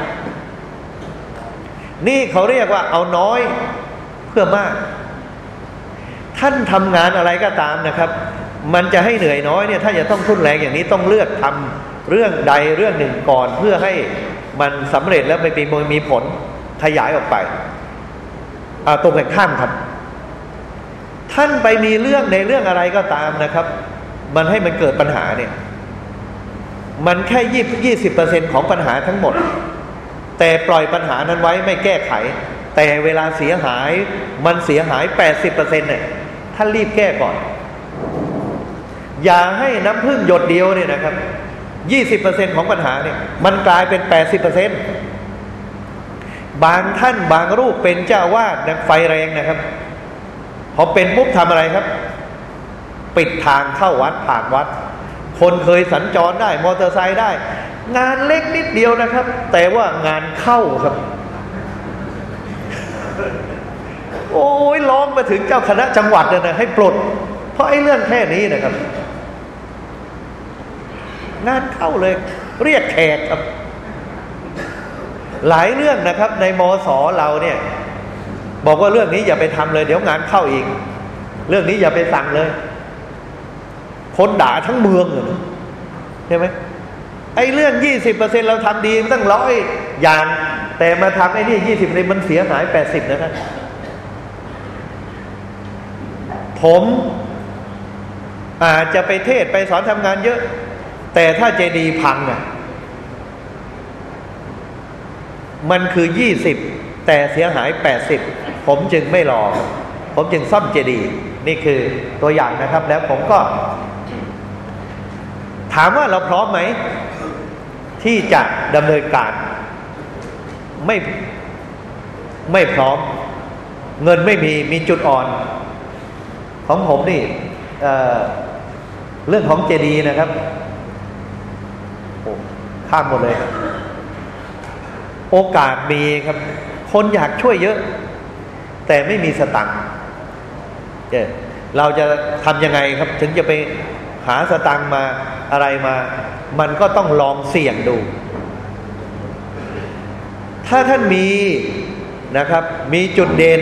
นี่เขาเรียกว่าเอาน้อยเพื่อมาก ท่านทำงานอะไรก็ตามนะครับ มันจะให้เหนื่อยน้อยเนี่ย ถ้าจะต้องทุนแรงอย่างนี้ต้องเลือกทำ เรื่องใดเรื่องหนึ่งก่อนเพื่อให้มันสำเร็จแล้วไปมีมีผลขยายออกไปตรงกันข้ามครับ ท่านไปมีเรื่องในเรื่องอะไรก็ตามนะครับ มันให้มันเกิดปัญหาเนี่ย มันแค่ยี่ยี่สิบเปอร์เซ็นของปัญหาทั้งหมด แต่ปล่อยปัญหานั้นไว้ไม่แก้ไข แต่เวลาเสียหายมันเสียหายแปดสิบเปอร์เซ็นต์เนี่ยท่านรีบแก้ก่อน อย่าให้น้ำพึ่งหยดเดียวเนี่ยนะครับ ยี่สิบเปอร์เซ็นของปัญหาเนี่ย มันกลายเป็นแปดสิบเปอร์เซ็นต์บางท่านบางรูปเป็นเจ้าวาดไฟแรงนะครับ พอเป็นปุ๊บทำอะไรครับ ปิดทางเข้าวัดผ่านวัด คนเคยสัญจรได้ มอเตอร์ไซค์ได้ งานเล็กนิดเดียวนะครับ แต่ว่างานเข้าครับ โอ้ยร้องมาถึงเจ้าคณะจังหวัดนะให้ปลด เพราะไอ้เรื่องแค่นี้นะครับ งานเข้าเลย เรียกแขกครับ หลายเรื่องนะครับ ในมสเราเนี่ย บอกว่าเรื่องนี้อย่าไปทำเลย เดี๋ยวงานเข้าอีก เรื่องนี้อย่าไปสั่งเลย คนด่าทั้งเมืองเลยใช่ไหมไอ้เรื่องยี่สิบเปอร์เซ็นเราทำดีตั้งร้อยอย่าง แต่มาทำไอ้นี่ยี่สิบเลยมันเสียหายแปดสิบนะครับผมอาจจะไปเทศไปสอนทำงานเยอะ แต่ถ้าเจดีพังอะมันคือยี่สิบแต่เสียหายแปดสิบผมจึงไม่รอ ผมจึงซ่อมเจดีนี่คือตัวอย่างนะครับ แล้วผมก็ ถามว่าเราพร้อมไหม ที่จะดำเนินการ ไม่ไม่พร้อม เงินไม่มีมีจุดอ่อน ของผมนี่เเรื่องของเจดีนะครับ ข้ามหมดเลยโอกาสมีครับ คนอยากช่วยเยอะ แต่ไม่มีสตังค์เราจะทำยังไงครับ ถึงจะไปหาสตังค์มาอะไรมา มันก็ต้องลองเสี่ยงดู ถ้าท่านมีนะครับ มีจุดเด่น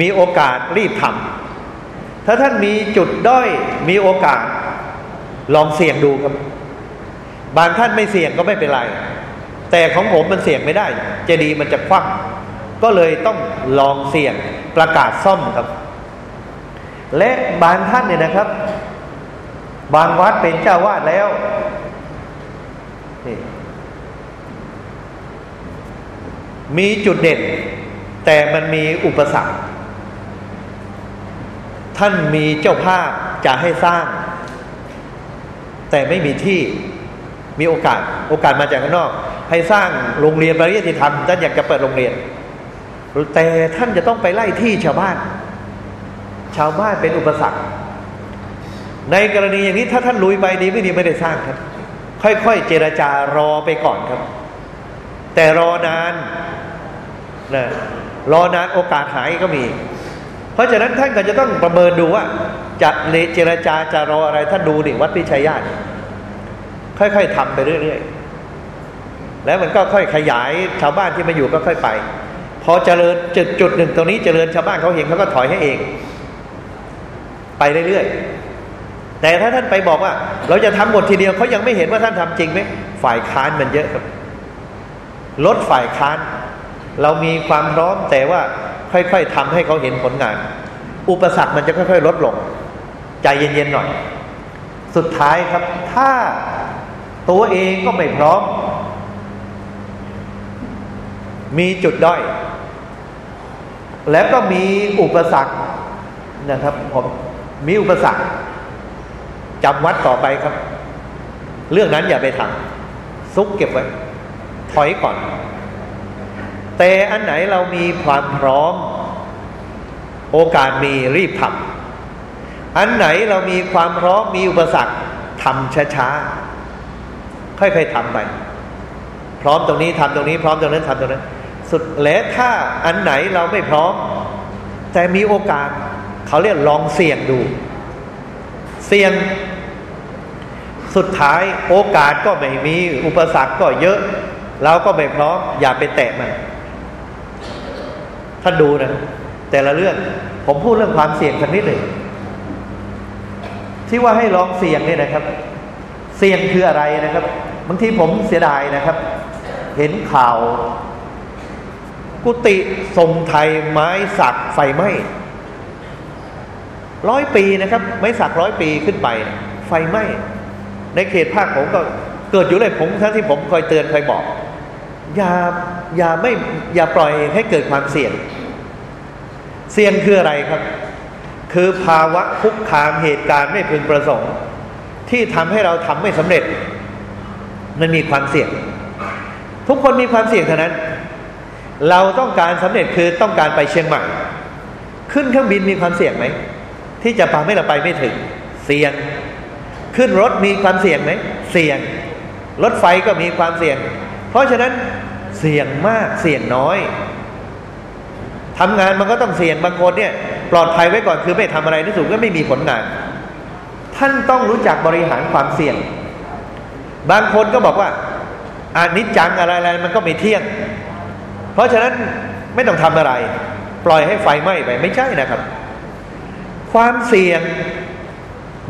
มีโอกาสรีบทำถ้าท่านมีจุดด้อย มีโอกาส ลองเสี่ยงดูครับ บางท่านไม่เสี่ยงก็ไม่เป็นไร แต่ของผมมันเสี่ยงไม่ได้จะดีมันจะคว่ำก็เลยต้องลองเสี่ยงประกาศซ่อมครับ และบางท่านเนี่ยนะครับ บางวัดเป็นเจ้าวาดแล้วนี่มีจุดเด่น แต่มันมีอุปสรรค ท่านมีเจ้าภาพจะให้สร้าง แต่ไม่มีที่ มีโอกาส โอกาสมาจากข้างนอก ให้สร้างโรงเรียนปริยติธรรมท่านอยากจะเปิดโรงเรียน แต่ท่านจะต้องไปไล่ที่ชาวบ้าน ชาวบ้านเป็นอุปสรรค ในกรณีอย่างนี้ถ้าท่านลุยไปดีไม่ดีไม่ได้สร้างครับ ค่อยๆเจรจารอไปก่อนครับ แต่รอนานนะรอนานโอกาสหายก็มี เพราะฉะนั้นท่านก็จะต้องประเมินดูว่าจะเจรจาจะรออะไรท่านดูดิวัดพิชัยญาติ ค่อยๆทำไปเรื่อยๆ แล้วมันก็ค่อยขยายชาวบ้านที่มาอยู่ก็ค่อยไป พอเจริญจุดจุดหนึ่งตรงนี้เจริญชาวบ้านเขาเห็นเขาก็ถอยให้เอง ไปเรื่อยๆ แต่ถ้าท่านไปบอกว่า เราจะทำหมดทีเดียวเขายังไม่เห็นว่าท่านทำจริงไหมฝ่ายค้านมันเยอะครับลดฝ่ายค้าน เรามีความพร้อมแต่ว่าค่อยๆทำให้เขาเห็นผลงาน อุปสรรคมันจะค่อยๆ ลดลง ใจเย็นๆหน่อย สุดท้ายครับ ถ้า ตัวเองก็ไม่พร้อม มีจุดด้อย แล้วก็มีอุปสรรคนะครับผมมีอุปสรรคจำวัดต่อไปครับ เรื่องนั้นอย่าไปทำซุกเก็บไว้ถอยก่อน แต่อันไหนเรามีความพร้อม โอกาสมีรีบทำอันไหนเรามีความพร้อมมีอุปสรรคทำช้าๆ ค่อยๆทำไป พร้อมตรงนี้ทำตรงนี้ พร้อมตรงนั้นทำตรงนั้น สุดแล้วถ้าอันไหนเราไม่พร้อม แต่มีโอกาส เขาเรียกลองเสี่ยงดู เสี่ยง สุดท้ายโอกาสก็ไม่มีอุปสรรคก็เยอะ เราก็ไม่พร้อม อย่าไปแตะมันท่านดูนะ แต่ละเรื่องผมพูดเรื่องความเสี่ยงสักนิดหนึ่งที่ว่าให้ลองเสี่ยงเนี่ยนะครับ เสี่ยงคืออะไรนะครับ บางทีผมเสียดายนะครับ เห็นข่าว กุฏิทรงไทยไม้สักไฟไหม้ร้อยปีนะครับ ไม้สักร้อยปีขึ้นไป ไฟไหม้ในเขตภาคผมก็เกิดอยู่เลยผมทั้งที่ผมคอยเตือนคอยบอก อย่าอย่าไม่อย่าปล่อยให้เกิดความเสี่ยง เสี่ยงคืออะไรครับ คือภาวะคุกคามเหตุการณ์ไม่พึงประสงค์ ที่ทำให้เราทำไม่สำเร็จ มันมีความเสี่ยง ทุกคนมีความเสี่ยงเท่านั้น เราต้องการสำเร็จคือต้องการไปเชียงใหม่ ขึ้นเครื่องบินมีความเสี่ยงไหมที่จะพาให้เราไปไม่ถึง เสี่ยง ขึ้นรถมีความเสี่ยงไหมเสี่ยง รถไฟก็มีความเสี่ยง เพราะฉะนั้นเสี่ยงมากเสี่ยงน้อยทำงานมันก็ต้องเสี่ยงบางคนเนี่ย ปลอดภัยไว้ก่อนคือไม่ทำอะไรที่สุดก็ไม่มีผลงาน ท่านต้องรู้จักบริหารความเสี่ยง บางคนก็บอกว่าอานิจจังอะไรอะไรมันก็ไม่เที่ยง เพราะฉะนั้นไม่ต้องทำอะไร ปล่อยให้ไฟไหม้ไปไม่ใช่นะครับ ความเสี่ยง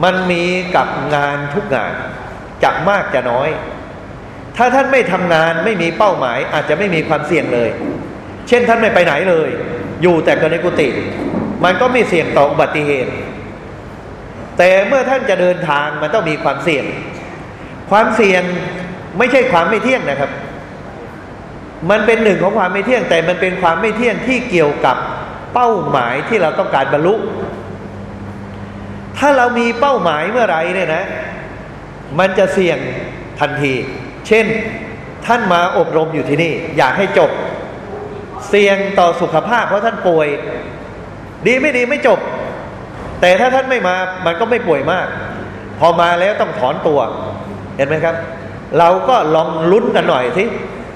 มันมีกับงานทุกงานจะมากจะน้อย ถ้าท่านไม่ทำงานไม่มีเป้าหมาย อาจจะไม่มีความเสี่ยงเลย เช่นท่านไม่ไปไหนเลย อยู่แต่กับในกุฏิมันก็ไม่เสี่ยงต่ออุบัติเหตุ แต่เมื่อท่านจะเดินทางมันต้องมีความเสี่ยง ความเสี่ยงไม่ใช่ความไม่เที่ยงนะครับ มันเป็นหนึ่งของความไม่เที่ยง แต่มันเป็นความไม่เที่ยงที่เกี่ยวกับเป้าหมายที่เราต้องการบรรลุ ถ้าเรามีเป้าหมายเมื่อไรเนี่ยนะ มันจะเสี่ยงทันที เช่นท่านมาอบรมอยู่ที่นี่ อยากให้จบ เสี่ยงต่อสุขภาพเพราะท่านป่วย ดีไม่ดีไม่จบ แต่ถ้าท่านไม่มามันก็ไม่ป่วยมาก พอมาแล้วต้องถอนตัว เห็นไหมครับ เราก็ลองลุ้นกันหน่อยสิ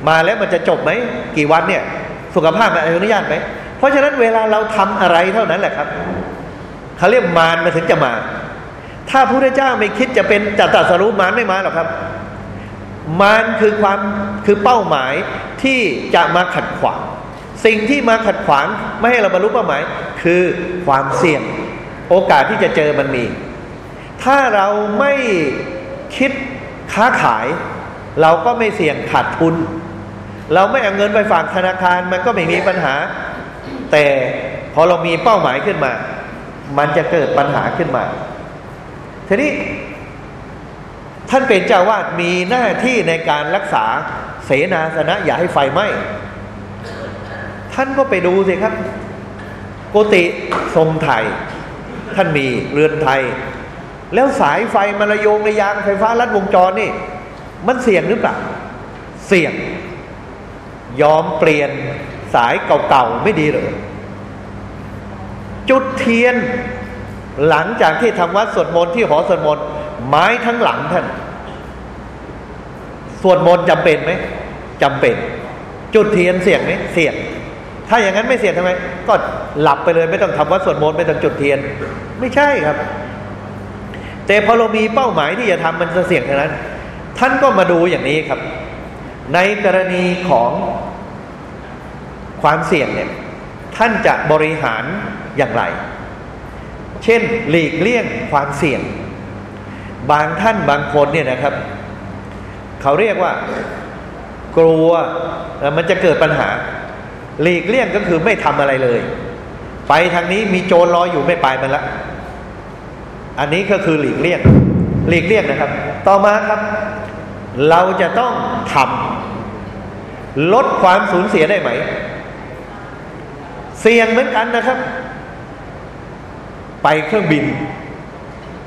มาแล้วมันจะจบไหมกี่วันเนี่ย สุขภาพมันอนุญาตไหมเพราะฉะนั้นเวลาเราทำอะไรเท่านั้นแหละครับเขาเรียกมารมาถึงจะมา ถ้าพระเจ้าไม่คิดจะเป็นจัตตาสรุปมารไม่มาหรอกครับ มารคือความคือเป้าหมายที่จะมาขัดขวาง สิ่งที่มาขัดขวางไม่ให้เราบรรลุเป้าหมาย คือความเสี่ยง โอกาสที่จะเจอมันมี ถ้าเราไม่คิด ค้าขายเราก็ไม่เสี่ยงขาดทุน เราไม่เอาเงินไปฝากธนาคารมันก็ไม่มีปัญหา แต่พอเรามีเป้าหมายขึ้นมา มันจะเกิดปัญหาขึ้นมา ทีนี้ ท่านเป็นเจ้าวาดมีหน้าที่ในการรักษาเสนาสนะอย่าให้ไฟไหม้ท่านก็ไปดูสิครับ โกติทรงไทย ท่านมีเรือนไทย แล้วสายไฟมาระโยงระยางไฟฟ้าลัดวงจรนี่ มันเสี่ยงหรือเปล่า เสี่ยง ยอมเปลี่ยนสายเก่าๆไม่ดีหรือจุดเทียนหลังจากที่ทำวัดสวดมนต์ที่หอสวดมนต์ไม้ทั้งหลังท่านสวดมนต์จำเป็นไหมจำเป็น จุดเทียนเสี่ยงไหมเสี่ยง ถ้าอย่างนั้นไม่เสี่ยงทำไม ก็หลับไปเลยไม่ต้องทำวัดสวดมนต์ไม่ต้องจุดเทียน ไม่ใช่ครับ แต่พอเรามีเป้าหมายที่จะทำมันจะเสี่ยงเท่านั้น ท่านก็มาดูอย่างนี้ครับ ในกรณีของความเสี่ยงเนี่ยท่านจะบริหารอย่างไร เช่นหลีกเลี่ยงความเสี่ยง บางท่านบางคนเนี่ยนะครับ เขาเรียกว่า กลัวมันจะเกิดปัญหา หลีกเลี่ยงก็คือไม่ทำอะไรเลย ไปทางนี้มีโจรรออยู่ไม่ไปมันละ อันนี้ก็คือหลีกเลี่ยงหลีกเลี่ยงนะครับ ต่อมาครับ เราจะต้องทำลดความสูญเสียได้ไหม เสี่ยงเหมือนกันนะครับ ไปเครื่องบิน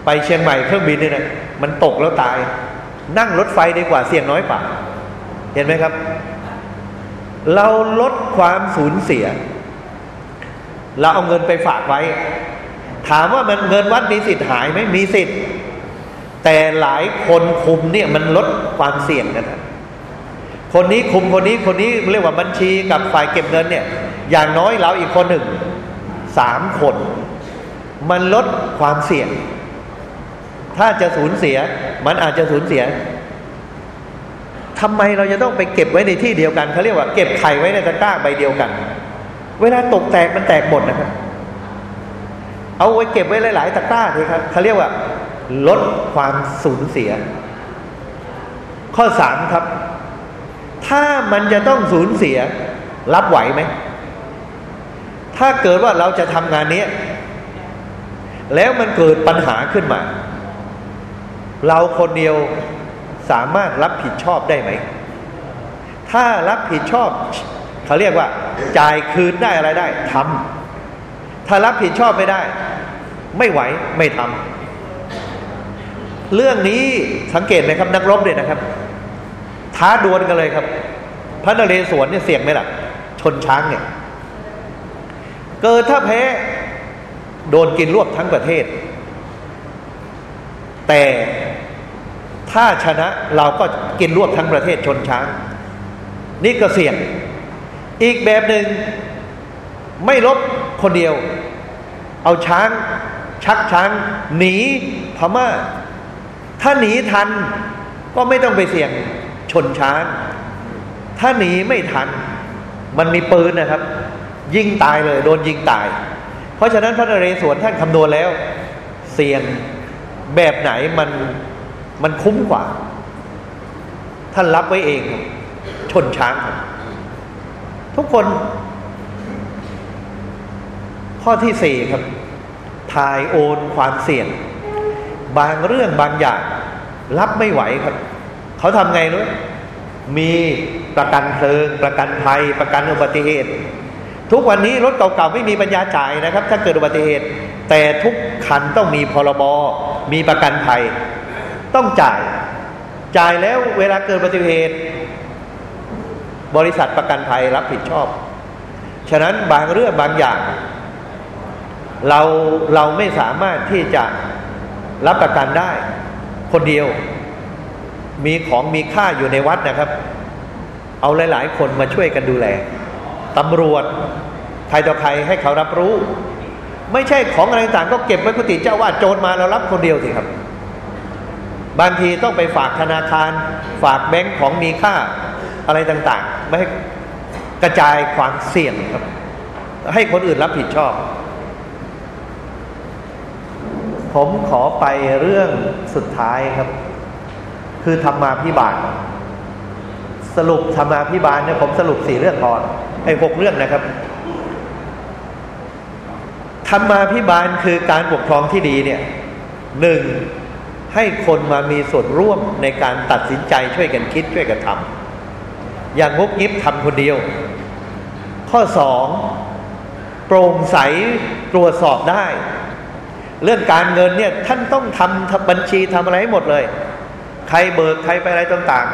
ไปเชียงใหม่เครื่องบินเนี่ยนะมันตกแล้วตาย นั่งรถไฟดีกว่าเสี่ยงน้อยกว่า เห็นไหมครับ เราลดความสูญเสีย เราเอาเงินไปฝากไว้ ถามว่ามันเงินวัดมีสิทธิ์หายไหมมีสิทธิ์ แต่หลายคนคุมเนี่ยมันลดความเสี่ยงกันคนนี้คุมคนนี้คนนี้เรียกว่าบัญชีกับฝ่ายเก็บเงินเนี่ย อย่างน้อยเราอีกคนหนึ่งสามคน มันลดความเสี่ยง ถ้าจะสูญเสีย มันอาจจะสูญเสียทำไมเราจะต้องไปเก็บไว้ในที่เดียวกันเขาเรียกว่าเก็บไข่ไว้ในตะกร้าใบเดียวกัน เวลาตกแตกมันแตกหมดนะครับ เอาไว้เก็บไว้หลาย ๆ ตะกร้าเลยครับเขาเรียกว่า ลดความสูญเสีย ข้อสามครับ ถ้ามันจะต้องสูญเสีย รับไหวไหม ถ้าเกิดว่าเราจะทำงานนี้ แล้วมันเกิดปัญหาขึ้นมา เราคนเดียวสามารถรับผิดชอบได้ไหม ถ้ารับผิดชอบ เขาเรียกว่า จ่ายคืนได้อะไรได้ทำ ถ้ารับผิดชอบไม่ได้ ไม่ไหวไม่ทำเรื่องนี้สังเกตไหมครับนักรบเนี่ยนะครับ ท้าดวลกันเลยครับ พระนเรศวรเนี่ยเสี่ยงไหมล่ะ ชนช้างเนี่ย เกิดถ้าแพ้ โดนกินรวบทั้งประเทศ แต่ถ้าชนะเราก็กินรวบทั้งประเทศชนช้าง นี่ก็เสี่ยง อีกแบบหนึ่งไม่ลบคนเดียว เอาช้าง ชักช้าง หนีพม่า ถ้าหนีทัน ก็ไม่ต้องไปเสี่ยงชนช้าง ถ้าหนีไม่ทัน มันมีปืนนะครับ ยิงตายเลย โดนยิงตาย เพราะฉะนั้นพระนเรศวรท่านคำนวณแล้ว เสี่ยงแบบไหนมันมันคุ้มกว่า ท่านรับไว้เอง ชนช้าง ทุกคน ข้อที่สี่ครับ ทายโอนความเสี่ยง บางเรื่องบางอย่าง รับไม่ไหวครับ เขาทำไงรู้มีประกันเพลิง ประกันภัย ประกันอุบัติเหตุ ทุกวันนี้รถเก่าๆไม่มีปัญญาจ่ายนะครับ ถ้าเกิดอุบัติเหตุ แต่ทุกคันต้องมีพรบมีประกันภัย ต้องจ่าย จ่ายแล้วเวลาเกิดอุบัติเหตุ บริษัทประกันภัยรับผิดชอบ ฉะนั้นบางเรื่องบางอย่าง เราเราไม่สามารถที่จะรับประกันได้ คนเดียว มีของมีค่าอยู่ในวัดนะครับ เอาหลาย ๆ คนมาช่วยกันดูแลตำรวจใครต่อใครให้เขารับรู้ ไม่ใช่ของอะไรต่างก็เก็บไว้กุฏิเจ้าวาดโจรมาเรารับคนเดียวสิครับ บางทีต้องไปฝากธนาคาร ฝากแบงก์ของมีค่าอะไรต่าง ๆ ไม่ให้กระจายความเสี่ยงครับ ให้คนอื่นรับผิดชอบ ผมขอไปเรื่องสุดท้ายครับ คือธรรมาพิบาลสรุปธรรมาพิบาลเนี่ยผมสรุปสี่เรื่องก่อนไอ้หกเรื่องนะครับธรรมาพิบาลคือการปกครองที่ดีเนี่ยหนึ่งให้คนมามีส่วนร่วมในการตัดสินใจช่วยกันคิดช่วยกันทำอย่างงบยิบทำคนเดียว ข้อสองโปร่งใสตรวจสอบได้ เรื่องการเงินเนี่ยท่านต้องทำบัญชีทำอะไรให้หมดเลย ใครเบิกใครไปอะไรต่าง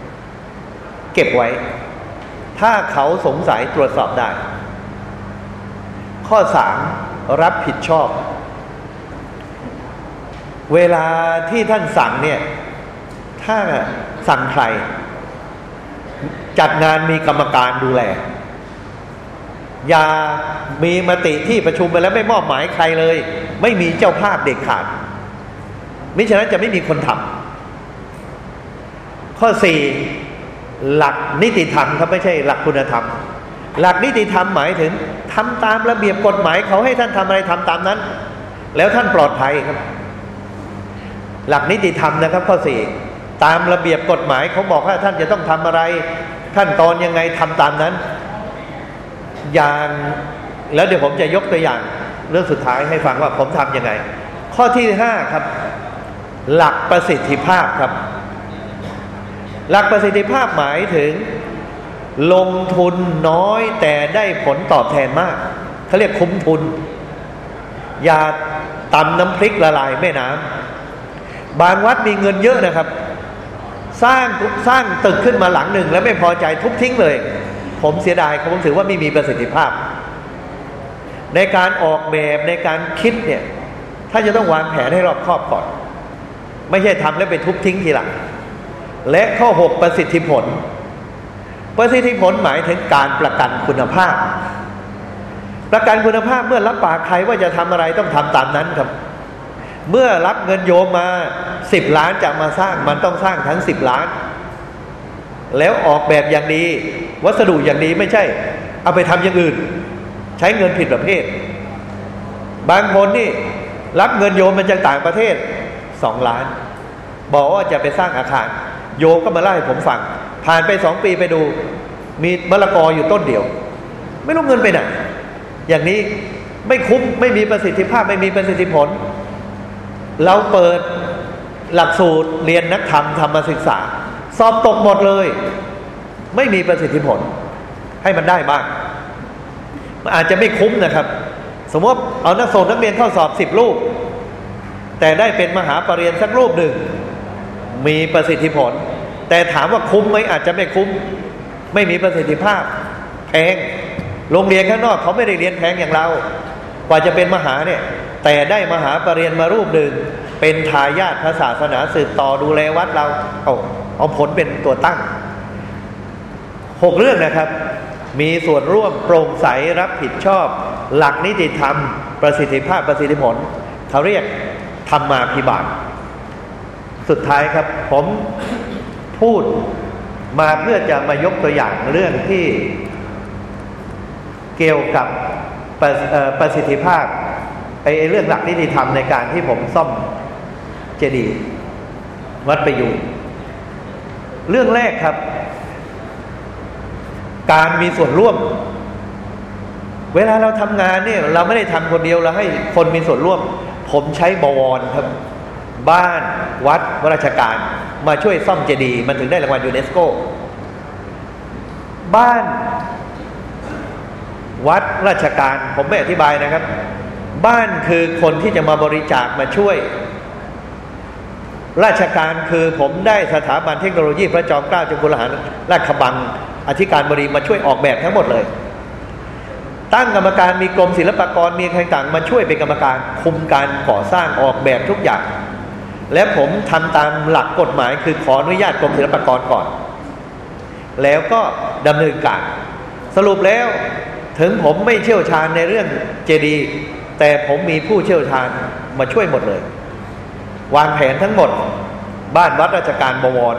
ๆ เก็บไว้ ถ้าเขาสงสัยตรวจสอบได้ ข้อสามรับผิดชอบ เวลาที่ท่านสั่งเนี่ย ถ้าสั่งใคร จัดงานมีกรรมการดูแลอย่ามีมติที่ประชุมไปแล้วไม่มอบหมายใครเลย ไม่มีเจ้าภาพเด็กขาดมิฉะนั้นจะไม่มีคนทำข้อสี่หลักนิติธรรมครับไม่ใช่หลักคุณธรรม หลักนิติธรรมหมายถึงทำตามระเบียบกฎหมายเขาให้ท่านทำอะไรทำตามนั้น แล้วท่านปลอดภัยครับ หลักนิติธรรมนะครับ ข้อสี่ตามระเบียบกฎหมายเขาบอกว่าท่านจะต้องทำอะไรขั้นตอนยังไงทำตามนั้น อย่างแล้วเดี๋ยวผมจะยกตัวอย่าง เรื่องสุดท้ายให้ฟังว่าผมทำยังไง ข้อที่ห้าครับ หลักประสิทธิภาพครับ หลักประสิทธิภาพหมายถึง ลงทุนน้อยแต่ได้ผลตอบแทนมากเขาเรียกคุ้มทุน อย่าตำน้ำพริกละลายแม่น้ำบางวัดมีเงินเยอะนะครับ สร้างสร้างตึกขึ้นมาหลังหนึ่งแล้วไม่พอใจทุบทิ้งเลย ผมเสียดายผมถือว่าไม่มีประสิทธิภาพ ในการออกแบบในการคิดเนี่ยถ้าจะต้องวางแผนให้รอบครอบก่อน ไม่ใช่ทำแล้วไปทุบทิ้งทีหลัง และข้อหกประสิทธิผล ประสิทธิผลหมายถึงการประกันคุณภาพ ประกันคุณภาพเมื่อรับปากใครว่าจะทำอะไรต้องทำตามนั้นครับ เมื่อรับเงินโยมมาสิบล้านจะมาสร้างมันต้องสร้างทั้งสิบล้าน แล้วออกแบบอย่างดี วัสดุอย่างดีไม่ใช่ เอาไปทำอย่างอื่น ใช้เงินผิดประเภท บางคนนี่รับเงินโยมมาจากต่างประเทศสองล้าน บอกว่าจะไปสร้างอาคาร โยมก็มาเล่าให้ผมฟัง ผ่านไปสองปีไปดู มีมะละกออยู่ต้นเดียว ไม่รู้เงินไปไหนอย่างนี้ไม่คุ้มไม่มีประสิทธิภาพไม่มีประสิทธิผล เราเปิดหลักสูตรเรียนนักธรรมธรรมศึกษา สอบตกหมดเลย ไม่มีประสิทธิผล ให้มันได้บ้าง มันอาจจะไม่คุ้มนะครับ สมมติเอานักส่งนักเรียนเข้าสอบสิบรูป แต่ได้เป็นมหาปรริญญาสักรูปหนึ่ง มีประสิทธิผล แต่ถามว่าคุ้มไหมอาจจะไม่คุ้ม ไม่มีประสิทธิภาพแพงโรงเรียนข้างนอกเขาไม่ได้เรียนแพงอย่างเรา กว่าจะเป็นมหาเนี่ย แต่ได้มหาปรริญญามารูปหนึ่งเป็นทายาทพระศาสนาสืบต่อดูแลวัดเรา เอาเอาผลเป็นตัวตั้งหกเรื่องนะครับ มีส่วนร่วมโปร่งใสรับผิดชอบ หลักนิติธรรม ประสิทธิภาพประสิทธิผลเขาเรียกธรรมาภิบาลสุดท้ายครับผมพูดมาเพื่อจะมายกตัวอย่างเรื่องที่เกี่ยวกับประประสิทธิภาพไอ้เรื่องหลักนิติธรรมในการที่ผมซ่อมเจดีย์วัดประยูนเรื่องแรกครับ การมีส่วนร่วม เวลาเราทำงานเนี่ย เราไม่ได้ทำคนเดียวเราให้คนมีส่วนร่วม ผมใช้บวรครับ บ้านวัดวราชการ มาช่วยซ่อมเจดีย์มันถึงได้รางวัลยูเนสโกบ้านวัดราชการ ผมไม่อธิบายนะครับ บ้านคือคนที่จะมาบริจาคมาช่วย ราชการคือผมได้สถาบันเทคโนโลยีพระจอมเกล้าจุฬาลงราชบัง อธิการบดีมาช่วยออกแบบทั้งหมดเลย ตั้งกรรมการมีกรมศิลปากรมีใครต่างมาช่วยเป็นกรรมการคุมการก่อสร้างออกแบบทุกอย่าง และผมทำตามหลักกฎหมายคือขออนุญาตกรมศิลปากรก่อน แล้วก็ดำเนินการ สรุปแล้วถึงผมไม่เชี่ยวชาญในเรื่องเจดีแต่ผมมีผู้เชี่ยวชาญมาช่วยหมดเลย วางแผนทั้งหมด บ้านวัดราชการบวร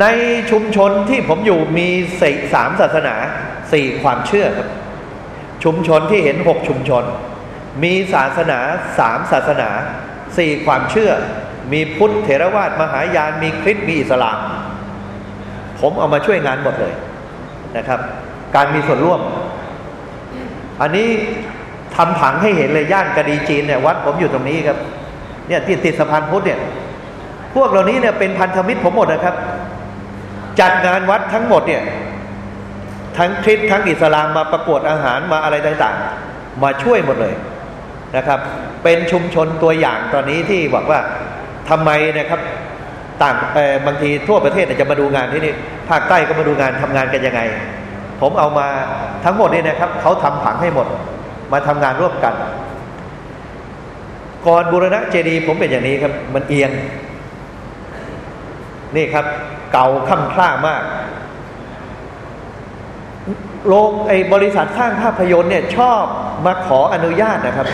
ในชุมชนที่ผมอยู่มีสีสามศาสนาสี่ความเชื่อครับ ชุมชนที่เห็นหกชุมชน มีศาสนาสามศาสนาสี่ความเชื่อ มีพุทธเถรวาทมหายานมีคริสต์มีอิสลาม ผมเอามาช่วยงานหมดเลยนะครับ การมีส่วนร่วม อันนี้ทำผังให้เห็นเลยย่านกระดีจีนเนี่ยวัดผมอยู่ตรงนี้ครับเนี่ยที่ติดสะพานพุทธเนี่ย พวกเหล่านี้เนี่ยเป็นพันธมิตรผมหมดนะครับ จัดงานวัดทั้งหมดเนี่ย ทั้งคริสทั้งอิสลามมาประกวดอาหารมาอะไรต่างๆ มาช่วยหมดเลยนะครับ เป็นชุมชนตัวอย่างตอนนี้ที่บอกว่าทำไมนะครับต่างบางทีทั่วประเทศจะมาดูงานที่นี่ภาคใต้ก็มาดูงานทำงานกันยังไง ผมเอามาทั้งหมดนี่นะครับเขาทำผังให้หมด มาทำงานร่วมกัน ก่อนบูรณะเจดีย์ผมเป็นอย่างนี้ครับ มันเอียง นี่ครับ เก่าค่ำคล้ามากโรงไอ้บริษัทสร้างภาพยนตร์เนี่ยชอบมาขออนุญาตนะครับ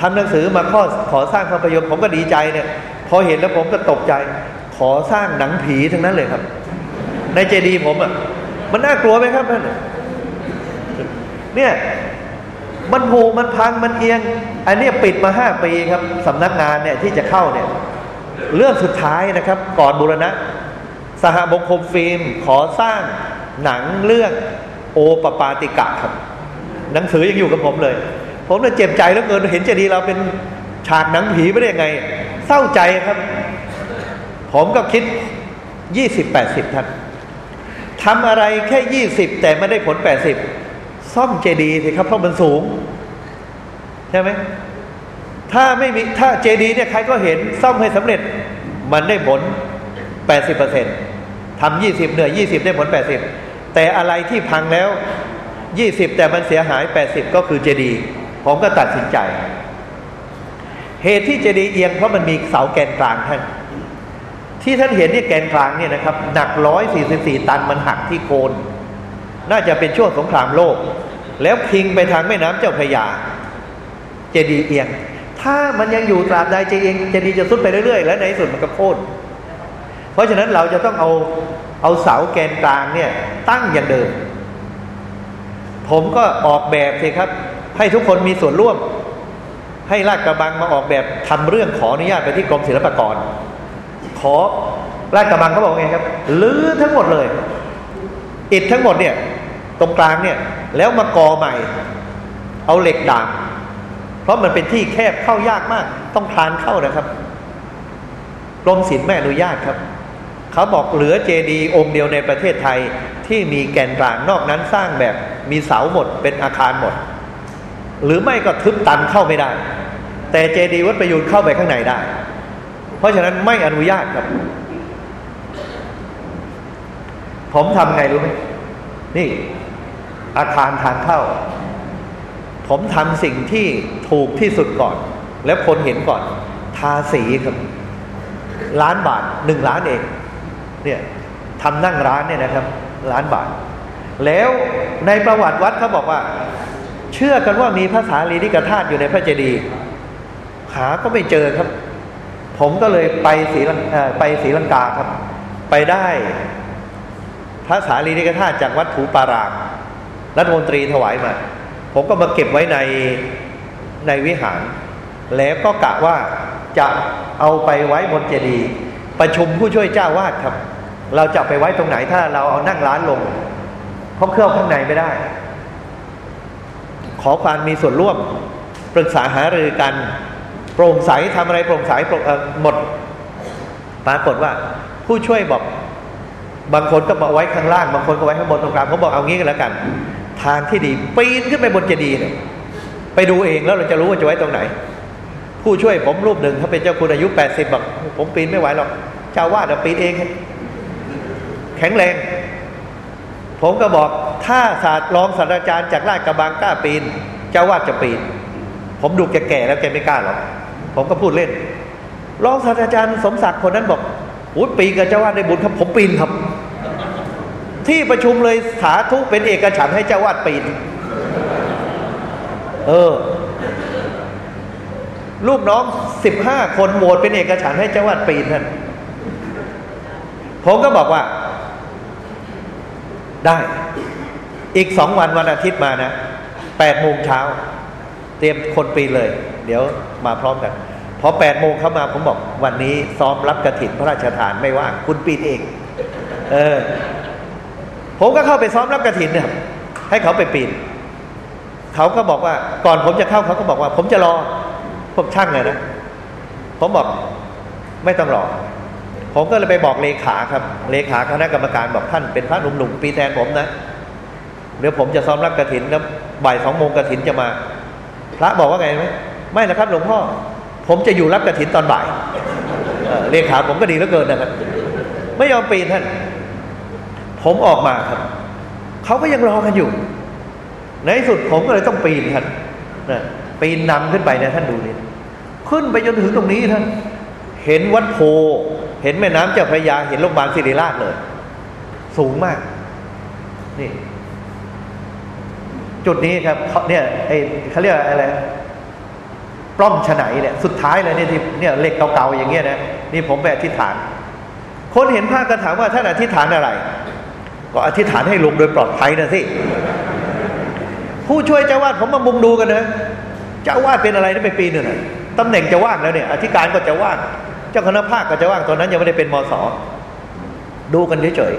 ทำหนังสือมาข้อขอสร้างภาพยนตร์ผมก็ดีใจเนี่ย พอเห็นแล้วผมก็ตกใจ ขอสร้างหนังผีทั้งนั้นเลยครับ ในเจดีผมอะ่ะ มันน่ากลัวไหมครับท่านเนี่ยมันหูมันพังมันเอียง อันนี้ปิดมาห้าปีครับสำนักงานเนี่ยที่จะเข้าเนี่ย เรื่องสุดท้ายนะครับ ก่อนบูรณะ สหบงคมฟิล์มขอสร้างหนังเรื่องโอปปาติกะครับ หนังสือยังอยู่กับผมเลย ผมเลยเจ็บใจแล้วเกินเห็นเจดีเราเป็นฉากหนังผีไม่ได้ยังไง เศร้าใจครับ ผมก็คิดยี่สิบแปดสิบท่านทำอะไรแค่ยี่สิบแต่ไม่ได้ผลแปดสิบซ่อมเจดีย์สิครับเพราะมันสูง ใช่ไหมถ้าไม่มีถ้าเจดีย์เนี่ยใครก็เห็นซ่อมให้สำเร็จ มันได้ผลแปดสิบเปอร์เซ็นต์ ทำยี่สิบเหนื่อยยี่สิบได้ผลแปดสิบแต่อะไรที่พังแล้วยี่สิบแต่มันเสียหายแปดสิบก็คือเจดีย์ผมก็ตัดสินใจ เหตุที่เจดีย์เอียงเพราะมันมีเสาแกนกลางท่านที่ท่านเห็นเนี่ยแกนกลางเนี่ยนะครับ หนักร้อยสี่สิบสี่ตันมันหักที่โคน น่าจะเป็นช่วงสงครามโลก แล้วพิงไปทางแม่น้ำเจ้าพระยา เจดีย์เอียง ถ้ามันยังอยู่ตราบใดเจดีย์เจดีย์จะสุดไปเรื่อยๆ และในที่สุดมันก็โค่นเพราะฉะนั้นเราจะต้องเอา เอาเสาแกนกลางเนี่ย ตั้งอย่างเดิม ผมก็ออกแบบสิครับ ให้ทุกคนมีส่วนร่วม ให้ลาดกระบังมาออกแบบทำเรื่องขออนุญาตไปที่กรมศิลปากร ขอลาดกระบังเขาบอกไงครับลื้อทั้งหมดเลยอิฐทั้งหมดเนี่ย ตรงกลางเนี่ย แล้วมาก่อใหม่ เอาเหล็กด่างเพราะมันเป็นที่แคบเข้ายากมาก ต้องคลานเข้านะครับกรมศิลป์ไม่อนุญาตครับ เขาบอกเหลือเจดีย์องค์เดียวในประเทศไทยที่มีแกนกลางนอกนั้นสร้างแบบมีเสาหมดเป็นอาคารหมด หรือไม่ก็ทึบตันเข้าไม่ได้ แต่เจดีย์วัดประยูนเข้าไปข้างในได้ เพราะฉะนั้นไม่อนุญาตครับ ผมทำไงรู้ไหมนี่ อาคารทางเข้า ผมทำสิ่งที่ถูกที่สุดก่อน แล้วคนเห็นก่อน ทาสีครับ ล้านบาทหนึ่งล้านเอง เนี่ยทำนั่งร้านเนี่ยนะครับ ล้านบาท แล้วในประวัติวัดเขาบอกว่า เชื่อกันว่ามีภาษาลีนิกธาตุอยู่ในพระเจดีย์หาก็ไม่เจอครับ ผมก็เลยไปศรีลังไปศรีลังกาครับ ไปได้พระสารีนิกธาตุจากวัดถูปารามรัฐมนตรีถวายมา ผมก็มาเก็บไว้ในในวิหาร แล้วก็กะว่าจะเอาไปไว้บนเจดีย์ประชุมผู้ช่วยเจ้าวาดครับ เราจะไปไว้ตรงไหนถ้าเราเอานั่งร้านลง เพราะเครื่องข้างในไม่ได้ ขอความมีส่วนร่วมปรึกษาหารือกัน โปร่งใสทำอะไรโปร่งใสหมด ปรากฏว่า ผู้ช่วยบอก บางคนก็บอกไว้ข้างล่าง บางคนก็ไว้ข้างบนตรงกลางเขาบอกเอางี้กันแล้วกัน ทางที่ดีปีนขึ้นไปบนเจดีย์เนี่ยไปดูเองแล้วเราจะรู้ว่าจะไว้ตรงไหน ผู้ช่วยผมรูปหนึ่งเขาเป็นเจ้าคุณอายุแปดสิบบอกผมปีนไม่ไหวหรอกเจ้าวาดปีนเอง แข็งแรง ผมก็บอกถ้าศาสตร์รองศาสตราจารย์จากราชกระบังกล้าปีนเจ้าวาดจะปีน ผมดูแก่ๆแล้วแกไม่กล้าหรอกผมก็พูดเล่น รองศาสตราจารย์สมศักดิ์คนนั้นบอกโอ้ปีนกับเจ้าวาดได้บุญครับ ผมปีนครับ ที่ประชุมเลยสาธุเป็นเอกฉันให้เจ้าวาดปีน เออ ลูกน้องสิบห้าคนโหวตเป็นเอกฉันให้เจ้าวาดปีนท่านผมก็บอกว่า ได้ อีกสองวันวันอาทิตย์มานะแปดโมงเช้า เตรียมคนปีเลย เดี๋ยวมาพร้อมกันพอแปดโมงเข้ามาผมบอก วันนี้ซ้อมรับกระถินพระราชทานไม่ว่างคุณปีนเอง เออ ผมก็เข้าไปซ้อมรับกระถินเนี่ยให้เขาไปปีนเขาก็บอกว่าก่อนผมจะเข้าเขาก็บอกว่า ผมจะรอพวกช่างเลยนะผมบอกไม่ต้องรอ ผมก็เลยไปบอกเลขาครับ เลขาคณะกรรมการบอกท่านเป็นพระหนุ่มๆปีแทนผมนะเดี๋ยวผมจะซ้อมรับกระถินแล้วบ่ายสองโมงกระถินจะมา พระบอกว่าไงไหมไม่นะครับ หลวงพ่อ ผมจะอยู่รับกระถินตอนบ่ายเลขาผมก็ดีเหลือเกินนะครับ ไม่ยอมปีนท่าน ผมออกมาครับเขาก็ยังรอกันอยู่ ในที่สุดผมก็เลยต้องปีนท่านนะปีนนำขึ้นไปนะท่านดูนี่ขึ้นไปจนถึงตรงนี้ท่าน เห็นวัดโพ เห็นแม่น้ำเจ้าพระยาเห็นโรงพยาบาลศิริราชเลย สูงมาก นี่ จุดนี้ครับเนี่ยไอเขาเรียกอะไรปล้องฉไนเนี่ยสุดท้ายเลยเนี่ยที่เนี่ยเหล็กเก่าๆอย่างเงี้ยนะนี่ผมไปอธิษฐาน คนเห็นภาพก็ถามว่าท่านอธิษฐานอะไร ก็อธิษฐานให้ลงโดยปลอดภัยนะสิผู้ช่วยเจ้าวาดผมมามุงดูกันนะเจ้าวาดเป็นอะไรได้ไปปีหนึ่งตำแหน่งจะว่างแล้วเนี่ย อธิการก็จะว่าง เจ้าคณะภาคก็จะว่างตอนนั้นยังไม่ได้เป็นมสดูกันเฉย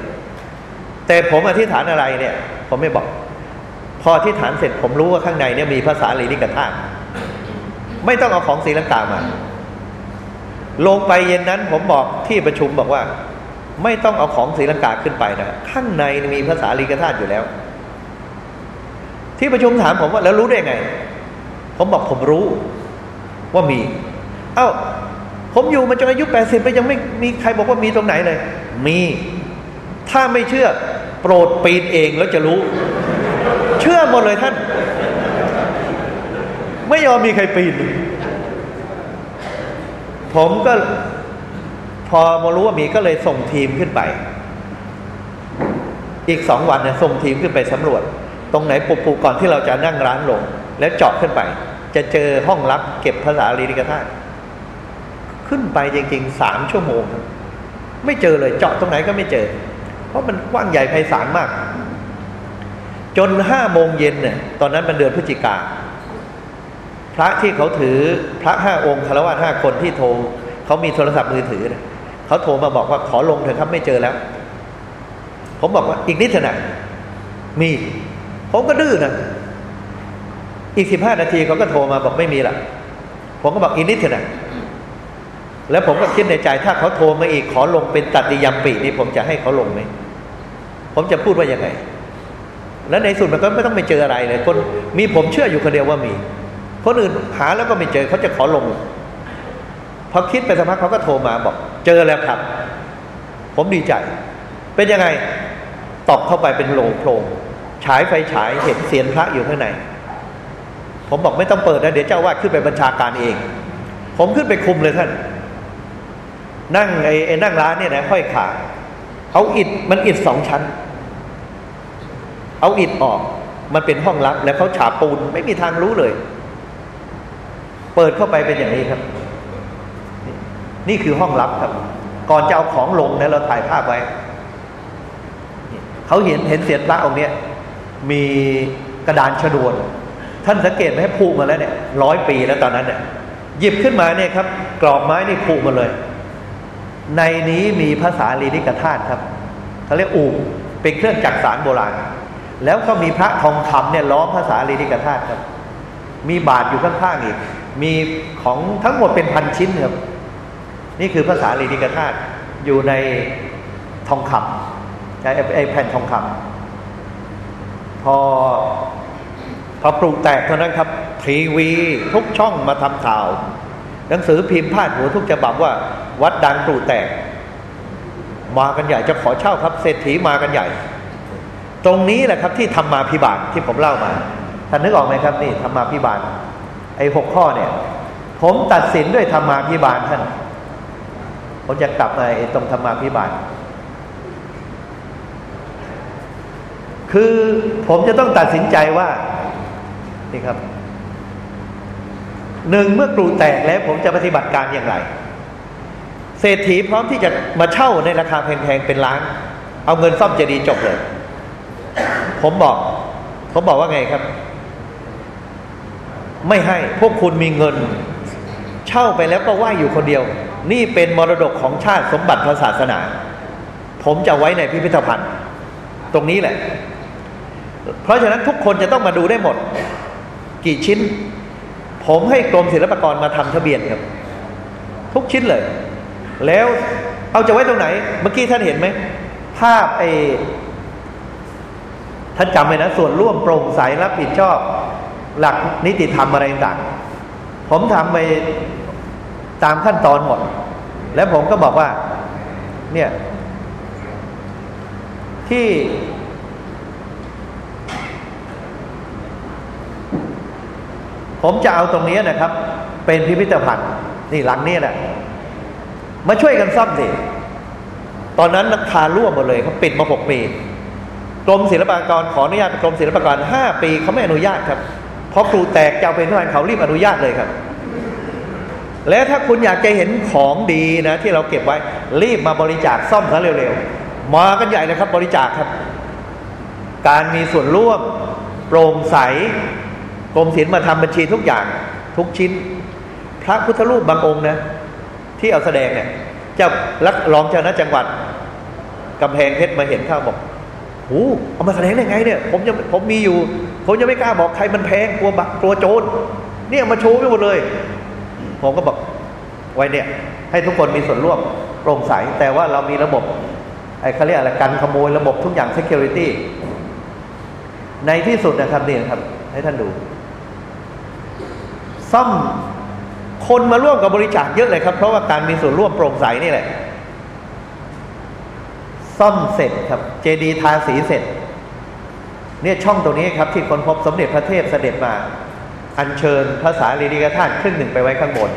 ๆแต่ผมอธิษฐานอะไรเนี่ย ผมไม่บอก พออธิษฐานเสร็จผมรู้ว่าข้างในเนี่ยมีภาษาลีนิกธาตุไม่ต้องเอาของศีลังกามา ลงไปเย็นนั้น ผมบอกที่ประชุมบอกว่า ไม่ต้องเอาของศรีลังกาขึ้นไปนะข้างในมีภาษาลีกธาตุอยู่แล้ว ที่ประชุมถามผมว่าแล้วรู้ได้ไง ผมบอกผมรู้ว่ามี เอา้า ผมอยู่มาจนอายุแปดสิบไปยังไม่มีใครบอกว่ามีตรงไหนเลย มี ถ้าไม่เชื่อ โปรดปีนเองแล้วจะรู้ เชื่อหมดเลยท่าน ไม่ยอมมีใครปีน ผมก็ พอมารู้ว่ามีก็เลยส่งทีมขึ้นไป อีกสองวันเนี่ยส่งทีมขึ้นไปสำรวจ ตรงไหนปุบๆก่อนที่เราจะนั่งร้านลง แล้วเจาะขึ้นไป จะเจอห้องลับเก็บภาษาลีนิกธาตุ ขึ้นไปจริงๆสามชั่วโมง ไม่เจอเลยเจาะตรงไหนก็ไม่เจอ เพราะมันกว้างใหญ่ไพศาลมาก จนห้าโมงเย็นเนี่ยตอนนั้นมันเดือนพฤศจิกา พระที่เขาถือพระห้าองค์คารวะห้าคนที่โทรเขามีโทรศัพท์มือถือเนี่ยเขาโทรมาบอกว่าขอลงเถอะครับไม่เจอแล้ว ผมบอกว่าอีกนิดเถอะนะมี ผมก็ดื้อนะอีกสิบห้านาทีเขาก็โทรมาบอกไม่มีละผมก็บอกอีกนิดเถอะนะ แล้วผมก็คิดในใจถ้าเขาโทรมาอีกขอลงเป็นตัดดิยมปีนี่ผมจะให้เขาลงไหมผมจะพูดว่ายังไง แล้วในสุดมันก็ไม่ต้องไปเจออะไรเลยคนมีผมเชื่ออยู่คนเดียวว่ามี คนอื่นหาแล้วก็ไม่เจอเขาจะขอลงพอคิดไปสักพักเขาก็โทรมาบอก เจอแล้วครับ ผมดีใจ เป็นยังไงตอกเข้าไปเป็นโลงโพรงฉายไฟฉายเห็นเสียนพระอยู่ข้างในผมบอกไม่ต้องเปิดนะเดี๋ยวเจ้าวาดขึ้นไปบัญชาการเอง ผมขึ้นไปคุมเลยท่าน นั่งไอ้ไอ้นั่งร้านเนี่ยนะค่อยขาเอาอิดมันอิดสองชั้น เอาอิดออก มันเป็นห้องลับ แล้วเขาฉาบปูนไม่มีทางรู้เลย เปิดเข้าไปเป็นอย่างนี้ครับ นี่คือห้องลับครับ ก่อนจะเอาของลงนะเราถ่ายภาพไว้เขาเห็นเห็นเสียนพระองค์เนี้ยมีกระดานชนวน ท่านสังเกตไหมผูกมาแล้วเนี่ยร้อยปีแล้วตอนนั้นเนี่ยหยิบขึ้นมาเนี่ยครับ กรอบไม้นี่ผูกมาเลย ในนี้มีภาษาลีนิกธาตุครับเขาเรียกอู่เป็นเครื่องจักสารโบราณ แล้วก็มีพระทองคำเนี่ยล้อมภาษาลีนิกธาตุครับ มีบาทอยู่ข้างๆอีก มีของทั้งหมดเป็นพันชิ้นครับนี่คือภาษาลีนิกธาตุอยู่ในทองคำไอ้ไอ้แผ่นทองคำพอพอปลูกแตกเท่านั้นครับ ทีวีทุกช่องมาทำข่าว หนังสือพิมพ์พาดหัวทุกฉบับว่า วัดดังปลูแตก มากันใหญ่จะขอเช่าครับ เศรษฐีมากันใหญ่ ตรงนี้แหละครับที่ทำมาพิบาลที่ผมเล่ามาท่านนึกออกไหมครับนี่ธรรมาพิบาลไอ้หกข้อเนี่ย ผมตัดสินด้วยธรรมาพิบาลท่านผมจะกลับมาตรงธรรมาพิบาลคือผมจะต้องตัดสินใจว่านี่ครับ หนึ่งเมื่อกรูแตกแล้วผมจะปฏิบัติการอย่างไร เศรษฐีพร้อมที่จะมาเช่าในราคาแพงๆเป็นล้าน เอาเงินซ่อมเจดีย์จบเลย ผมบอก ผมบอกว่าไงครับ ไม่ให้พวกคุณมีเงิน เช่าไปแล้วก็ไหวอยู่คนเดียว นี่เป็นมรดกของชาติสมบัติศาสนา ผมจะไว้ในพิพิธภัณฑ์ ตรงนี้แหละ เพราะฉะนั้นทุกคนจะต้องมาดูได้หมด กี่ชิ้น ผมให้กรมศิลปากรมาทำทะเบียนครับ ทุกชิ้นเลย แล้วเอาจะไว้ตรงไหน เมื่อกี้ท่านเห็นไหมภาพไอ้ท่านจำไว้นะ ส่วนร่วมโปร่งใสรับผิดชอบ หลักนิติธรรมอะไรต่างผมทำไปตามขั้นตอนหมด แล้วผมก็บอกว่า เนี่ย ที่ ผมจะเอาตรงนี้นะครับ เป็นพิพิธภัณฑ์นี่หลังนี้แหละมาช่วยกันซ่อมสิตอนนั้นราคาร่วมหมดเลยเขาปิดมาหกปีกรมศิลปากรขออนุญาตกรมศิลปากรห้าปีเขาไม่อนุญาตครับเพราะครูแตกจะเอาเป็นพิพิธภัณฑ์เขารีบอนุญาตเลยครับ และถ้าคุณอยากจะเห็นของดีนะ ที่เราเก็บไว้รีบมาบริจาคซ่อมซะเร็วๆมากันใหญ่เลยครับ บริจาคครับ การมีส่วนร่วม โปร่งใส กรมศิลป์มาทำบัญชีทุกอย่าง ทุกชิ้น พระพุทธรูปบางองค์นะ ที่เอาแสดงเนี่ยเจ้ารักรองเจ้าหน้าจังหวัดกำแพงเพชรมาเห็นข้าบอกโอ้เอามาแสดงได้ไงเนี่ย ผมยังผมมีอยู่ ผมยังไม่กล้าบอกใครมันแพงกลัวบักกลัวโจรเนี่ยมาโชว์ไปหมดเลย ผมก็บอกไว้เนี่ย ให้ทุกคนมีส่วนร่วมโปร่งใสแต่ว่าเรามีระบบไอ้เขาเรียกอะไรกันขโมยระบบทุกอย่าง security ในที่สุดนะครับนี่นะครับ ให้ท่านดู ซ่อมคนมาร่วมกับบริจาคเยอะเลยครับ เพราะว่าการมีส่วนร่วมโปร่งใสนี่แหละ ซ่อมเสร็จครับ เจดีย์ทาสีเสร็จ เนี่ยช่องตรงนี้ครับ ที่คนพบสมเด็จพระเทพเสด็จมา อัญเชิญพระสารีริกธาตุครึ่งหนึ่งไปไว้ข้างบน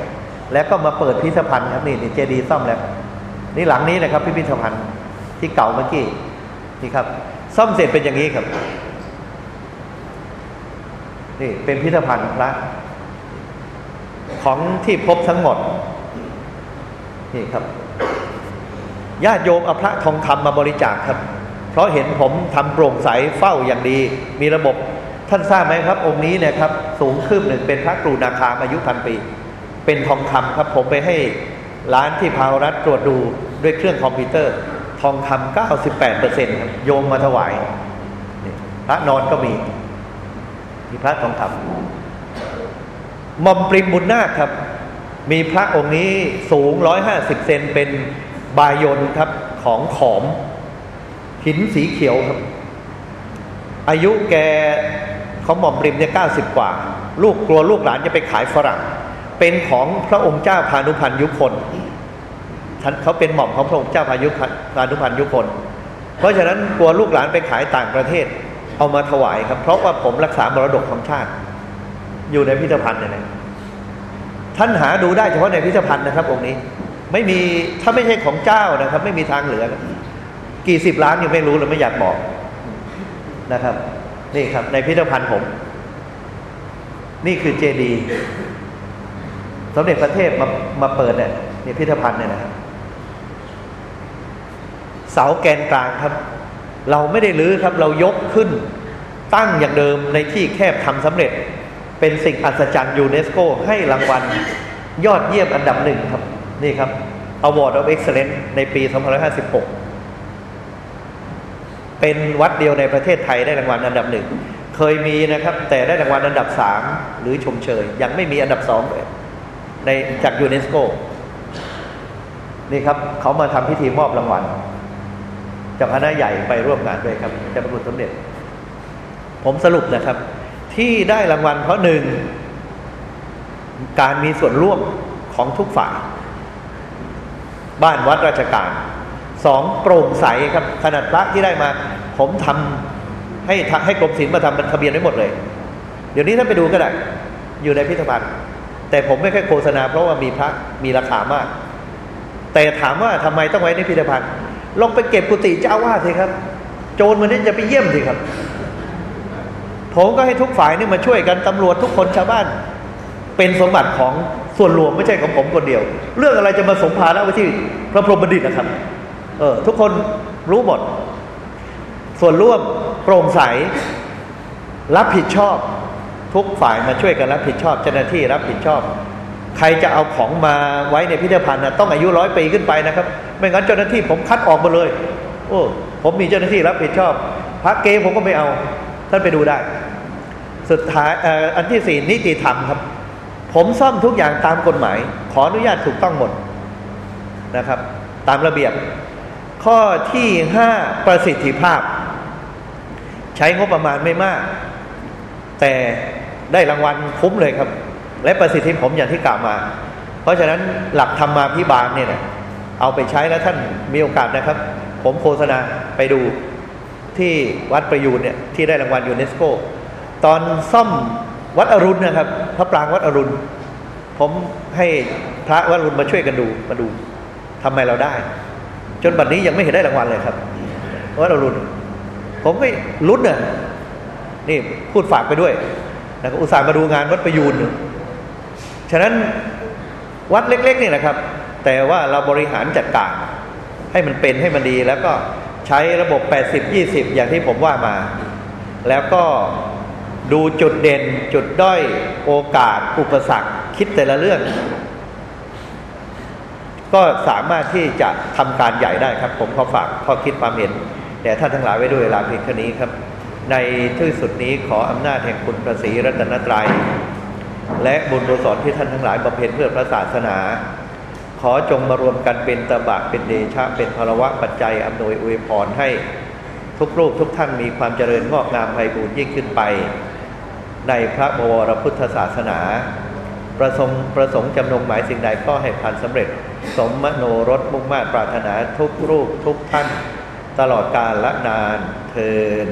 แล้วก็มาเปิดพิพิธภัณฑ์ครับนี่นี่เจดีย์ซ่อมแล้ว นี่หลังนี้นะครับ พิพิธภัณฑ์ที่เก่าเมื่อกี้นี่ครับ ซ่อมเสร็จเป็นอย่างนี้ครับ นี่เป็นพิพิธภัณฑ์พระ ของที่พบทั้งหมด นี่ครับญาติโยมเอาพระทองคำมาบริจาคครับ เพราะเห็นผมทำโปร่งใสเฝ้าอย่างดี มีระบบท่านทราบไหมครับ องค์นี้เนี่ยครับ สูงคืบหนึ่งเป็นพระกรูนาคามอายุพันปี เป็นทองคำครับผมไปให้ร้านที่พาวรัฐตรวจดูด้วยเครื่องคอมพิวเตอร์ ทองคำเก้าสิบแปดเปอร์เซ็นต์โยมมาถวายพระนอนก็มีมีพระทองคำ หม่อมปริมบุญนาคครับ มีพระองค์นี้สูงร้อยห้าสิบเซนเป็นบายนครับของขอม หินสีเขียวครับ อายุแกเขาหม่อมปริมเนี่ยเก้าสิบกว่า ลูกกลัวลูกหลานจะไปขายฝรั่ง เป็นของพระองค์เจ้าพานุพันยุคนท่านเขาเป็นหม่อมของพระองค์เจ้าพายุพานุพันยุคน เพราะฉะนั้นกลัวลูกหลานไปขายต่างประเทศ เอามาถวายครับ เพราะว่าผมรักษามรดกของชาติ อยู่ในพิพิธภัณฑ์เนี่ยนะท่านหาดูได้เฉพาะในพิพิธภัณฑ์นะครับ องค์นี้ ไม่มีถ้าไม่ใช่ของเจ้านะครับ ไม่มีทางเหลือ กี่สิบล้านยังไม่รู้เลยไม่อยากบอกนะครับ นี่ครับ ในพิพิธภัณฑ์ผม นี่คือเจดีสมเด็จพระเทพมามาเปิดเนี่ยนี่พิพิธภัณฑ์เนี่ยนะเสาแกนกลางครับ เราไม่ได้รื้อครับ เรายกขึ้น ตั้งอย่างเดิมในที่แคบทำสำเร็จ เป็นสิ่งอัศจรรย์ยูเนสโกให้รางวัลยอดเยี่ยมอันดับหนึ่งครับ นี่ครับ Award of Excellence ในปี 2556 เป็นวัดเดียวในประเทศไทยได้รางวัลอันดับหนึ่งเคยมีนะครับ แต่ได้รางวัลอันดับสามหรือชมเชย ยังไม่มีอันดับสองเลยในจากยูเนสโกนี่ครับ เขามาทำพิธีมอบรางวัลจากคณะใหญ่ไปร่วมงานด้วยครับเจ้าพระคุณสมเด็จ ผมสรุปนะครับ ที่ได้รางวัลเพราะหนึ่ง การมีส่วนร่วมของทุกฝ่าย บ้านวัดราชการสองโปร่งใสครับขนาดพระที่ได้มา ผมทำให้ให้กรมศิลป์มาทำทะเบียนไว้หมดเลย เดี๋ยวนี้ถ้าไปดูก็ได้ อยู่ในพิพิธภัณฑ์ แต่ผมไม่ค่อยโฆษณาเพราะว่ามีพระมีราคามาก แต่ถามว่าทำไมต้องไว้ในพิพิธภัณฑ์ ลองไปเก็บกุฏิเจ้าว่าสิครับ โจรมันนี่จะไปเยี่ยมสิครับ ผมก็ให้ทุกฝ่ายนี่มาช่วยกันตำรวจทุกคนชาวบ้าน เป็นสมบัติของส่วนรวมไม่ใช่ของผมคนเดียว เรื่องอะไรจะมาสมภาระไว้ที่พระพรหมบัณฑิตนะครับ เออ ทุกคนรู้หมด ส่วนร่วมโปร่งใสรับผิดชอบ ทุกฝ่ายมาช่วยกันรับผิดชอบเจ้าหน้าที่รับผิดชอบ ใครจะเอาของมาไว้ในพิพิธภัณฑ์นะต้องอายุร้อยปีขึ้นไปนะครับ ไม่งั้นเจ้าหน้าที่ผมคัดออกมาเลย โอ้ผมมีเจ้าหน้าที่รับผิดชอบพระเกผมก็ไม่เอา ท่านไปดูได้ สุดท้ายอันที่สี่นิติธรรมครับ ผมซ่อมทุกอย่างตามกฎหมาย ขออนุญาตถูกต้องหมดนะครับ ตามระเบียบ ข้อที่ห้าประสิทธิภาพ ใช้งบประมาณไม่มาก แต่ได้รางวัลคุ้มเลยครับ และประสิทธิผมอย่างที่กล่าวมา เพราะฉะนั้นหลักธรรมาพิบาลเนี่ยนะเอาไปใช้แล้วท่านมีโอกาสนะครับ ผมโฆษณาไปดู ที่วัดประยูนเนี่ยที่ได้รางวัลยูเนสโก ตอนซ่อมวัดอรุณนะครับพระปรางวัดอรุณ ผมให้พระวัดอรุณมาช่วยกันดูมาดูทำไมเราได้ จนบัดนี้ยังไม่เห็นได้รางวัลเลยครับ วัดอรุณ ผมก็ลุ้นน่ะนี่พูดฝากไปด้วยนะครับอุตส่าห์มาดูงานวัดประยูนฉะนั้นวัดเล็กๆนี่นะครับ แต่ว่าเราบริหารจัดการให้มันเป็นให้มันดีแล้วก็ ใช้ระบบ 80 20 อย่างที่ผมว่ามา แล้วก็ดูจุดเด่นจุดด้อยโอกาส อุปสรรค คิดแต่ละเรื่อง ก็สามารถที่จะทำการใหญ่ได้ครับ ผมขอฝากข้อคิดความเห็นแต่ท่านทั้งหลายไว้ด้วยเวลาเพียงแค่นี้ครับ ในที่สุดนี้ขออำนาจแห่งคุณพระศรีรัตนตรัยและบุญกุศลที่ท่านทั้งหลายบำเพ็ญเพื่อพระศาสนา ขอจงมารวมกันเป็นตบะเป็นเดชะ เป็นพลวะปัจจัยอำนวยอวยพรให้ทุกรูปทุกท่านมีความเจริญงอกงามไพบูรยิ่งขึ้นไป ในพระบวรพุทธศาสนา ประสงค์ประสงค์จำนงหมายสิ่งใดก็ให้ผ่านสำเร็จ สมมโนรสมุ่งมา่ปรารถนาทุกรูปทุกท่าน ตลอดกาลละนานเทิน